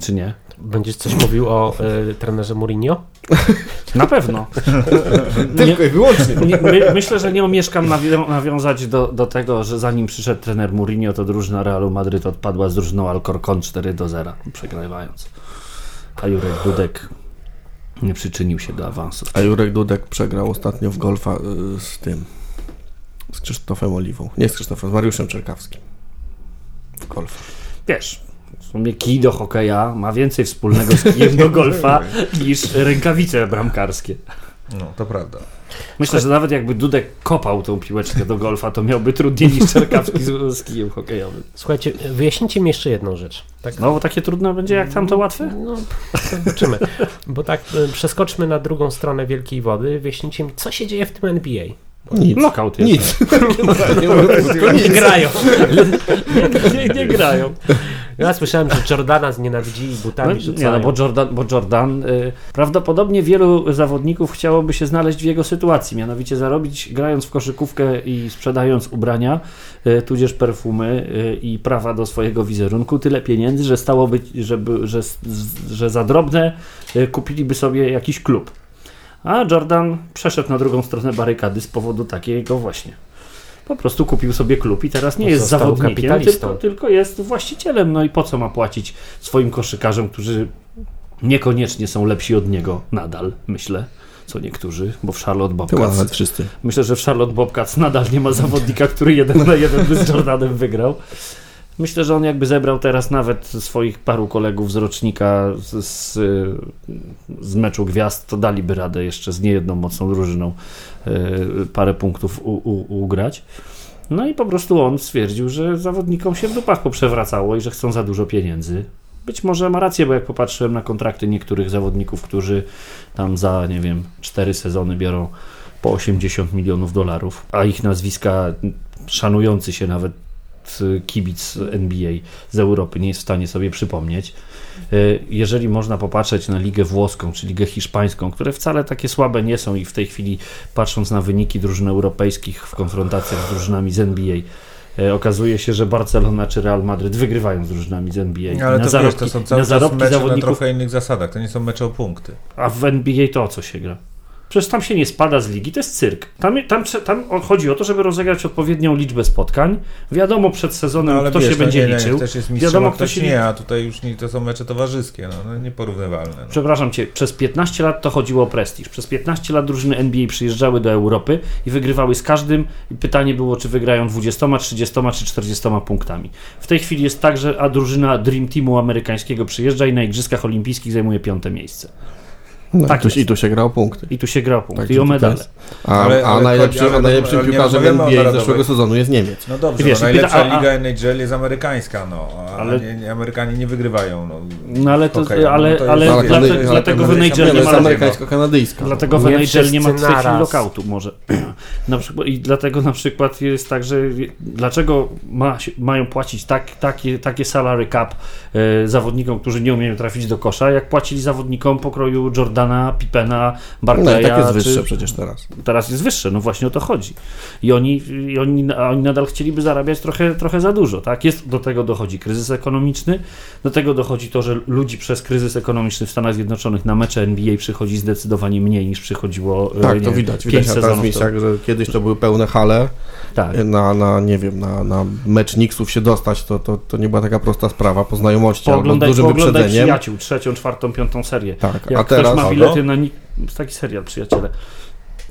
Czy nie? Będziesz coś mówił o y, trenerze Mourinho? Na pewno. Tylko i wyłącznie. Nie, my, myślę, że nie omieszkam nawią- nawiązać do, do tego, że zanim przyszedł trener Mourinho, to drużyna Realu Madryt odpadła z drużyną Alcorcon 4 do 0, przegrywając. A Jurek Dudek nie przyczynił się do awansu. A Jurek Dudek przegrał ostatnio w golfa y, z tym. Z Krzysztofem Oliwą. Nie z Krzysztofem, z Mariuszem Czerkawskim. W golfa. Wiesz, sumie kij do hokeja ma więcej wspólnego z kijem do golfa niż rękawice bramkarskie. No, to prawda. Myślę, że nawet jakby Dudek kopał tą piłeczkę do golfa, to miałby trudniej niż Czerkawski z, z kijem hokejowym. Słuchajcie, wyjaśnijcie mi jeszcze jedną rzecz. Tak, Znowu takie trudne będzie jak tamto łatwe? no, zobaczymy. Bo tak, y, przeskoczmy na drugą stronę wielkiej wody. Wyjaśnijcie mi, co się dzieje w tym NBA. Nic. Lockout jest. Nic. Nie grają. Nie, nie, nie grają. Ja słyszałem, że Jordana znienawidzili butami No, nie, no bo Jordan, bo Jordan y, prawdopodobnie wielu zawodników chciałoby się znaleźć w jego sytuacji, mianowicie zarobić grając w koszykówkę i sprzedając ubrania, y, tudzież perfumy y, i prawa do swojego wizerunku, tyle pieniędzy, że stało być, żeby, że, że za drobne y, kupiliby sobie jakiś klub. A Jordan przeszedł na drugą stronę barykady z powodu takiego właśnie. Po prostu kupił sobie klub i teraz nie No jest zawodnikiem, tylko, tylko jest właścicielem. No i po co ma płacić swoim koszykarzom, którzy niekoniecznie są lepsi od niego nadal, myślę. Co niektórzy, bo w Charlotte Bobcats. nawet wszyscy. Myślę, że w Charlotte Bobcats nadal nie ma zawodnika, który jeden na jeden by z Jordanem wygrał. Myślę, że on jakby zebrał teraz nawet swoich paru kolegów z rocznika z, z, z meczu gwiazd, to daliby radę jeszcze z niejedną mocną drużyną y, parę punktów u, u, ugrać. No i po prostu on stwierdził, że zawodnikom się w dupach poprzewracało i że chcą za dużo pieniędzy. Być może ma rację, bo jak popatrzyłem na kontrakty niektórych zawodników, którzy tam za, nie wiem, cztery sezony biorą po 80 milionów dolarów, a ich nazwiska szanujący się nawet kibic NBA z Europy nie jest w stanie sobie przypomnieć. Y, Jeżeli można popatrzeć na ligę włoską czy ligę hiszpańską, które wcale takie słabe nie są i w tej chwili patrząc na wyniki drużyn europejskich w konfrontacjach z drużynami z NBA, y, okazuje się, że Barcelona czy Real Madryt wygrywają z drużynami z NBA. Ale na to zarobki, wiesz, to są na cały czas zarobki mecze na zawodników, trochę innych zasadach, to nie są mecze o punkty. a w NBA to o co się gra? Przecież tam się nie spada z ligi, to jest cyrk. Tam, tam, tam chodzi o to, żeby rozegrać odpowiednią liczbę spotkań. Wiadomo przed sezonem, No, kto wiesz, się będzie no, nie, liczył. Też jest Wiadomo, kto się nie, nie- a tutaj już nie, to są mecze towarzyskie, no, no nieporównywalne. No. Przepraszam cię, przez 15 lat to chodziło o prestiż. Przez 15 lat drużyny NBA przyjeżdżały do Europy i wygrywały z każdym. I pytanie było, czy wygrają 20, 30 czy 40 punktami. W tej chwili jest tak, że a drużyna Dream Teamu amerykańskiego przyjeżdża i na Igrzyskach Olimpijskich zajmuje piąte miejsce. No, Tak i, tu, jest. I tu się gra o punkty. I tu się gra o punkty Tak, i o to medale. A, Ale- a ale najlepszy, chodzi- ale- najlepszym ale nie piłkarzem NBA zeszłego sezonu jest Niemiec. No dobrze, Wiesz, no, i najlepsza a- a- liga NHL jest amerykańska, no, a Ale- nie, nie, Amerykanie nie wygrywają. No, No ale to, Okej, no ale, to jest- ale, ale dlate- Kanady- dlatego w ale NHL Nie, no ma amerykańsko-kanadyjska. Dlatego w Nie NHL nie ma w tej chwili może. na przykład, I dlatego na przykład jest tak, że dlaczego ma, mają płacić tak, takie, takie salary cap e, zawodnikom, którzy nie umieją trafić do kosza, jak płacili zawodnikom pokroju Jordana, Pippena, No i Barclaya. tak jest czy- wyższe przecież teraz. Teraz jest wyższe, no właśnie o to chodzi. I oni, i oni, a oni nadal chcieliby zarabiać trochę, trochę za dużo, tak? Jest, do tego dochodzi kryzys ekonomiczny, do tego dochodzi to, że ludzi przez kryzys ekonomiczny w Stanach Zjednoczonych na mecze NBA przychodzi zdecydowanie mniej niż przychodziło e, Tak, nie to widać. Widać na transmisjach, temu. że kiedyś to były pełne hale. Tak. Na, na nie wiem, na, na mecz Knicksów się dostać, to, to, to nie była taka prosta sprawa po znajomości albo dużym wyprzedzeniem. przyjaciół, trzecią, czwartą, piątą serię. Tak, Jak a teraz... ma Kogo? bilety na... taki serial, przyjaciele.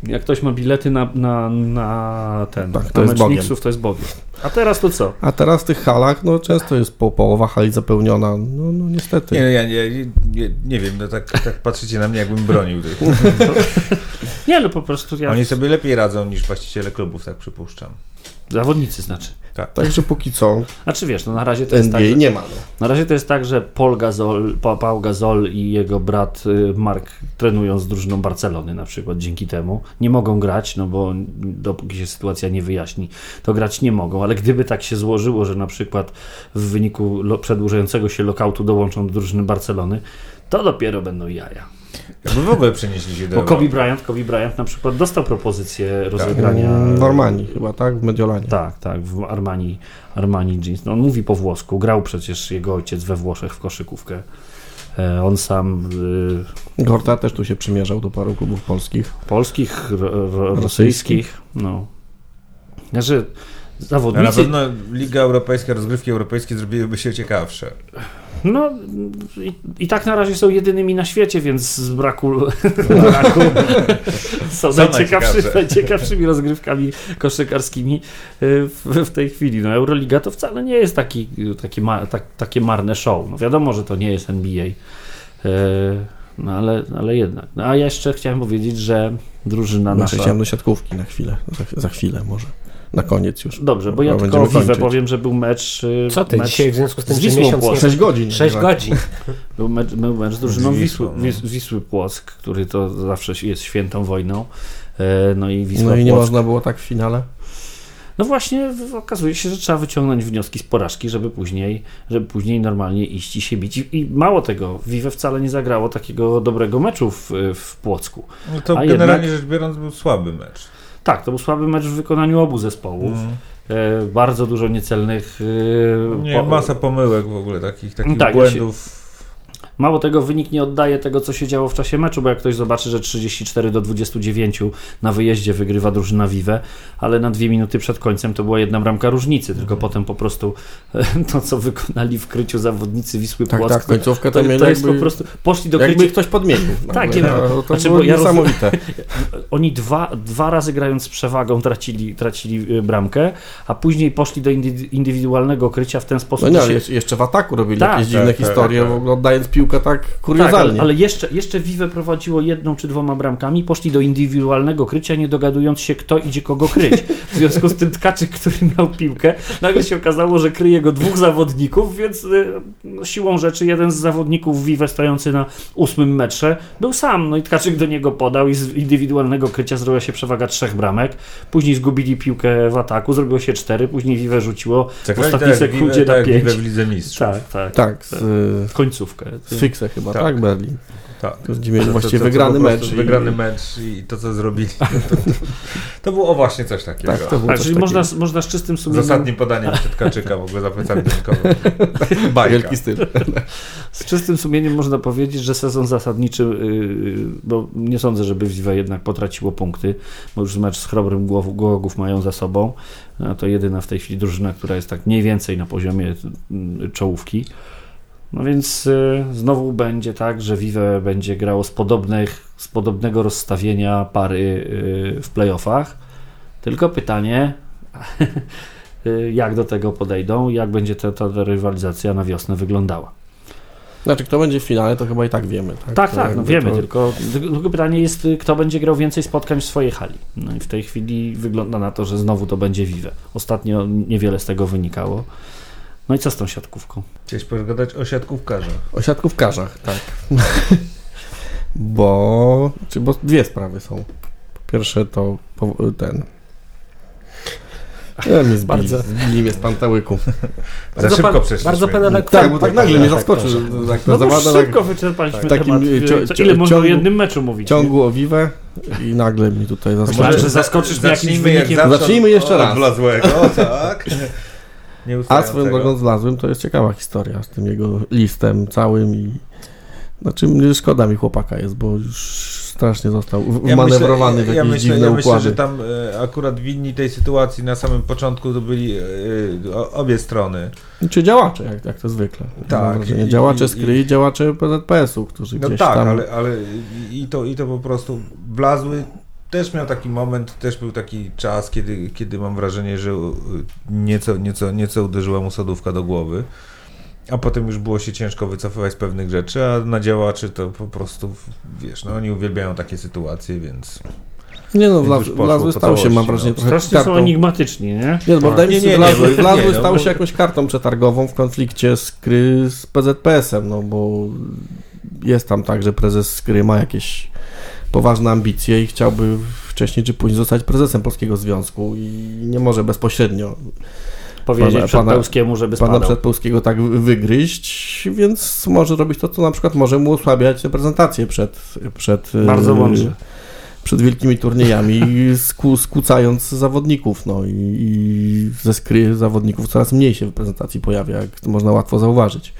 Jak ktoś ma bilety na, na, na ten, Tak, to na jest mecz Bogiem. Knicksów, to jest Bogiem. A teraz to co? A teraz w tych halach, no często jest po, połowa hali zapełniona. No, no niestety. Nie, ja nie, nie, nie, nie wiem, no tak, tak patrzycie na mnie, jakbym bronił tych. Nie, no po prostu ja... Oni sobie lepiej radzą niż właściciele klubów, tak przypuszczam. Zawodnicy znaczy. Tak. Także póki co Znaczy wiesz, no na razie to jest NBA tak, że, nie ma. No. na razie to jest tak, że Paul Gasol, Pa- Paul Gasol i jego brat y, Mark trenują z drużyną Barcelony na przykład dzięki temu. Nie mogą grać, no bo dopóki się sytuacja nie wyjaśni, to grać nie mogą, ale gdyby tak się złożyło, że na przykład w wyniku lo- przedłużającego się lokautu dołączą do drużyny Barcelony, to dopiero będą jaja. Jakby w ogóle przenieśli się do Bo Kobe. Bryant, Kobe Bryant na przykład dostał propozycję rozegrania Mm, Normani chyba, tak? W Mediolanie. Tak, tak, w Armani, Armani Jeans. No, on mówi po włosku, grał przecież jego ojciec we Włoszech w koszykówkę. E, on sam y, Gorta też tu się przymierzał do paru klubów polskich. polskich, ro, ro, Rosyjskich. no. Znaczy, A na zawodnicy, pewno Liga Europejska, rozgrywki europejskie zrobiłyby się ciekawsze. No i, i tak na razie są jedynymi na świecie, więc z braku, braku są najciekawszy, najciekawszymi rozgrywkami koszykarskimi y, w, w tej chwili. No, Euroliga to wcale nie jest taki, taki ma, tak, takie marne show. No, wiadomo, że to nie jest NBA, y, no, ale, ale jednak. No, a jeszcze chciałem powiedzieć, że drużyna Znaczy, nasza... chciałem do siatkówki na chwilę, za, za chwilę może. Na koniec już. Dobrze, bo ja tylko o Vive powiem, że był mecz... y, Co ty mecz, dzisiaj w związku z tym, z Wisłą miesiąc. Płock. 6 godzin. 6 tak. godzin. Był mecz, był mecz z drużyną Wisły, Wisłą, no. Wis, Wisły Płock, który to zawsze jest świętą wojną. E, No i Wisła No i nie Płock. można było tak w finale? No właśnie okazuje się, że trzeba wyciągnąć wnioski z porażki, żeby później, żeby później normalnie iść i się bić. I, i mało tego, Vive wcale nie zagrało takiego dobrego meczu w, w Płocku. No to A generalnie jednak- rzecz biorąc był słaby mecz. Tak, to był słaby mecz w wykonaniu obu zespołów. Mm. E, bardzo dużo niecelnych. e, Nie, po- masa pomyłek w ogóle, takich, takich Tak, ja błędów. Mało tego, wynik nie oddaje tego, co się działo w czasie meczu, bo jak ktoś zobaczy, że 34 do 29 na wyjeździe wygrywa drużyna Vive, ale na dwie minuty przed końcem to była jedna bramka różnicy, tylko Mhm. potem po prostu to, co wykonali w kryciu zawodnicy Wisły Tak, Płock, tak, końcówkę to, to, jest po jakby, prostu, poszli do jakby krycia, ktoś podmienił. Tak, nie No, wiem. To Znaczy, było ja niesamowite. oni dwa, dwa razy grając z przewagą tracili, tracili y, bramkę, a później poszli do indy- indywidualnego krycia w ten sposób, No nie, się- jeszcze, w ataku robili Tak, jakieś tak, dziwne tak, historie, tak. w ogóle oddając piłkę tak Tak, kuriozalnie. ale, ale jeszcze, jeszcze Vive prowadziło jedną czy dwoma bramkami, poszli do indywidualnego krycia, nie dogadując się, kto idzie kogo kryć. W związku z tym tkaczyk, który miał piłkę, nagle się okazało, że kryje go dwóch zawodników, więc y, no, siłą rzeczy jeden z zawodników Vive stojący na ósmym metrze był sam. No i tkaczyk do niego podał i z indywidualnego krycia zrobiła się przewaga trzech bramek. Później zgubili piłkę w ataku, zrobiło się cztery, później Vive rzuciło w ostatniej sekundzie na tak, pięć. Vive w Lidze Mistrzów. Tak, tak. Tak, z, y, Końcówkę. z Fixe chyba, tak, Tak. Berlin. Tak. To- to- właściwie to- to wygrany mecz. i- Wygrany mecz i to, co zrobili. To, to, to było właśnie coś takiego. Tak, to było coś czyli takiego. można, można z czystym Z sumieniem... ostatnim podaniem przed Kaczyka w ogóle za plecami Domkowym. Bajka. Wielki styl. Z czystym sumieniem można powiedzieć, że sezon zasadniczy, yy, bo nie sądzę, żeby Viva jednak potraciło punkty, bo już mecz z Chrobrym Głow- Głogów mają za sobą. A To jedyna w tej chwili drużyna, która jest tak mniej więcej na poziomie yy, czołówki. No więc yy, znowu będzie tak, że Vive będzie grało z, podobnych, z podobnego rozstawienia pary yy, w playoffach. Tylko pytanie, yy, jak do tego podejdą, jak będzie ta, ta rywalizacja na wiosnę wyglądała. Znaczy, kto będzie w finale, to chyba i tak wiemy. Tak, Tak, tak, no wiemy, to- tylko, tylko pytanie jest, y, kto będzie grał więcej spotkań w swojej hali. No i w tej chwili wygląda na to, że znowu to będzie Vive. Ostatnio niewiele z tego wynikało. No i co z tą siatkówką? Chciałeś pogadać o siatkówkarzach. O siatkówkarzach, tak. bo, czy, bo dwie sprawy są. Po pierwsze to ten... Ja mnie zbili, Bardzo- zbili mnie z pantałyku. Za szybko przeszliśmy. Bardzo pan Tak, bo tak nagle mnie zaskoczył. że Tak, to No bo tak szybko wyczerpaliśmy w takim, temat. co, ile można o jednym meczu mówić? ciągu o Vive i nagle mi tutaj Ale zaskoczył. że zaskoczysz mnie jakimś wynikiem. Zacznijmy jeszcze od raz. Wlazłego, tak. A swoją drogą znalazłem, to jest ciekawa historia z tym jego listem całym i znaczy szkoda mi chłopaka jest, bo już strasznie został w- wmanewrowany w ja jakieś myślę, dziwne ja myślę, układy. że tam e, akurat winni tej sytuacji na samym początku to byli e, obie strony. Czy działacze, jak, jak to zwykle. Tak, wrażenie. działacze i- z KRY i działacze PZPS-u, którzy No gdzieś tak, tam... ale, ale i, to, i to po prostu wlazły. Też miał taki moment, też był taki czas, kiedy, kiedy mam wrażenie, że e, nieco, nieco, nieco uderzyła mu sodówka do głowy. A potem już było się ciężko wycofywać z pewnych rzeczy, a na działaczy to po prostu, wiesz, no oni uwielbiają takie sytuacje, więc... Nie no, wlazły stał się, mam całości, wrażenie, no. trochę Strasznie są kartą... enigmatyczni, nie? Nie, no, bo wydaje mi się, że wlazły, no, stał bo- się jakąś kartą przetargową w konflikcie z KRY z PZPS-em, no bo jest tam tak, że prezes z KRY ma jakieś poważne ambicje i chciałby wcześniej czy później zostać prezesem Polskiego Związku i nie może bezpośrednio Powiedzieć Pana- przed pana- Pełskiemu, żeby pana spadał. Przedpełskiego tak wy- wygryźć, więc może robić to, co na przykład może mu osłabiać reprezentację przed, przed, Bardzo e, mądrze. przed wielkimi turniejami, sku, skłócając zawodników. No i, i ze skry zawodników coraz mniej się w reprezentacji pojawia, jak to można łatwo zauważyć.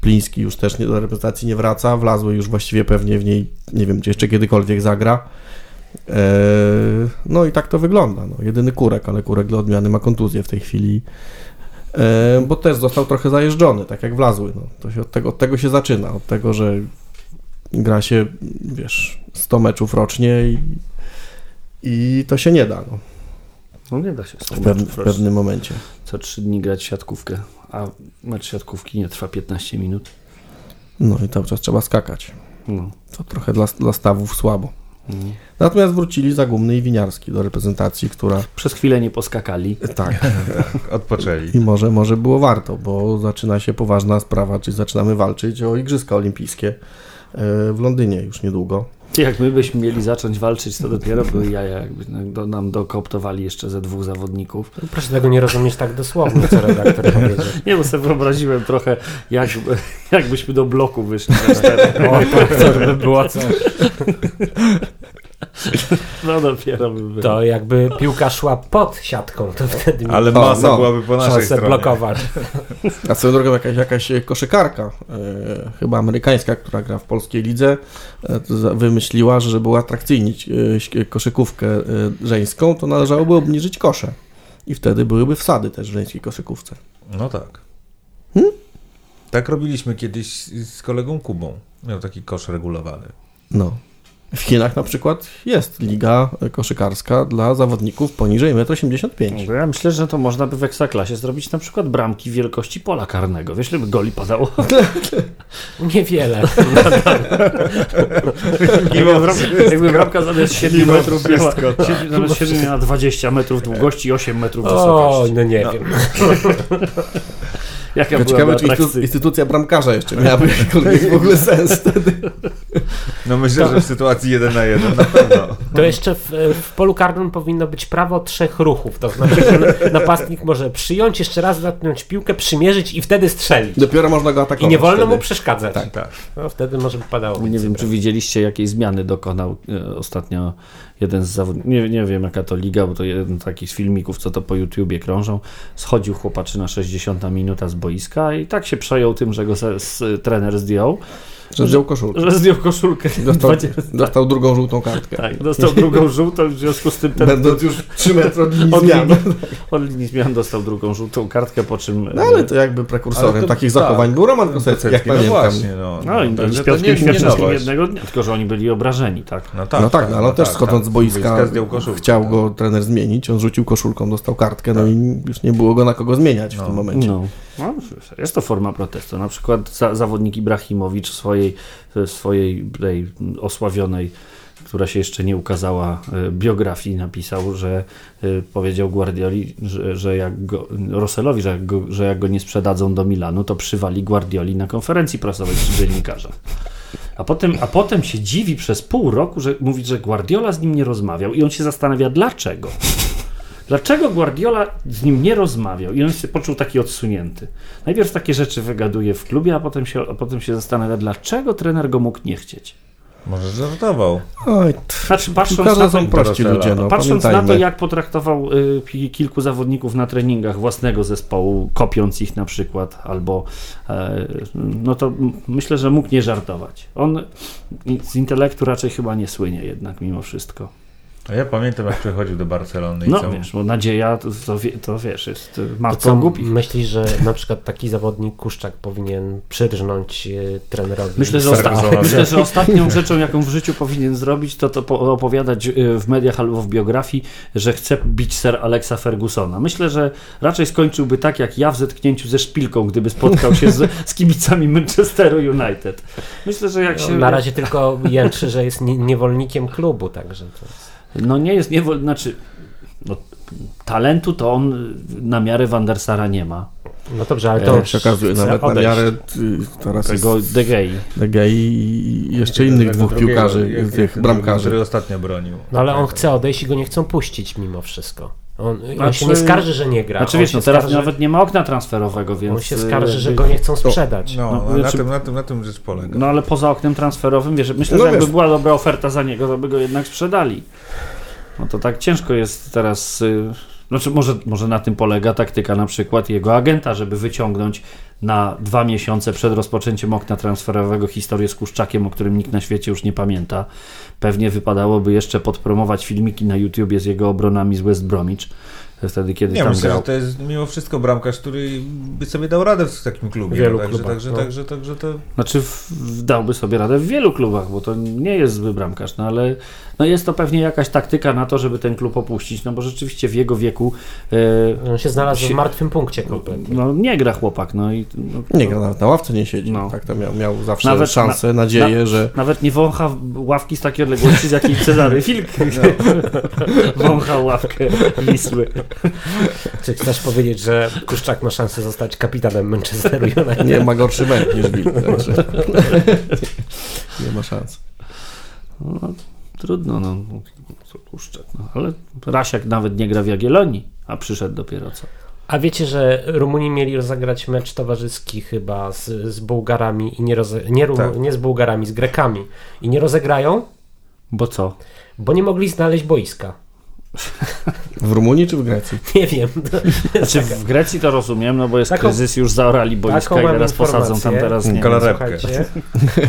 Pliński już też nie, do reprezentacji nie wraca, wlazły już właściwie pewnie w niej, nie wiem, czy jeszcze kiedykolwiek zagra. Eee, no i tak to wygląda. No, jedyny Kurek, ale Kurek dla odmiany ma kontuzję w tej chwili. Eee, bo też został trochę zajeżdżony, tak jak wlazły. No, to się od, tego, od tego się zaczyna, od tego, że gra się, wiesz, 100 meczów rocznie i, i to się nie da no, No nie da się w, pew, w pewnym momencie. co trzy dni grać siatkówkę, a mecz siatkówki nie trwa 15 minut. No i cały czas trzeba skakać. No. To trochę dla, dla stawów słabo. Mhm. Natomiast wrócili Zagumny i Winiarski do reprezentacji, która Przez chwilę nie poskakali. tak Odpoczęli. i może, może było warto, bo zaczyna się poważna sprawa, czyli zaczynamy walczyć o Igrzyska Olimpijskie e, w Londynie już niedługo. Jak my byśmy mieli zacząć walczyć, to dopiero były jaja, jakby do, nam dokooptowali jeszcze ze dwóch zawodników. Proszę tego nie rozumieć tak dosłownie, co redaktor powiedział. Nie, bo sobie wyobraziłem trochę, jak, jakbyśmy do bloku wyszli. O, to, to by było co. No dopiero by było. To jakby piłka szła pod siatką, to wtedy Ale O, masa no. byłaby po naszej stronie. blokować. A swoją drogą jakaś, jakaś koszykarka, e, chyba amerykańska, która gra w polskiej lidze, e, to wymyśliła, że żeby uatrakcyjnić e, koszykówkę e, żeńską, to należałoby obniżyć kosze. I wtedy byłyby wsady też w żeńskiej koszykówce. No tak. Hmm? Tak robiliśmy kiedyś z kolegą Kubą. Miał taki kosz regulowany. No. W Chinach na przykład jest liga koszykarska dla zawodników poniżej 1,85 m. Bo Ja myślę, że to można by w Ekstraklasie zrobić na przykład bramki wielkości pola karnego. Wiesz, ile by goli padało? Niewiele. Jakby, bram, jakby bramka zamiast 7 metrów miała, siedem- zamiast 7 miała 20 metrów długości i 8 metrów O, wysokości. no nie No. wiem. Jaka ciekawe, czy atrakcyjna. instytucja bramkarza jeszcze miałaby jakikolwiek w ogóle sens wtedy. No myślę, że w sytuacji 1 na 1 na pewno. To jeszcze w, w polu karnym powinno być prawo trzech ruchów. To znaczy, że napastnik może przyjąć, jeszcze raz zatknąć piłkę, przymierzyć i wtedy strzelić. Dopiero można go atakować. I nie wolno wtedy. mu przeszkadzać. Tak. Tak. No, wtedy może by padało. Nie wiem, czy widzieliście, jakiej zmiany dokonał e, ostatnio jeden z zawodników. Nie, nie wiem, jaka to liga, bo to jeden takich z filmików, co to po YouTubie krążą. Schodził chłopaczyna 60 minuta z boiska i tak się przejął tym, że go se, s, trener zdjął, Że zdjął koszulkę. że zdjął koszulkę. Dostał, 20 dostał drugą żółtą kartkę. Tak, dostał drugą żółtą, w związku z tym ten Będąc już 3 metry od linii od zmian. linii, od linii zmian dostał drugą żółtą kartkę, po czym... No ale to jakby prekursorem to- takich tak. zachowań był Roman Kosecki, jak no pamiętam. właśnie, no. No i Także z to Piotrkiem Świerczewskim jednego dnia, tylko że oni byli obrażeni, tak? No tak, no tak, no, ale on no też schodząc z boiska koszulkę. chciał go trener zmienić, on rzucił koszulką, dostał kartkę, no i już nie było go na kogo zmieniać w No. tym momencie. No, jest to forma protestu. Na przykład za, zawodnik Ibrahimowicz swojej, swojej tej osławionej, która się jeszcze nie ukazała, e, biografii napisał, że e, powiedział Guardioli, że, że jak go, że jak, go, że jak go nie sprzedadzą do Milanu, to przywali Guardioli na konferencji prasowej przy dziennikarzach. A potem, a potem się dziwi przez pół roku, że mówi, że Guardiola z nim nie rozmawiał i on się zastanawia, dlaczego. Dlaczego Guardiola z nim nie rozmawiał i on się poczuł taki odsunięty? Najpierw takie rzeczy wygaduje w klubie, a potem się, a potem się zastanawia, dlaczego trener go mógł nie chcieć. Może żartował. Oj, Znaczy, patrząc na to, są prości ludzie, no patrząc na to, jak potraktował y, kilku zawodników na treningach własnego zespołu, kopiąc ich na przykład, albo e, no to myślę, że mógł nie żartować. On z intelektu raczej chyba nie słynie jednak mimo wszystko. A ja pamiętam, jak przychodził do Barcelony i No co... wiesz, bo nadzieja to, to, wie- to wiesz, jest matką głupich. myślisz, że na przykład taki zawodnik Kuszczak powinien przyrżnąć e, trenerowi? Myślę że, osta- myślę, że ostatnią rzeczą, jaką w życiu powinien zrobić, to, to po- opowiadać y, w mediach albo w biografii, że chce bić Sir Alexa Fergusona. Myślę, że raczej skończyłby tak jak ja w zetknięciu ze szpilką, gdyby spotkał się z, z kibicami Manchesteru United. Myślę, że jak się. No, na razie tylko jęczy, że jest nie- niewolnikiem klubu, także to jest... No nie jest niewol... Znaczy. No, talentu to on na miarę Van der Sara nie ma. No dobrze, ale To się okazuje, chce nawet na odejść. miarę y, teraz Tego jest De Gea. De Gea i jeszcze innych Tego dwóch drugiego, piłkarzy, tych bramkarzy. Który ostatnio bronił. No ale on chce odejść i go nie chcą puścić mimo wszystko. On, on Znaczy- się nie skarży, że nie gra. Znaczy on wiesz, no teraz skarży, nawet nie ma okna transferowego, więc. on się skarży, że y, go nie chcą sprzedać. No, No, a na, znaczy- tym, na, tym, na tym rzecz polega. No ale poza oknem transferowym, wiesz, myślę, No że jakby wiesz. była dobra oferta za niego, to by go jednak sprzedali. No to tak ciężko jest teraz. y, Znaczy, może, może na tym polega taktyka na przykład jego agenta, żeby wyciągnąć na dwa miesiące przed rozpoczęciem okna transferowego historię z Kuszczakiem, o którym nikt na świecie już nie pamięta. Pewnie wypadałoby jeszcze podpromować filmiki na YouTubie z jego obronami z West Bromwich, wtedy kiedy Nie, tam myślę, grał. że to jest mimo wszystko bramkarz, który by sobie dał radę w takim klubie. W wielu także, klubach, także, no. także, także to... Znaczy w- dałby sobie radę w wielu klubach, bo to nie jest zły bramkarz, no ale no jest to pewnie jakaś taktyka na to, żeby ten klub opuścić, no bo rzeczywiście w jego wieku e, On się znalazł Sie- w martwym punkcie kompletnie. no, nie gra chłopak, no i no, Nie gra, nawet na ławce nie siedzi. No. Tak to miał, miał zawsze Nawet szansę, nadzieję, że nawet nie wącha ławki z takiej odległości, z jakiej Cezary Filk wącha ławkę Wisły. Czy chcesz powiedzieć, że Kuszczak ma szansę zostać kapitanem Manchesteru United? nie ma gorszy mecz niż Bill. Także nie ma szans. No, trudno, no. Co puszczę, no. Ale Rasiak nawet nie gra w Jagiellonii, a przyszedł dopiero co. A wiecie, że Rumuni mieli rozegrać mecz towarzyski chyba z, z Bułgarami i nie, roze, nie, Rum, Tak. nie z Bułgarami, z Grekami. I nie rozegrają, Bo co? bo nie mogli znaleźć boiska. W Rumunii czy w Grecji? Nie wiem. Znaczy w Grecji to rozumiem, no bo jest Taką- kryzys, już zaorali boiska i teraz posadzą tam teraz, nie wiem,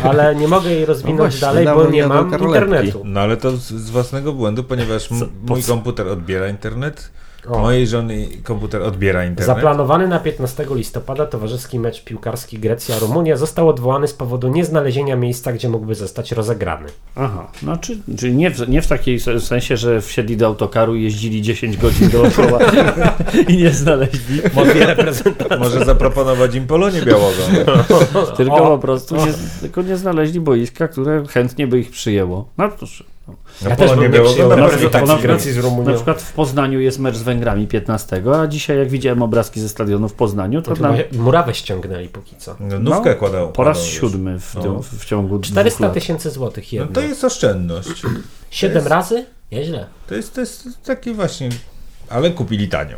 ale nie mogę jej rozwinąć No właśnie, dalej, bo nie mam internetu. No ale to z, z własnego błędu, ponieważ mój komputer odbiera internet, O. mojej żony komputer odbiera internet. Zaplanowany na 15 listopada towarzyski mecz piłkarski Grecja-Rumunia został odwołany z powodu nieznalezienia miejsca, gdzie mógłby zostać rozegrany. Aha, no czy, czyli nie w, nie w takiej se- sensie, że wsiedli do autokaru i jeździli 10 godzin dookoła i nie znaleźli, reprezentacji. Może zaproponować im Polonię Białogą. tylko O, po prostu nie, tylko nie znaleźli boiska, które chętnie by ich przyjęło. No proszę. No. No, Ja też nie Białogą przyjął na reprezentacji tak Grecji z Na przykład w Poznaniu jest mecz z Węgrami 15, a dzisiaj jak widziałem obrazki ze stadionu w Poznaniu, to To na, chyba murawę ściągnęli póki co. No, nówkę No, kładał. po raz siódmy w, No. tym, w ciągu dwóch 400 lat. tysięcy złotych No jedno. to jest oszczędność. Siedem razy? Nieźle. To jest, to jest taki właśnie, ale kupili tanio.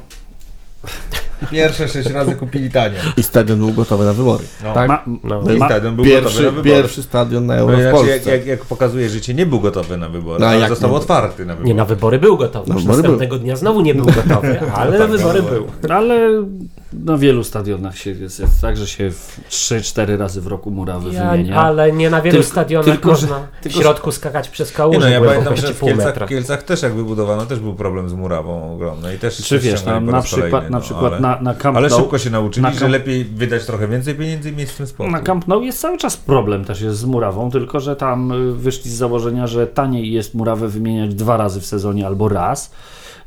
Pierwsze sześć razy kupili tanio. I stadion był gotowy na wybory. No. Tak? Ma, No. I stadion był gotowy na Pierwszy, wybory. pierwszy stadion na Euro No, w znaczy, jak, jak, jak pokazuje życie, nie był gotowy na wybory, No, ale jak został był? otwarty na wybory. Nie, na wybory był gotowy. Na wybory następnego dnia znowu nie był gotowy, ale na tak, wybory na był. ale na wielu stadionach się jest, jest tak, że się w 3-4 razy w roku murawy Ja, wymienia. ale nie na wielu Tylko- stadionach tylko, że- można tylko, w środku skakać przez Nie kałużę no, ja pamiętam, że w Kielcach, Kielcach też jak wybudowano, też był problem z murawą ogromny i też Czy wiesz, tam na przykład, kolejny, na, no, przykład ale, na, na Camp ale szybko się nauczyli, na że lepiej wydać trochę więcej pieniędzy i mieć w tym spokój. na Camp Nou jest cały czas problem też jest z murawą, tylko że tam y, wyszli z założenia, że taniej jest murawę wymieniać dwa razy w sezonie albo raz.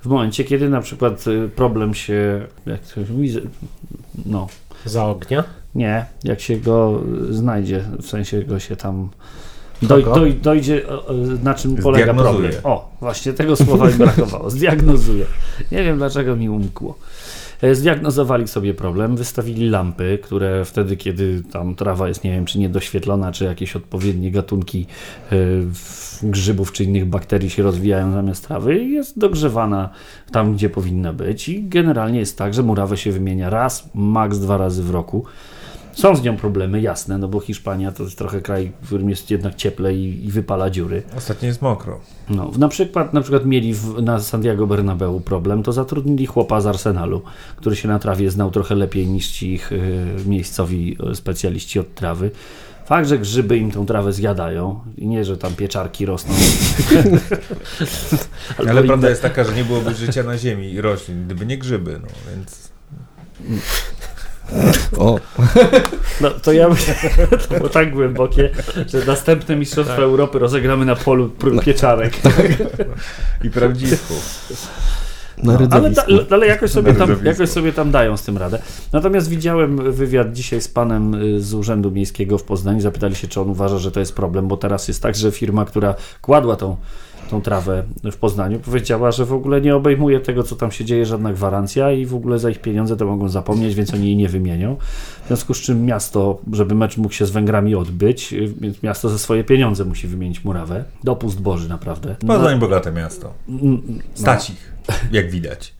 W momencie, kiedy na przykład y, problem się, jak to się mówi, no, Za ognia. Nie, jak się go y, znajdzie, w sensie go się tam doj, doj, dojdzie, na czym polega problem. O, właśnie tego słowa mi brakowało. Zdiagnozuje. Nie wiem dlaczego mi umkło. E, Zdiagnozowali sobie problem, wystawili lampy, które wtedy, kiedy tam trawa jest, nie wiem, czy niedoświetlona, czy jakieś odpowiednie gatunki e, grzybów czy innych bakterii się rozwijają zamiast trawy, jest dogrzewana tam, gdzie powinna być. I generalnie jest tak, że murawę się wymienia raz, maks dwa razy w roku. Są z nią problemy, jasne, no bo Hiszpania to jest trochę kraj, w którym jest jednak cieple i, i wypala dziury. Ostatnio jest mokro. No, na przykład, na przykład mieli w, na Santiago Bernabeu problem, to zatrudnili chłopa z Arsenalu, który się na trawie znał trochę lepiej niż ci ich y, miejscowi y, specjaliści od trawy. Fakt, że grzyby im tą trawę zjadają i nie, że tam pieczarki rosną. Ale inne- prawda jest taka, że nie byłoby życia na ziemi i roślin, gdyby nie grzyby, no więc... O, No to ja to było tak głębokie, że następne Mistrzostwa Europy rozegramy na polu pr- pieczarek. I prawdziwków. na Ale, da, ale jakoś, sobie tam, jakoś sobie tam dają z tym radę. Natomiast widziałem wywiad dzisiaj z panem y, z Urzędu Miejskiego w Poznaniu. Zapytali się, czy on uważa, że to jest problem, bo teraz jest tak, że firma, która kładła tą, tą trawę w Poznaniu, powiedziała, że w ogóle nie obejmuje tego, co tam się dzieje, żadna gwarancja i w ogóle za ich pieniądze to mogą zapomnieć, więc oni jej nie wymienią. W związku z czym miasto, żeby mecz mógł się z Węgrami odbyć, więc miasto ze swoje pieniądze musi wymienić murawę. Dopust Boży, naprawdę. Poznań bogate miasto. No, Stać ich, jak widać.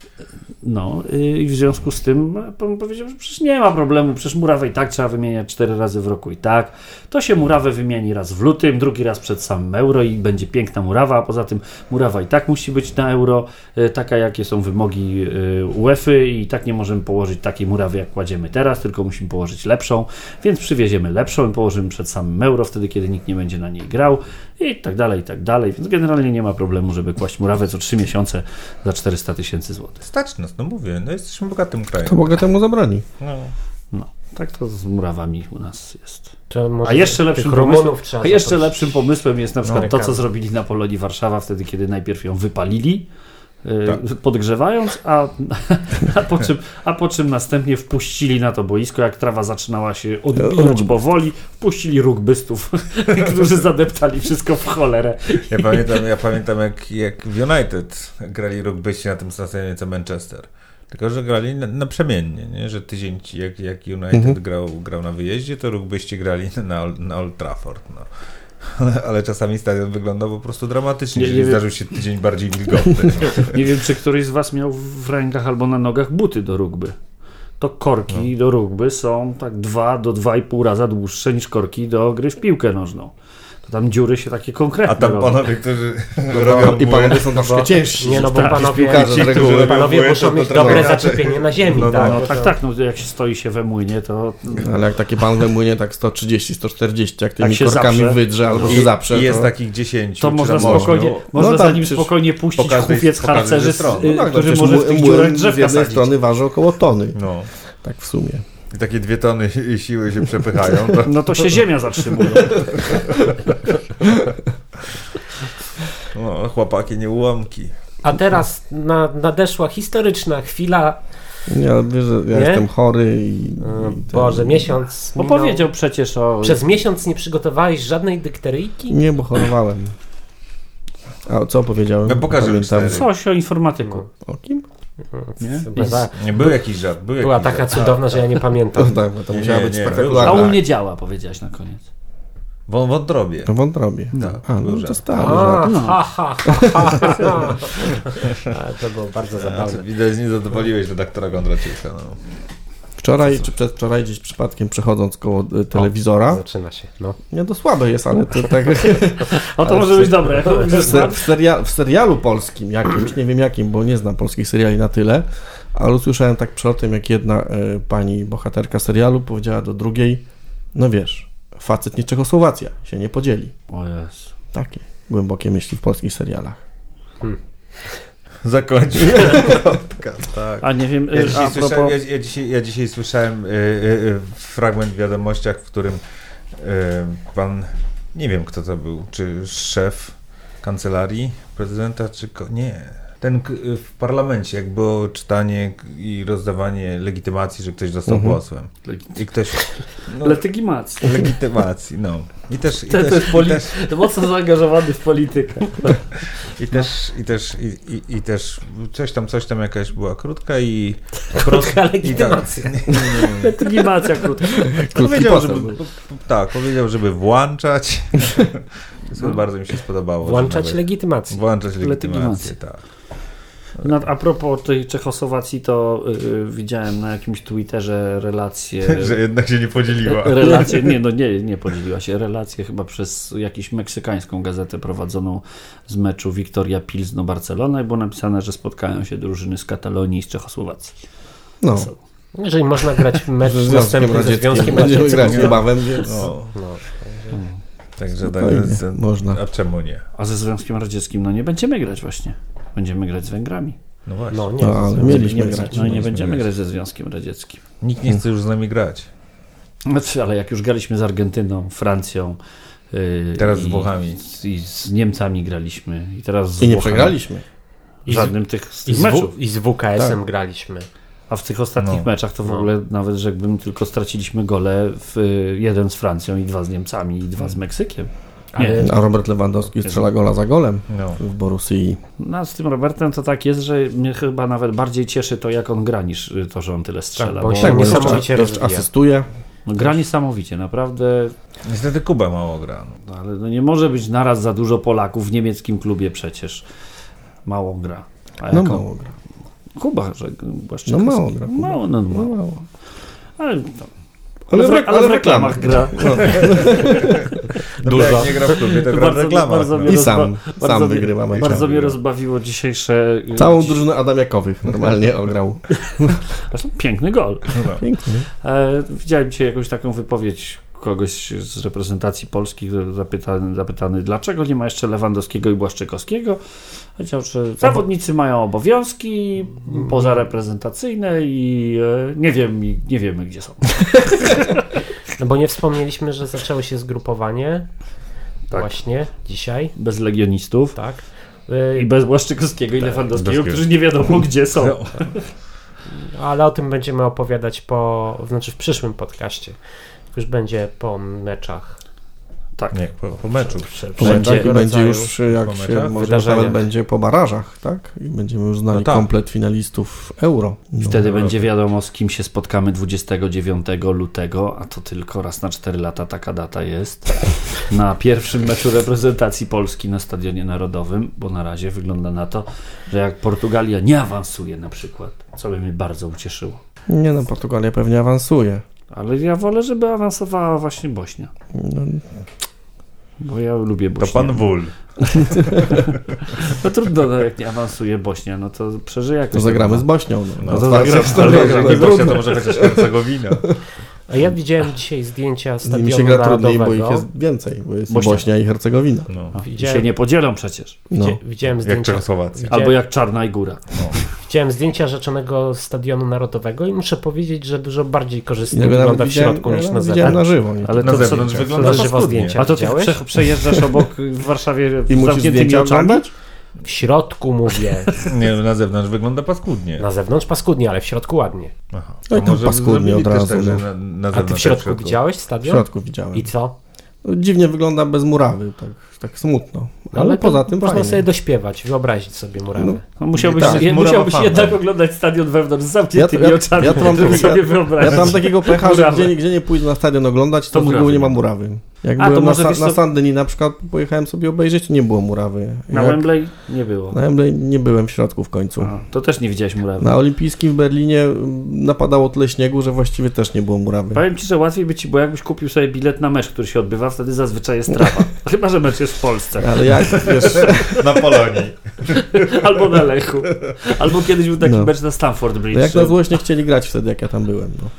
No y, i w związku z tym e, pan powiedział, że przecież nie ma problemu, przecież murawę i tak trzeba wymieniać cztery razy w roku i tak. To się murawę wymieni raz w lutym, drugi raz przed samym euro i będzie piękna murawa, a poza tym murawa i tak musi być na euro, y, taka jakie są wymogi y, UEFA i tak nie możemy położyć takiej murawy jak kładziemy teraz, tylko musimy położyć lepszą, więc przywieziemy lepszą i położymy przed samym euro, wtedy kiedy nikt nie będzie na niej grał i tak dalej, i tak dalej, więc generalnie nie ma problemu, żeby kłaść murawę co trzy miesiące za 400 tysięcy złotych. Stać nas, no mówię, no jesteśmy bogatym krajem. To mogę temu zabroni. No. No, tak to z murawami u nas jest. A jeszcze lepszym pomysłem, a jeszcze lepszym pomysłem jest na przykład to, co zrobili na Polonii Warszawa wtedy, kiedy najpierw ją wypalili, Tak. podgrzewając, a, a, po czym, a po czym następnie wpuścili na to boisko, jak trawa zaczynała się odbijać powoli, wpuścili rugbystów, którzy zadeptali wszystko w cholerę. Ja pamiętam, ja pamiętam jak, jak w United grali rugbyści na tym stadionie co Manchester. Tylko, że grali na, naprzemiennie, nie? że tydzień jak, jak United Mhm. grał, grał na wyjeździe, to rugbyści grali na, na Old Trafford. No. Ale, ale czasami stadion wygląda po prostu dramatycznie, Nie- jeżeli zdarzył się tydzień bardziej wilgotny. Nie wiem, czy któryś z Was miał w rękach albo na nogach buty do rugby. To korki do rugby są tak 2 do 2,5 raza dłuższe niż korki do gry w piłkę nożną. To tam dziury się takie konkretne A tam robią. panowie, którzy No, robią I panowie są No troszkę ciężsi. Nie no, bo Tak, panowie, piłkarze z ci, reguły. którzy- panowie muszą to mieć dobre zaczepienie na ziemi, No, no, tak? No tak, to- tak, no jak się stoi się we młynie, to Ale jak taki pan wymłynie tak 130, 140, jak tymi Jak się korkami zaprze. wydrze albo I, się zaprze, i jest to... takich 10 to można spokojnie, można tam za nim spokojnie puścić kupiec z- y, No tak, no przecież może w tych dziurach z drzewka jednej sadzić. strony waży około tony. No. Tak w sumie. I takie dwie tony siły się przepychają. To... No to się ziemia zatrzymuje. No, chłopaki, nie ułamki. A teraz na, nadeszła historyczna chwila. Nie, ale wiesz, że ja Nie? jestem chory i... I Boże, miesiąc. Bo minął. powiedział przecież o... Przez miesiąc nie przygotowałeś żadnej dykteryjki? Nie, bo chorowałem. A co powiedziałem? No pokażę Pamiętam. Coś o informatyku. O kim? Nie? Nie, był jakiś żart. Był była jakiś taka żart. cudowna, że ja nie No pamiętam. tak, bo to Nie, musiała nie, być nie, A spektakularna. u mnie działa, powiedziałeś na koniec. Wą- Wątrobie. W wątrobie. Tak, A, no to stary A, żart. No. ha, ha, ha, ha, ha. Ale To było bardzo zabawne. Widać, nie zadowoliłeś redaktora Kondraciuka. No. Wczoraj czy przedwczoraj gdzieś przypadkiem przechodząc koło y, telewizora, Zaczyna się. No. nie to słabe jest, ale to tak O, to może być dobre. w, se, w, seria, w serialu polskim jakimś, nie wiem jakim, bo nie znam polskich seriali na tyle, ale usłyszałem tak przelotem, jak jedna y, pani bohaterka serialu powiedziała do drugiej, no wiesz, facet nie Czechosłowacja, się nie podzieli. O Jezu. Takie głębokie myśli w polskich serialach. Zakończył podcast, tak. A nie wiem, Ja y, dzisiaj, a słyszałem, propos... ja, ja, dzisiaj, ja dzisiaj słyszałem y, y, y, fragment w wiadomościach, w którym y, pan, nie wiem kto to był, czy szef kancelarii prezydenta, czy ko- nie. Ten w parlamencie, jak było czytanie i rozdawanie legitymacji, że ktoś został Mhm. posłem. I ktoś. No, Letygimacja. legitymacji, no. I też. I To, też, to jest i poli... też, to mocno zaangażowany w politykę. i też, i też, i, i, i też coś tam, coś tam jakaś była krótka i. Krótka i tak- legitymacja. nie, nie, nie, nie. Letygimacja krótka. Krótki Powiedział, żeby, był. tak, powiedział, żeby włączać. To bardzo mi się spodobało. Włączać nawet- legitymację. Włączać Legitymację. legitymację, tak. No, a propos tej Czechosłowacji, to y, y, widziałem na jakimś Twitterze relacje... Że jednak się nie podzieliła. Relacje, nie, no nie, nie podzieliła się. Relacje chyba przez jakąś meksykańską gazetę prowadzoną z meczu Victoria Pilsno-Barcelona i było napisane, że spotkają się drużyny z Katalonii i z Czechosłowacji. No, Jeżeli można grać mecz ze następny Związkiem ze Radzieckim Związkiem będziemy grać Radzieckim. niebawem, więc No, No. także tak, spokojnie, z- można. a czemu nie? A ze Związkiem Radzieckim, no nie będziemy grać właśnie. Będziemy grać z Węgrami. No właśnie. No, nie. No, ale mieliśmy nie, grać. No i nie będziemy grać. grać ze Związkiem Radzieckim. Nikt nie chce już z nami grać. Znaczy, ale jak już graliśmy z Argentyną, Francją. yy, Teraz z i- Włochami. I z Niemcami graliśmy. I teraz z I nie Włochami. przegraliśmy. I z, Żadnym tych, z i tych z, meczów. w, I z WKS-em Tak. graliśmy. A w tych ostatnich No. meczach to w No. ogóle nawet rzekłbym tylko straciliśmy gole w y, jeden z Francją i dwa z Niemcami i dwa z Meksykiem. Ale Nie. A Robert Lewandowski strzela gola za golem No. w Borussii. No z tym Robertem to tak jest, że mnie chyba nawet bardziej cieszy to, jak on gra, niż to, że on tyle strzela. Tak, bo on bo się bo niesamowicie rozwija. asystuje. no, gra niesamowicie, naprawdę. Niestety Kuba mało gra. No. No, ale no, nie może być naraz za dużo Polaków w niemieckim klubie przecież. Mało gra. A No mało gra. Kuba, że Błaszczykowski. No mało gra, Kuba. Mało, no, No mało. mało. Ale, w, re- ale w reklamach gra. No. No Dużo. Jak nie gra w klubie, to gra w Bardzo- reklamach. bardzo no. I sam, bardzo sam wygrywa mecze. Bardzo mnie rozbawiło dzisiejsze... Całą drużynę Adamiakowych normalnie ograł. Piękny gol. No. Pięknie. E, widziałem dzisiaj jakąś taką wypowiedź kogoś z reprezentacji polskich zapytany, zapytany, dlaczego nie ma jeszcze Lewandowskiego i Błaszczykowskiego. Powiedział, że zawodnicy mają obowiązki pozareprezentacyjne i e, nie wiem, i nie wiemy gdzie są. No bo nie wspomnieliśmy, że zaczęło się zgrupowanie. Tak. Właśnie dzisiaj, Bez legionistów tak. i bez Błaszczykowskiego i Tak, Lewandowskiego, Lewandowskiego. którzy nie wiadomo gdzie są. No. Ale o tym będziemy opowiadać po, znaczy w przyszłym podcaście. Już będzie po meczach Tak. Nie, po, po meczu. Po Będzie meczach i będzie już, jak po się, może wydarzeniach. nawet będzie po barażach, tak? I będziemy już znali No tak. komplet finalistów euro. No. Wtedy będzie wiadomo, z kim się spotkamy 29 lutego, a to tylko raz na 4 lata taka data jest. Na pierwszym meczu reprezentacji Polski na Stadionie Narodowym, bo na razie wygląda na to, że jak Portugalia nie awansuje na przykład, co by mnie bardzo ucieszyło. Nie no, Portugalia pewnie awansuje. Ale ja wolę, żeby awansowała właśnie Bośnia, No, bo ja lubię To Bośnię. pan Wól. No trudno, no, jak nie awansuje Bośnia, no to przeżyje jakoś. to zagramy z Bośnią. No, No to to tak, zagramy, to ale tak, jak nie Bośnia, trudno. to może chociaż Hercegowina. A ja widziałem dzisiaj zdjęcia Z nimi się stadionu gra trudniej, bo ich jest więcej, bo jest Bośnia. Bośnia, i Hercegowina. No. A, i Widziałem- się nie podzielą przecież. No. Widzia- Widziałem Jak zdjęcia, Czechosłowacja. Widziałem- Albo jak Czarna i Góra. Widziałem zdjęcia rzeczonego stadionu narodowego i muszę powiedzieć, że dużo bardziej korzystnie Ja wygląda w środku niż na zewnątrz. na żywo. Nie? Ale Na to zewnątrz co- wygląda na żywo zdjęcia. A to ty Widziałeś? prze, przejeżdżasz obok w Warszawie I musisz zamkniętymi zdjęcia oczami? oglądać? W środku mówię, Nie, na zewnątrz wygląda paskudnie. na zewnątrz paskudnie, ale w środku ładnie. Aha. No i tam paskudnie od razu, tak, na, na A ty w środku jak widziałeś W stadion? środku widziałem. I co? No, Dziwnie wygląda bez murawy, tak, tak smutno. Ale, Ale poza tym można fajnie. sobie dośpiewać, wyobrazić sobie murawę. No, No, musiałbyś Tak, je, musiałbyś jednak oglądać stadion wewnątrz z Ja, zamkniętymi to- ja, oczami, ja, to mam, żeby ja, sobie ja wyobrazić. to mam takiego pecha, że gdzie, gdzie nie pójdę na stadion oglądać, to, To nie ma nie ma. murawy. Jak A, to byłem na, na co- Sandyni na przykład, pojechałem sobie obejrzeć, to nie było murawy. Na Jak, Wembley nie było. na Wembley nie byłem w środku w końcu. A, to też nie widziałeś murawy. Na Olimpijskim w Berlinie mm, napadało tyle śniegu, że właściwie też nie było murawy. Powiem ci, że łatwiej by ci, bo jakbyś kupił sobie bilet na mecz, który się odbywa, wtedy zazwyczaj jest trawa. Chyba, że mecz jest w Polsce. Ale jak, wiesz, Na Polonii. Albo na Lechu. Albo kiedyś był taki No. mecz na Stamford Bridge. no jak na złość nie chcieli grać wtedy, jak ja tam byłem. No.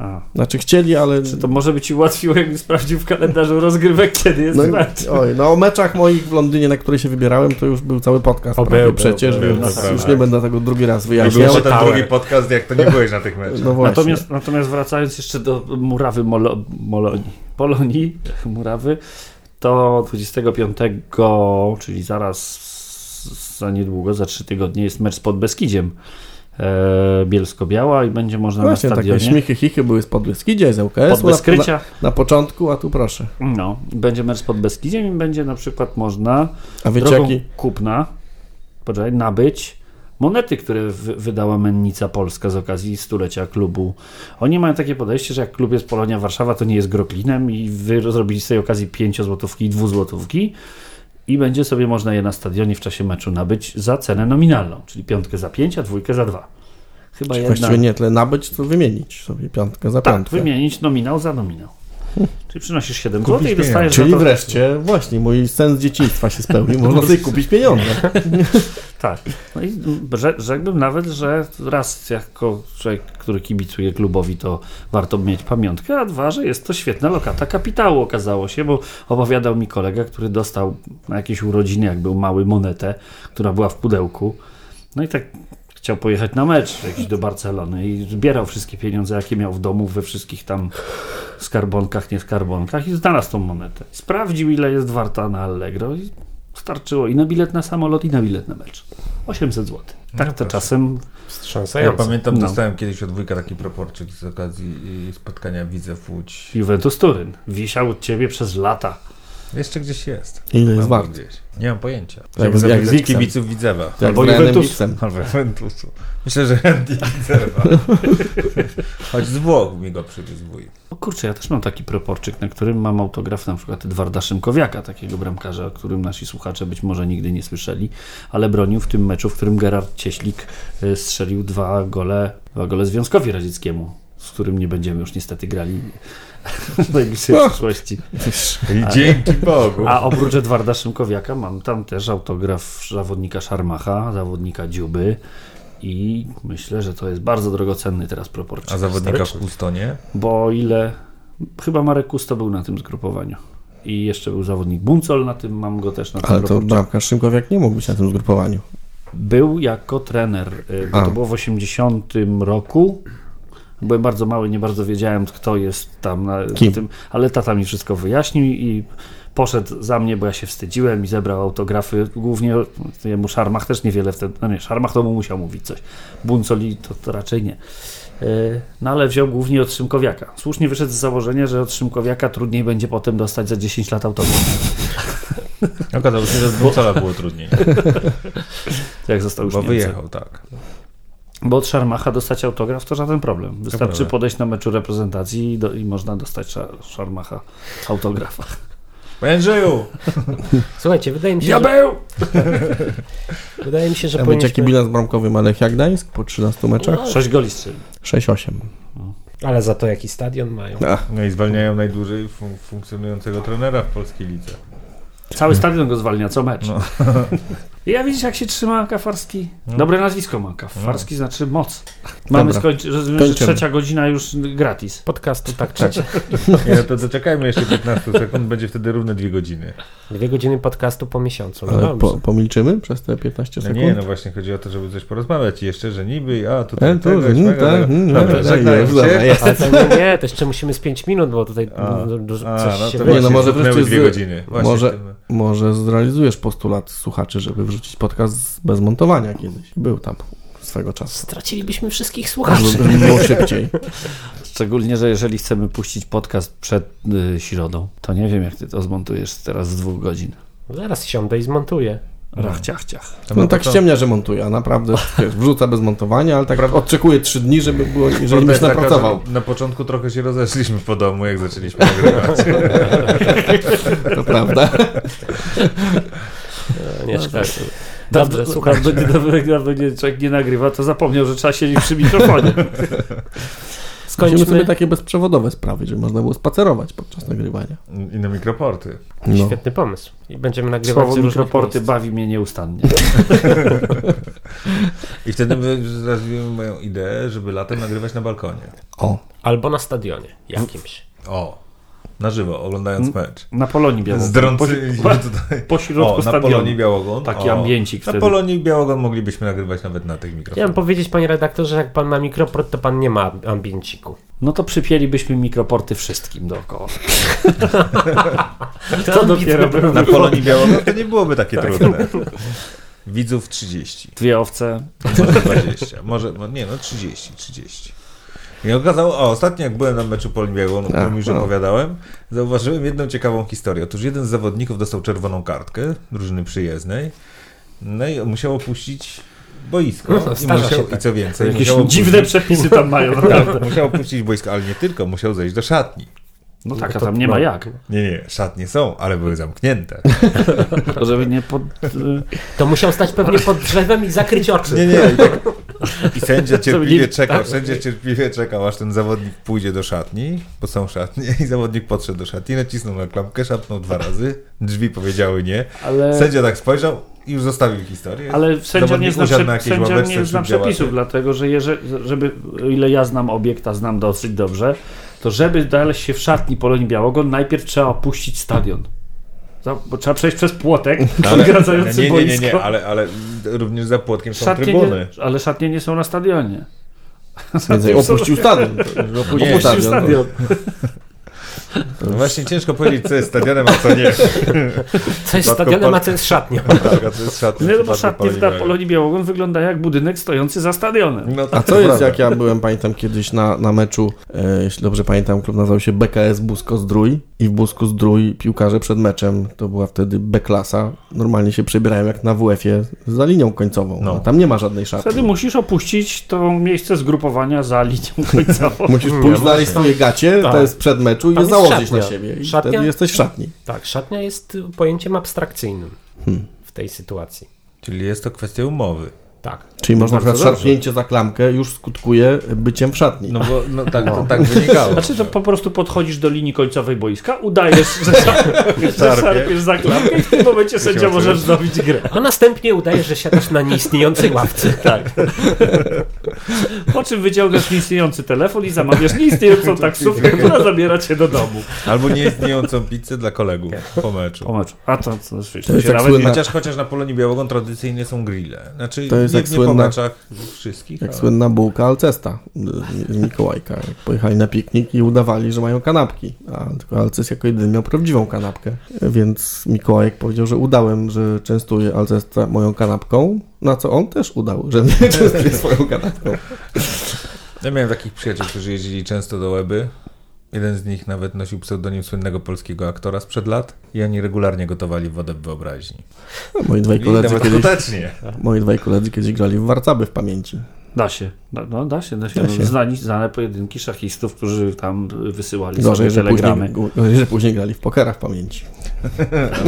A, Znaczy chcieli, ale... czy to może by ci ułatwiło, jakbyś sprawdził w kalendarzu rozgrywek, kiedy jest No, mecz. oj, no o meczach moich w Londynie, na które się wybierałem, to już był cały podcast. O, był, przecież, był, więc był, już tak. nie będę tego drugi raz I wyjaśniał. był Tower. drugi podcast, jak to nie byłeś na tych meczach. No właśnie. Natomiast, natomiast wracając jeszcze do murawy Molo, Molonii, Polonii, murawy, to 25, czyli zaraz za niedługo, za trzy tygodnie jest mecz z Podbeskidziem e, Bielsko-Biała i będzie można Właśnie, na takie stadionie śmichy, chichy były z Podbeskidzia, z pod ŁKS-u na, na, na początku, a tu proszę. No, będzie mecz pod Beskidziem i będzie na przykład można A wiecie drogą jaki... kupna, poczekaj, nabyć monety, które wy, wydała Mennica Polska z okazji stulecia klubu. Oni mają takie podejście, że jak klub jest Polonia Warszawa, to nie jest groklinem i wy zrobili z tej okazji 5 złotówki i 2 złotówki i będzie sobie można je na stadionie w czasie meczu nabyć za cenę nominalną, czyli piątkę za 5, a dwójkę za 2. Chyba jedna... Właściwie nie tyle nabyć, co wymienić sobie piątkę za Tak, piątkę. wymienić nominał za nominał. Czyli przynosisz 7 zł i dostajesz Czyli to... wreszcie, właśnie, mój sen z dzieciństwa się spełnił. Można sobie kupić pieniądze. Tak. No i rze- rzekłbym nawet, że raz jako człowiek, który kibicuje klubowi, to warto mieć pamiątkę, a dwa, że jest to świetna lokata kapitału okazało się, bo opowiadał mi kolega, który dostał na jakieś urodziny, jak był mały, monetę, która była w pudełku. No i tak chciał pojechać na mecz jakiś do Barcelony i zbierał wszystkie pieniądze, jakie miał w domu, we wszystkich tam skarbonkach, nie skarbonkach i znalazł tą monetę. Sprawdził, ile jest warta na Allegro i starczyło i na bilet na samolot, i na bilet na mecz. 800 zł. Tak to proszę. czasem Ja Wstrząsające. pamiętam, No. dostałem kiedyś od wujka taki proporczyk z okazji y, spotkania Widzew Łódź. Juventus Turyn wisiał od ciebie przez lata. Jeszcze gdzieś jest. Ile jest wart? gdzieś. Nie mam pojęcia. Jak- Jak, jak z kibiców Widzewa. Albo Juventusu. Albo Juventusu. Myślę, że Andy Widzewa. Choć z Włoch mi go przywiózł wuj. O kurczę, ja też mam taki proporczyk, na którym mam autograf na przykład Edwarda Szymkowiaka, takiego bramkarza, o którym nasi słuchacze być może nigdy nie słyszeli, ale bronił w tym meczu, w którym Gerard Cieślik y, strzelił dwa gole, dwa gole Związkowi Radzieckiemu, z którym nie będziemy już niestety grali w najbliższej Och. przyszłości. I dzięki Bogu. A oprócz Edwarda Szymkowiaka mam tam też autograf zawodnika Szarmacha, zawodnika Dziuby i myślę, że to jest bardzo drogocenny teraz proporczyk. A zawodnika w historyczny. Kustonie? Bo o ile chyba Marek Kusto był na tym zgrupowaniu. I jeszcze był zawodnik Buncol, na tym mam go też na tym Ale to bramkarz Szymkowiak nie mógł być na tym zgrupowaniu. Był jako trener, y, bo A. to było w 80 roku. Byłem bardzo mały, nie bardzo wiedziałem, kto jest tam na Kim? tym, ale tata mi wszystko wyjaśnił i poszedł za mnie, bo ja się wstydziłem i zebrał autografy. Głównie jemu Szarmach też niewiele wtedy, no nie, Szarmach to mu musiał mówić coś. Buncoli to, to raczej nie. Y, No ale wziął głównie od Szymkowiaka. Słusznie wyszedł z założenia, że od Szymkowiaka trudniej będzie potem dostać za 10 lat autograf. Okazało się, że z Bucola było trudniej, Jak został już bo wyjechał, tak. Bo od Szarmacha dostać autograf to żaden problem. Wystarczy podejść na meczu reprezentacji i, do, i można dostać Szar- Szarmacha autografa. Andrzeju! Słuchajcie, wydaje mi się, że, Diabeł! wydaje mi się, że A wiecie jaki powinniśmy... bilans bramkowy ma Lechia Gdańsk po 13 meczach? 6 goli strzelił. 6-8. Ale za to jaki stadion mają. Ach, No i zwalniają najdłużej fun- funkcjonującego trenera w polskiej lidze. Cały stadion go zwalnia co mecz. No. Ja widzisz jak się trzyma Kafarski? No. Dobre nazwisko ma. Kafarski znaczy moc. Mamy Dobra. skończyć, rozumiem, że trzecia godzina już gratis. Podcastu tak czy tak. Nie, no to zaczekajmy jeszcze 15 sekund, będzie wtedy równe dwie godziny. Dwie godziny podcastu po miesiącu. No ale dobrze. po, pomilczymy przez te 15 No sekund? nie, no właśnie chodzi o to, żeby coś porozmawiać i jeszcze, że niby, a tutaj E, to, tego, mm, śmego, tak, tego. mm, Dobra, dobra, żegnajmy już, dobra, się. jest. Ale to nie, nie, to jeszcze musimy z 5 minut, bo tutaj A, du- du- a, coś no się to. Nie, no może zniknęły wreszcie dwie z- godziny. Właśnie może- tym- Może zrealizujesz postulat słuchaczy, żeby wrzucić podcast bez montowania kiedyś. Był tam swego czasu. Stracilibyśmy wszystkich słuchaczy. Żeby było szybciej. Szczególnie, że jeżeli chcemy puścić podcast przed y, środą, to nie wiem jak ty to zmontujesz teraz z dwóch godzin. Zaraz siądę i zmontuję. Rach, ciach, ciach. No tak początku- ściemnia, że montuje, a naprawdę wiesz, wrzuca bez montowania, ale tak odczekuje 3 dni, żeby było, jeżeli byś taka, napracował. że Na początku trochę się rozeszliśmy po domu, jak zaczęliśmy nagrywać. To prawda. E, Nie szkodzi. Dawno, Dobrze, słuchaj. dawno, nie- dawno, dawno nie, człowiek nie nagrywa, to zapomniał, że trzeba siedzieć przy mikrofonie. Musimy sobie Skończmy. takie bezprzewodowe sprawy, żeby można było spacerować podczas nagrywania. I na mikroporty. No. Świetny pomysł. I będziemy nagrywać Słowo mikroporty miejsc. bawi mnie nieustannie. I wtedy my rozwijemy moją ideę, żeby latem nagrywać na balkonie. O, Albo na stadionie jakimś. O, na żywo, oglądając mecz. Na Polonii Białogon. Zdrącyliśmy po, tutaj. po środku O, na stadionu. Polonii Białogon. Taki o. ambiencik Na wtedy. Polonii Białogon moglibyśmy nagrywać nawet na tych Chciałem mikrofonach. powiedzieć, panie redaktorze, jak pan ma mikroport, to pan nie ma ambienciku. No to przypięlibyśmy mikroporty wszystkim dookoła. To, To dopiero był Na Polonii Białogon to nie byłoby takie trudne. Widzów 30. Dwie owce. Może 20. Może, no nie no, 30, 30. I okazało, o, ostatnio jak byłem na meczu Białogonu, o którym A, już no. opowiadałem, zauważyłem jedną ciekawą historię. Otóż jeden z zawodników dostał czerwoną kartkę drużyny przyjezdnej, no i musiał opuścić boisko. No, I, musiał, tak. I co więcej, Jakieś musiał opuścić, dziwne przepisy tam mają, naprawdę. tak, musiał opuścić boisko, ale nie tylko, musiał zejść do szatni. No tak, a tam nie no. ma jak. Nie, nie, szatnie są, ale były zamknięte. Żeby nie pod... to musiał stać pewnie pod drzewem i zakryć oczy. Nie, nie. Tak, i sędzia cierpliwie czekał, tak. sędzia cierpliwie czekał, aż ten zawodnik pójdzie do szatni, po całą szatnię i zawodnik podszedł do szatni, nacisnął na klamkę, szapnął dwa razy, drzwi powiedziały nie. Ale... Sędzia tak spojrzał i już zostawił historię. Ale sędzia nie zna, prze, sędzia nie zna przepisów, dlatego że jeżeli, żeby, ile ja znam obiekt, a znam dosyć dobrze, to żeby znaleźć się w szatni Polonii Białogon, najpierw trzeba opuścić stadion. Bo trzeba przejść przez płotek Ale- odgradzający nie, nie, nie, nie, ale, ale również za płotkiem są Szatnie trybuny. nie, ale szatnie nie są na stadionie. opuścił stadion. Opuścił stadion. No właśnie ciężko powiedzieć, co jest stadionem, a co nie. Co jest stadionem, pod- a co jest szatnią. Co jest w no bo szatnie Białego. Polonii Białogon wygląda jak budynek stojący za stadionem. No, A tak, co jest, jak ja byłem, pamiętam kiedyś na, na meczu, e, jeśli dobrze pamiętam, klub nazywał się BKS Busko Zdrój i w Busku Zdrój piłkarze przed meczem, to była wtedy B-klasa, normalnie się przebierają jak na WF-ie za linią końcową, No. a tam nie ma żadnej szatni. Wtedy musisz opuścić to miejsce zgrupowania za linią końcową. Musisz pójść, znaleźć swoje gacie, Tak. to jest przed meczu i je jest założyć szatnia. na siebie i Szatnia? wtedy jesteś w szatni. Tak, szatnia jest pojęciem abstrakcyjnym Hmm. w tej sytuacji. Czyli jest to kwestia umowy. Tak. Czyli można na przykład szarpnięcie za klamkę już skutkuje byciem w szatni. No bo no, tak, to tak wynikało. Znaczy, to po prostu podchodzisz do linii końcowej boiska, udajesz, że, że szarpiesz za klamkę i w tym momencie sędzia Musiał może coś- wznowić grę. A następnie udaje, że siadasz na nieistniejącej ławce. Tak. Po czym wyciągasz nieistniejący telefon i zamawiasz nieistniejącą taksówkę, która zabiera cię do domu. Albo nieistniejącą pizzę dla kolegów po meczu. Po meczu. A to, to, wiesz, To jest się jak nawet słynna- Chociaż, chociaż na Polonii Białogon tradycyjnie są grille. Znaczy To jest jak słynna- wszystkich. Jak ale- słynna bułka Alcesta y, z Mikołajka. Jak pojechali na piknik i udawali, że mają kanapki. A tylko Alces jako jedyny miał prawdziwą kanapkę. Więc Mikołajek powiedział, że udałem, że częstuje Alcesta moją kanapką. Na co on też udał, że mnie częstuje swoją kanapką. Ja miałem takich przyjaciół, którzy jeździli często do Łeby. Jeden z nich nawet nosił pseudonim słynnego polskiego aktora sprzed lat i oni regularnie gotowali wodę w wyobraźni. No, moi dwaj koledzy kiedyś, moi dwaj koledzy kiedyś grali w warcaby w pamięci. Da się, da, no, da się, da się. Da się. No, znani, znane pojedynki szachistów, którzy tam wysyłali Gorzej, sobie że telegramy. później, gorzej, że później grali w pokera w pamięci.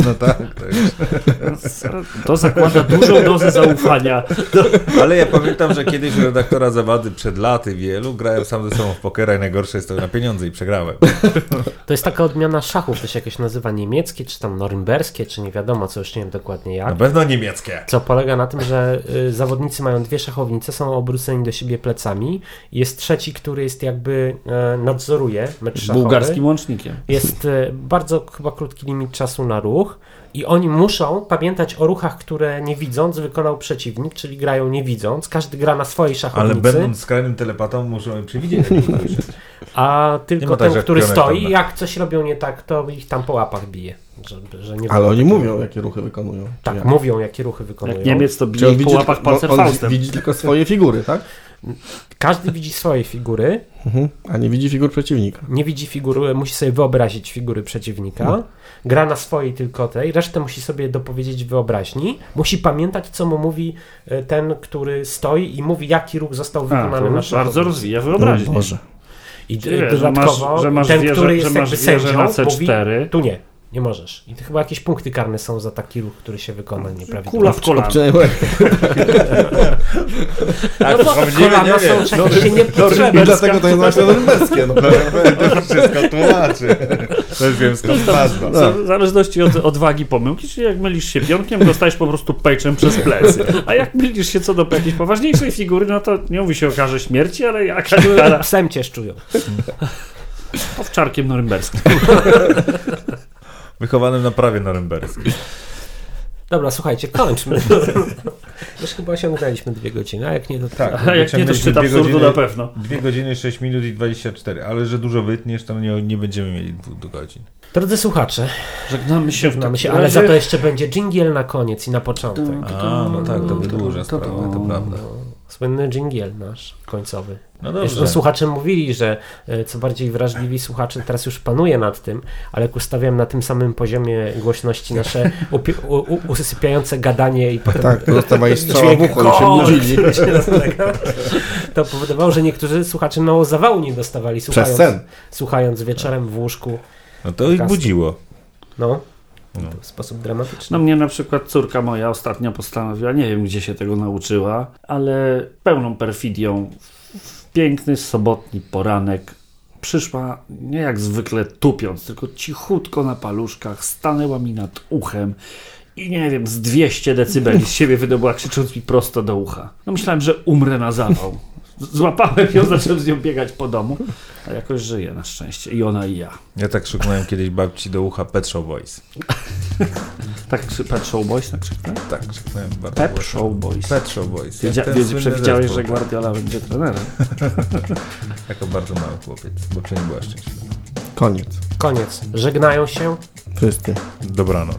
No tak, to jest. To zakłada dużą dozę zaufania. Ale ja pamiętam, że kiedyś u redaktora Zawady przed laty wielu grałem sam ze sobą w pokera i najgorsze jest to na pieniądze i przegrałem. To jest taka odmiana szachów, to się jakoś nazywa niemieckie, czy tam norymberskie, czy nie wiadomo, co już nie wiem dokładnie Na jak. pewno niemieckie. Co polega na tym, że y, zawodnicy mają dwie szachownice, są obróceni do siebie plecami. Jest trzeci, który jest jakby e, nadzoruje mecz szachowy. Bułgarskim łącznikiem. Jest e, bardzo chyba krótki limit czasu na ruch i oni muszą pamiętać o ruchach, które nie widząc wykonał przeciwnik, czyli grają nie widząc. Każdy gra na swojej Ale szachownicy, będąc skrajnym telepatą muszą przewidzieć. a tylko tak, ten, który stoi, jak coś robią nie tak, to ich tam po łapach bije. Że, że nie Ale oni takiego- mówią, jakie ruchy wykonują. Tak, Jak? mówią, jakie ruchy wykonują. Jak Niemiec to bije po widzi, łapach tylko- on, on Panzerfaustem. widzi tylko swoje figury, tak? Każdy widzi swoje figury, Mhm. A nie widzi figur przeciwnika. nie widzi figury, musi sobie wyobrazić figury przeciwnika, gra na swojej tylko tej, resztę musi sobie dopowiedzieć wyobraźni, musi pamiętać, co mu mówi e, ten, który stoi i mówi, jaki ruch został wykonany na bardzo szachownicy. rozwija wyobraźnię. Boże. I wiesz, dodatkowo że masz, że masz ten, wieżę, który jest że masz jakby sędzią, na mówi, C4. tu nie, nie możesz. I to chyba jakieś punkty karne są za taki ruch, który się wykona nieprawidłowo. Kula w kolano. Obcinaj No bo kolana są się nie I dlatego to jest właśnie norymberskie. No. To wszystko tłumaczy. To już wiem skąd nazwa. W zależności od odwagi pomyłki, czyli jak mylisz się pionkiem, dostajesz po prostu pejczem przez plecy. A jak mylisz się co do jakiejś poważniejszej figury, no to nie mówi się o karze śmierci, ale jakaś kara Psem cię szczują. owczarkiem norymberskim. Wychowanym na prawie norymberskim. Dobra, słuchajcie, kończmy. Już chyba osiągnęliśmy dwie godziny, a jak nie, to Tak. A jak nie, to szczyt Dwie absurdu godziny- na pewno. 2 godziny, 6 minut i 24, ale że dużo wytniesz, to nie, nie będziemy mieli dwóch godzin. Drodzy słuchacze, Żegnamy się w żegnamy się, ale razie. za to jeszcze będzie dżingiel na koniec i na początek. A, no tak, to wydłuża sprawę, to prawda. Słynny dżingiel nasz, końcowy. No Zresztą dobrze. słuchacze mówili, że e, co bardziej wrażliwi słuchacze teraz już panuje nad tym, ale jak ustawiam na tym samym poziomie głośności nasze usypiające gadanie i potem Tak, to dostawali strzała w ucho się to powodowało, że niektórzy słuchacze mało zawału nie dostawali Przez słuchając, sen. słuchając wieczorem w łóżku. No to ich budziło. No, No. w sposób dramatyczny. No mnie na przykład córka moja ostatnio postanowiła, nie wiem gdzie się tego nauczyła, ale pełną perfidią w piękny sobotni poranek przyszła nie jak zwykle tupiąc, tylko cichutko na paluszkach, stanęła mi nad uchem i nie wiem, z 200 decybeli z siebie wydobyła, krzycząc mi prosto do ucha. No myślałem, że umrę na zawał. Złapałem ją, zacząłem z nią biegać po domu, a jakoś żyje na szczęście. I ona i ja. Ja tak szuknąłem kiedyś babci do ucha Pet Show Boys. Tak krzy- Pet Show Boys na krzyknę? Tak, szuknąłem bardzo Pep głośno. Show Boys. Pet Show Boys. Wiedzia- słynny przewidziałeś, że Guardiola będzie trenerem. Jako bardzo mały chłopiec, bo nie była szczęśliwa. Koniec. Koniec. Żegnają się. Wszyscy. Dobranoc.